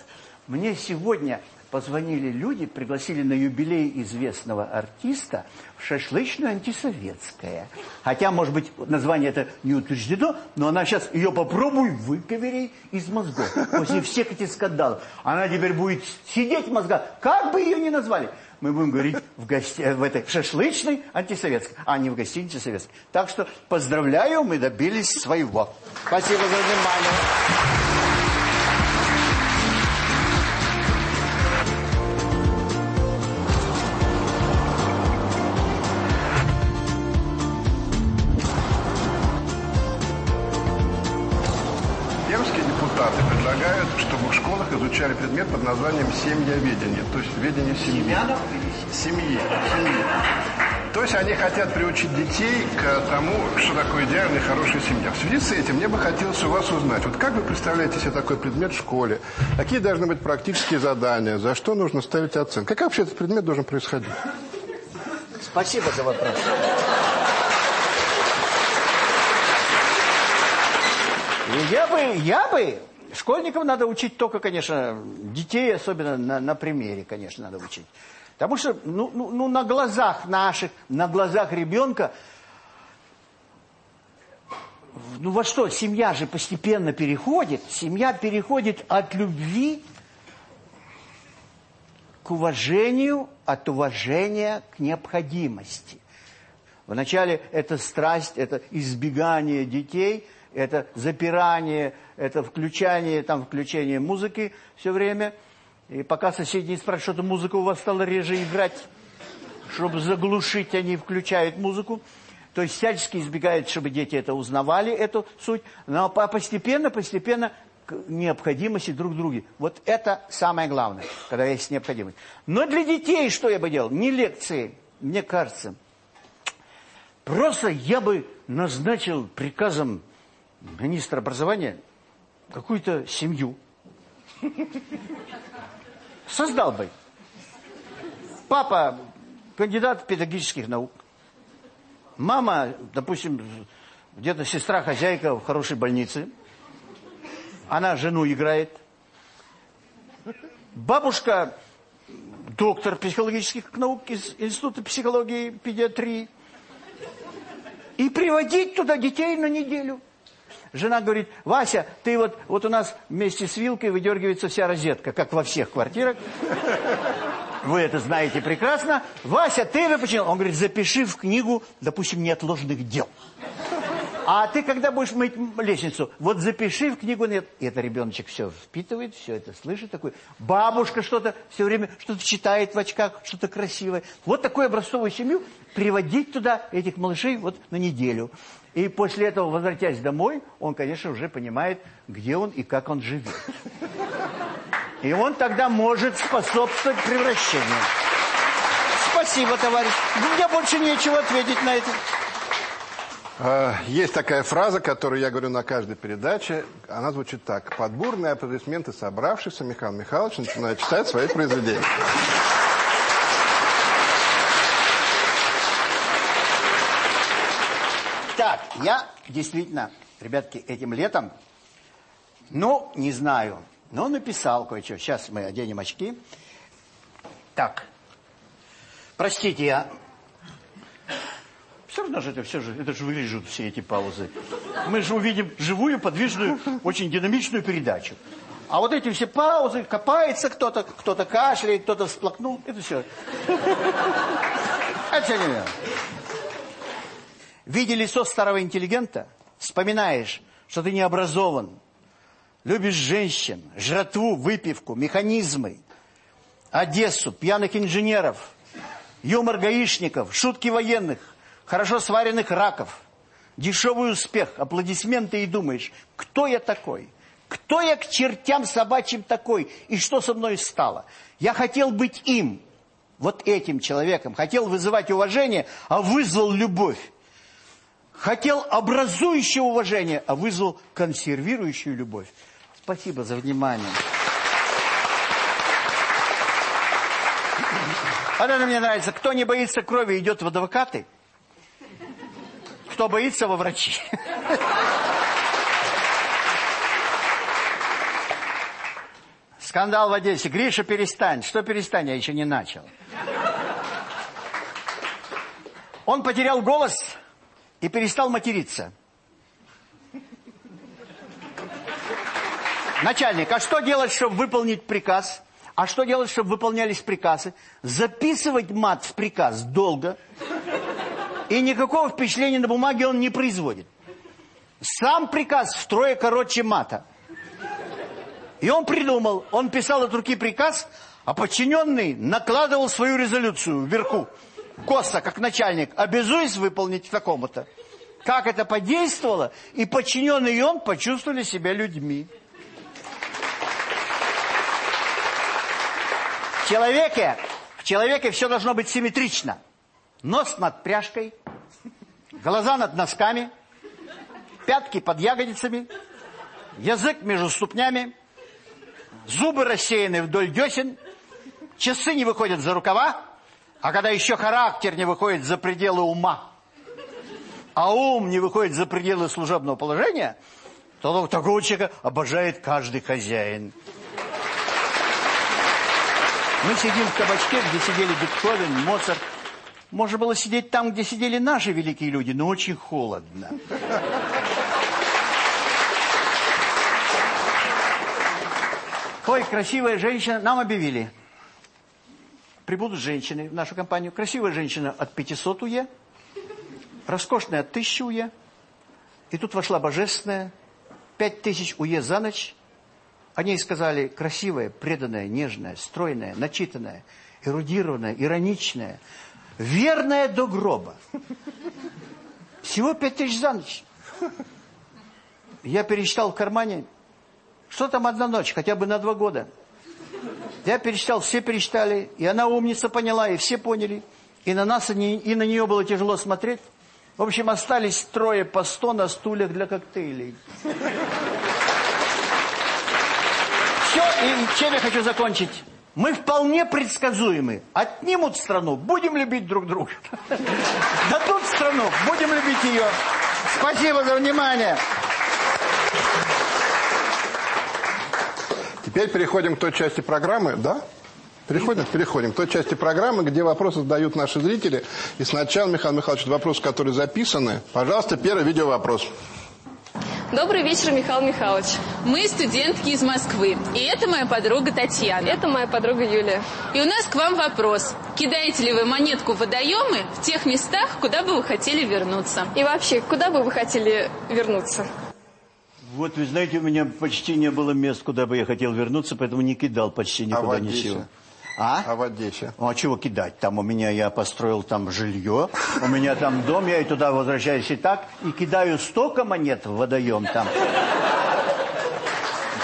Мне сегодня позвонили люди, пригласили на юбилей известного артиста шашлычную антисоветское. Хотя, может быть, название это не утверждено, но она сейчас, ее попробуй выковырей из мозгов. После всех этих скандалов. Она теперь будет сидеть в мозгах. Как бы ее ни назвали. Мы будем говорить в, гости... в этой шашлычной антисоветской, а не в гостинице советской. Так что поздравляю, мы добились своего. Спасибо за внимание. Названием «семьяведение», то есть ведение семьи. Семьи. Семьи. То есть они хотят приучить детей к тому, что такое идеальная хорошая семья. В связи с этим мне бы хотелось у вас узнать, вот как вы представляете себе такой предмет в школе? Какие должны быть практические задания? За что нужно ставить оценку? Как вообще этот предмет должен происходить? Спасибо за вопрос. Я бы, я бы Школьников надо учить только, конечно, детей, особенно на, на примере, конечно, надо учить. Потому что, ну, ну, ну, на глазах наших, на глазах ребенка, ну во что, семья же постепенно переходит, семья переходит от любви к уважению, от уважения к необходимости. Вначале это страсть, это избегание детей – это запирание, это включание, там, включение музыки все время. И пока соседи не спрашивают, что-то музыка у вас стала реже играть, чтобы заглушить, они включают музыку. То есть всячески избегают, чтобы дети это узнавали, эту суть. Но постепенно, постепенно к необходимости друг в друге. Вот это самое главное, когда есть необходимость. Но для детей что я бы делал? Не лекции, мне кажется. Просто я бы назначил приказом министр образования какую-то семью. Создал бы. Папа кандидат педагогических наук. Мама, допустим, где-то сестра хозяйка в хорошей больнице. Она жену играет. Бабушка доктор психологических наук из Института психологии, педиатрии. И приводить туда детей на неделю. Жена говорит, Вася, ты вот, вот у нас вместе с вилкой выдергивается вся розетка, как во всех квартирах. Вы это знаете прекрасно. Вася, ты выпучил. Он говорит, запиши в книгу, допустим, неотложных дел. А ты когда будешь мыть лестницу, вот запиши в книгу нет. И это ребеночек все впитывает, все это слышит. Такой. Бабушка что-то все время, что-то читает в очках, что-то красивое. Вот такую образцовую семью приводить туда этих малышей вот на неделю. И после этого, возвратясь домой, он, конечно, уже понимает, где он и как он живет. И он тогда может способствовать превращению. Спасибо, товарищ. Мне больше нечего ответить на это. Э, Есть такая фраза, которую я говорю на каждой передаче. Она звучит так. Под бурные аплодисменты собравшихся Михаил Михайлович начинает читать свои произведения. Так, я действительно, ребятки, этим летом, ну, не знаю, но написал кое-что. Сейчас мы оденем очки. Так, простите, я... Все равно же это все же, это же вырежут все эти паузы. Мы же увидим живую, подвижную, очень динамичную передачу. А вот эти все паузы, копается кто-то, кто-то кашляет, кто-то всплакнул, это все. Это все не. Видя лицо старого интеллигента, вспоминаешь, что ты не образован, любишь женщин, жратву, выпивку, механизмы, Одессу, пьяных инженеров, юмор гаишников, шутки военных, хорошо сваренных раков, дешевый успех, аплодисменты и думаешь, кто я такой? Кто я к чертям собачьим такой? И что со мной стало? Я хотел быть им, вот этим человеком, хотел вызывать уважение, а вызвал любовь. Хотел образующее уважение, а вызвал консервирующую любовь. Спасибо за внимание. А это мне нравится. Кто не боится крови, идет в адвокаты. Кто боится, во врачи. Скандал в Одессе. Гриша, перестань. Что перестань? Я еще не начал. Он потерял голос и перестал материться. Начальник, а что делать, чтобы выполнить приказ? А что делать, чтобы выполнялись приказы? Записывать мат в приказ долго. И никакого впечатления на бумаге он не производит. Сам приказ втрое короче мата. И он придумал, он писал от руки приказ, а подчиненный накладывал свою резолюцию вверху. Косо, как начальник, обязуюсь выполнить такому-то. Как это подействовало, и подчиненный и он почувствовали себя людьми. В человеке, в человеке все должно быть симметрично. Нос над пряжкой, глаза над носками, пятки под ягодицами, язык между ступнями, зубы рассеяны вдоль десен, часы не выходят за рукава, а когда еще характер не выходит за пределы ума, а ум не выходит за пределы служебного положения, то такого человека обожает каждый хозяин. Мы сидим в кабачке, где сидели Бетховен, Моцарт. Можно было сидеть там, где сидели наши великие люди, но очень холодно. Ой, красивая женщина, нам объявили. Прибудут женщины в нашу компанию. Красивая женщина от 500 УЕ, роскошная от 1000 УЕ. И тут вошла божественная, 5000 УЕ за ночь. Они сказали, красивая, преданная, нежная, стройная, начитанная, эрудированная, ироничная, верная до гроба. Всего 5000 за ночь. Я пересчитал в кармане, что там одна ночь, хотя бы на два года. Я пересчитал, все пересчитали, и она умница поняла, и все поняли. И на нас, и на нее было тяжело смотреть. В общем, остались трое по сто на стульях для коктейлей. Все, и чем я хочу закончить? Мы вполне предсказуемы. Отнимут страну, будем любить друг друга. Дадут страну, будем любить ее. Спасибо за внимание. Теперь переходим к той части программы, да? Переходим? Переходим к той части программы, где вопросы задают наши зрители. И сначала, Михаил Михайлович, вопросы, которые записаны. Пожалуйста, первый видеовопрос. Добрый вечер, Михаил Михайлович. Мы студентки из Москвы. И это моя подруга Татьяна. Это моя подруга Юлия. И у нас к вам вопрос. Кидаете ли вы монетку в водоемы в тех местах, куда бы вы хотели вернуться? И вообще, куда бы вы хотели вернуться? Вот, вы знаете, у меня почти не было мест, куда бы я хотел вернуться, поэтому не кидал почти никуда а в Одессе? ничего. А? А в Одессе? Ну, а чего кидать? Там у меня, я построил там жилье, у меня там дом, я и туда возвращаюсь и так, и кидаю столько монет в водоем там.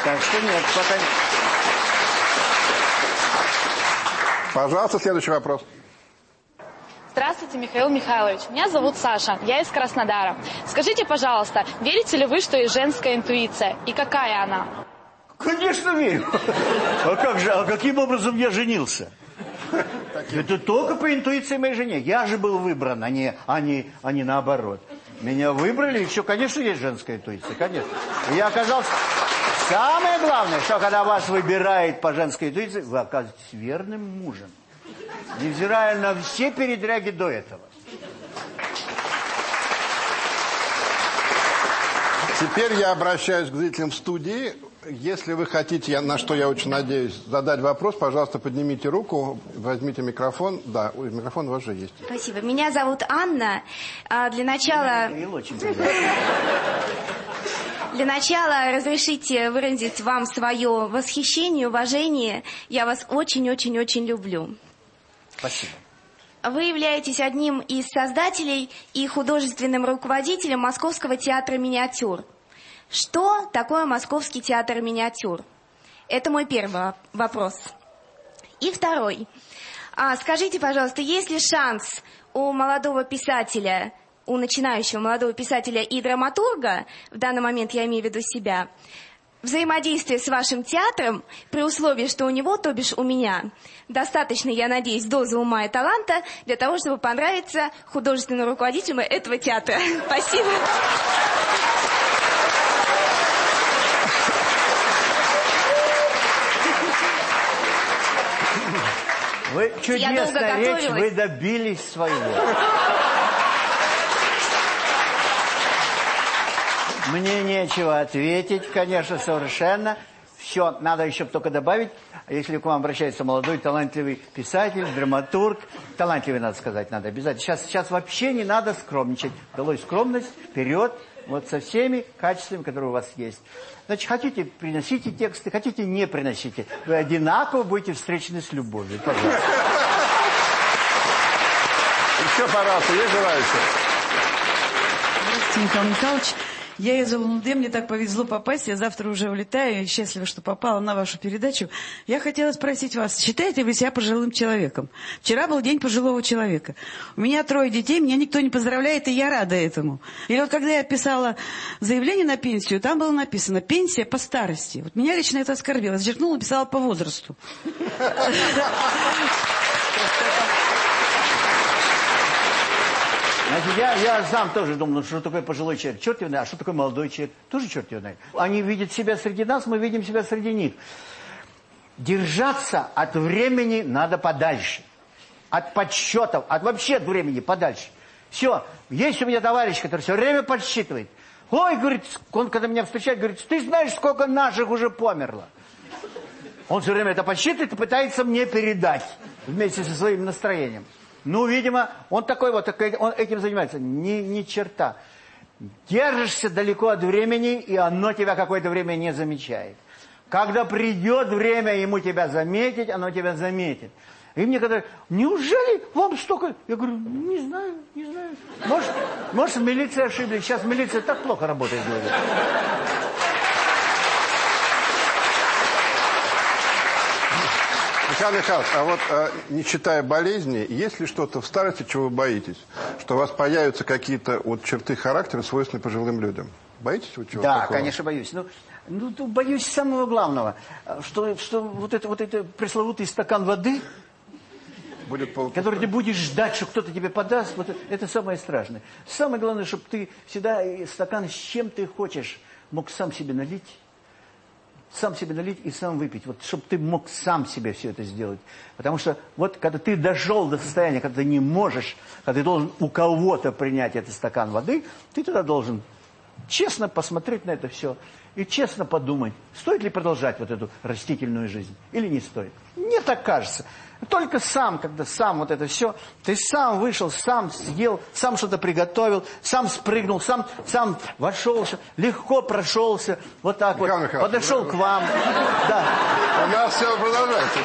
Так что нет, пока... Пожалуйста, следующий вопрос. Здравствуйте, Михаил Михайлович. Меня зовут Саша, я из Краснодара. Скажите, пожалуйста, верите ли вы, что есть женская интуиция? И какая она? Конечно верю. А как же, а каким образом я женился? Это только по интуиции моей жене. Я же был выбран, а не, а не, а не наоборот. Меня выбрали, все, конечно, есть женская интуиция, конечно. И я оказался... Самое главное, что когда вас выбирает по женской интуиции, вы оказываетесь верным мужем. Невзирая на все передряги до этого. Теперь я обращаюсь к зрителям в студии. Если вы хотите, я, на что я очень надеюсь, задать вопрос, пожалуйста, поднимите руку, возьмите микрофон. Да, ой, микрофон у вас же есть. Спасибо. Меня зовут Анна. А, Для начала... Для начала разрешите выразить вам свое восхищение, уважение. Я вас очень-очень-очень люблю. Спасибо. Вы являетесь одним из создателей и художественным руководителем Московского театра миниатюр. Что такое Московский театр миниатюр? Это мой первый вопрос. И второй. А, скажите, пожалуйста, есть ли шанс у молодого писателя, у начинающего молодого писателя и драматурга, в данный момент я имею в виду себя, взаимодействие с вашим театром, при условии, что у него, то бишь у меня, достаточно, я надеюсь, дозы ума и таланта для того, чтобы понравиться художественному руководителю этого театра. (laughs) Спасибо. Вы чудесная речь, готовилась. вы добились своего. Мне нечего ответить, конечно, совершенно. Все, надо еще только добавить, если к вам обращается молодой талантливый писатель, драматург, талантливый, надо сказать, надо обязательно. Сейчас, сейчас вообще не надо скромничать. Долой скромность, вперед, вот со всеми качествами, которые у вас есть. Значит, хотите, приносите тексты, хотите, не приносите. Вы одинаково будете встречены с любовью. Пожалуйста. Еще, пожалуйста, есть желающие? Здравствуйте, Михаил Михайлович. Я из Улан-Удэ, мне так повезло попасть, я завтра уже улетаю, и счастлива, что попала на вашу передачу. Я хотела спросить вас, считаете вы себя пожилым человеком? Вчера был день пожилого человека. У меня трое детей, меня никто не поздравляет, и я рада этому. И вот когда я писала заявление на пенсию, там было написано «пенсия по старости». Вот меня лично это оскорбило, зачеркнула, писала по возрасту. (laughs) Значит, я, я сам тоже думал, что такое пожилой человек. Черт его знает, а что такое молодой человек? Тоже черт его знает. Они видят себя среди нас, мы видим себя среди них. Держаться от времени надо подальше. От подсчетов, от вообще от времени подальше. Все, есть у меня товарищ, который все время подсчитывает. Ой, говорит, он когда меня встречает, говорит, ты знаешь, сколько наших уже померло. Он все время это подсчитывает и пытается мне передать вместе со своим настроением. Ну, видимо, он такой вот, он этим занимается. Ни, ни черта. Держишься далеко от времени, и оно тебя какое-то время не замечает. Когда придет время ему тебя заметить, оно тебя заметит. И мне когда неужели вам столько... Я говорю, не знаю, не знаю. Может, может в милиции ошиблись. Сейчас милиция так плохо работает. говорит. Михаил Михайлович, а вот э, не считая болезни, есть ли что-то в старости, чего вы боитесь? Что у вас появятся какие-то вот черты характера, свойственные пожилым людям? Боитесь вы чего Да, такого? конечно, боюсь. Ну, ну, боюсь самого главного, что, что вот, это, вот это пресловутый стакан воды, Будет который ты будешь ждать, что кто-то тебе подаст, вот это, самое страшное. Самое главное, чтобы ты всегда стакан с чем ты хочешь мог сам себе налить, сам себе налить и сам выпить. Вот чтобы ты мог сам себе все это сделать. Потому что вот когда ты дошел до состояния, когда ты не можешь, когда ты должен у кого-то принять этот стакан воды, ты тогда должен честно посмотреть на это все и честно подумать, стоит ли продолжать вот эту растительную жизнь или не стоит. Мне так кажется. Только сам, когда сам вот это все, ты сам вышел, сам съел, сам что-то приготовил, сам спрыгнул, сам, сам вошел, легко прошелся, вот так Михаил вот, Михайлович, подошел вы- к вам. Да. У нас все продолжается.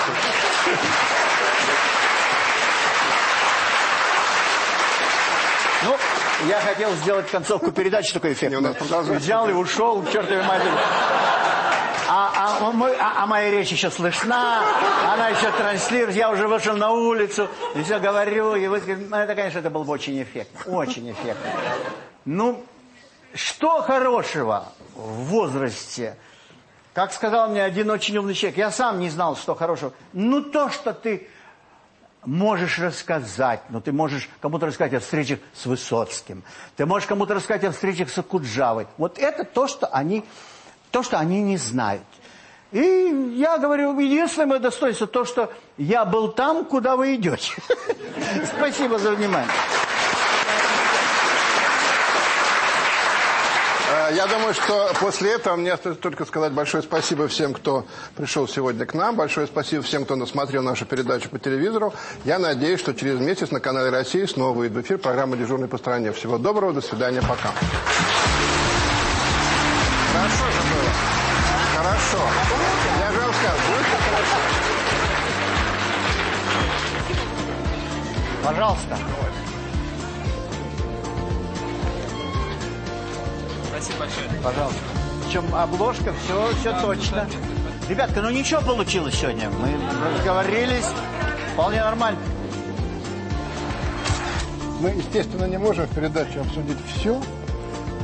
Ну, я хотел сделать концовку передачи такой эффект. Взял и ушел, чертовой матери. А, а, мой, а, а моя речь еще слышна, она еще транслирует, я уже вышел на улицу, и все говорю, и вы, ну, это, конечно, это было бы очень эффектно, очень эффектно. Ну, что хорошего в возрасте? Как сказал мне один очень умный человек, я сам не знал, что хорошего. Ну, то, что ты можешь рассказать, но ты можешь кому-то рассказать о встречах с Высоцким, ты можешь кому-то рассказать о встречах с Акуджавой. Вот это то, что они, то, что они не знают. И я говорю, единственное мое достоинство то, что я был там, куда вы идете. (laughs) Спасибо за внимание. Э, Я думаю, что после этого мне остается только сказать большое спасибо всем, кто пришел сегодня к нам. Большое спасибо всем, кто насмотрел нашу передачу по телевизору. Я надеюсь, что через месяц на канале России снова выйдет в эфир программа «Дежурный по стране». Всего доброго, до свидания, пока. Хорошо же. Хорошо. Я же вам сказал, будет хорошо. Пожалуйста. Спасибо большое. Пожалуйста. Причем обложка, все, все точно. Ребятка, ну ничего получилось сегодня. Мы разговорились. Вполне нормально. Мы, естественно, не можем в передаче обсудить все.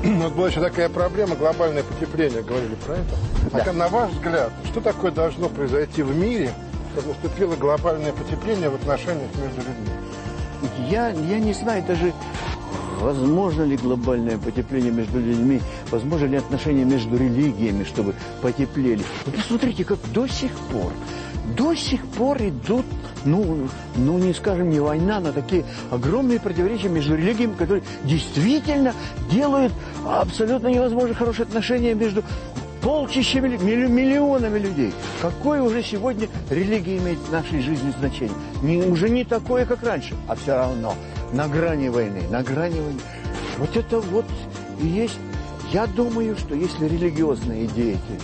Вот была еще такая проблема, глобальное потепление, говорили про это. А как, на ваш взгляд, что такое должно произойти в мире, чтобы наступило глобальное потепление в отношениях между людьми? Я, я не знаю даже, возможно ли глобальное потепление между людьми, возможно ли отношения между религиями, чтобы потеплели. Вы посмотрите, как до сих пор, до сих пор идут, ну, ну не скажем, не война, но такие огромные противоречия между религиями, которые действительно делают абсолютно невозможно хорошие отношения между полчищами, милли- миллионами людей. Какое уже сегодня религия имеет в нашей жизни значение? Не, уже не такое, как раньше, а все равно на грани войны, на грани войны. Вот это вот и есть... Я думаю, что если религиозные деятели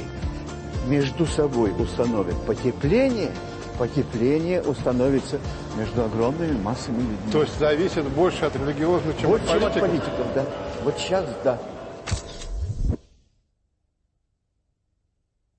между собой установят потепление, потепление установится между огромными массами людей. То есть зависит больше от религиозных, чем вот от чем от политиков? политиков, да. Вот сейчас, да.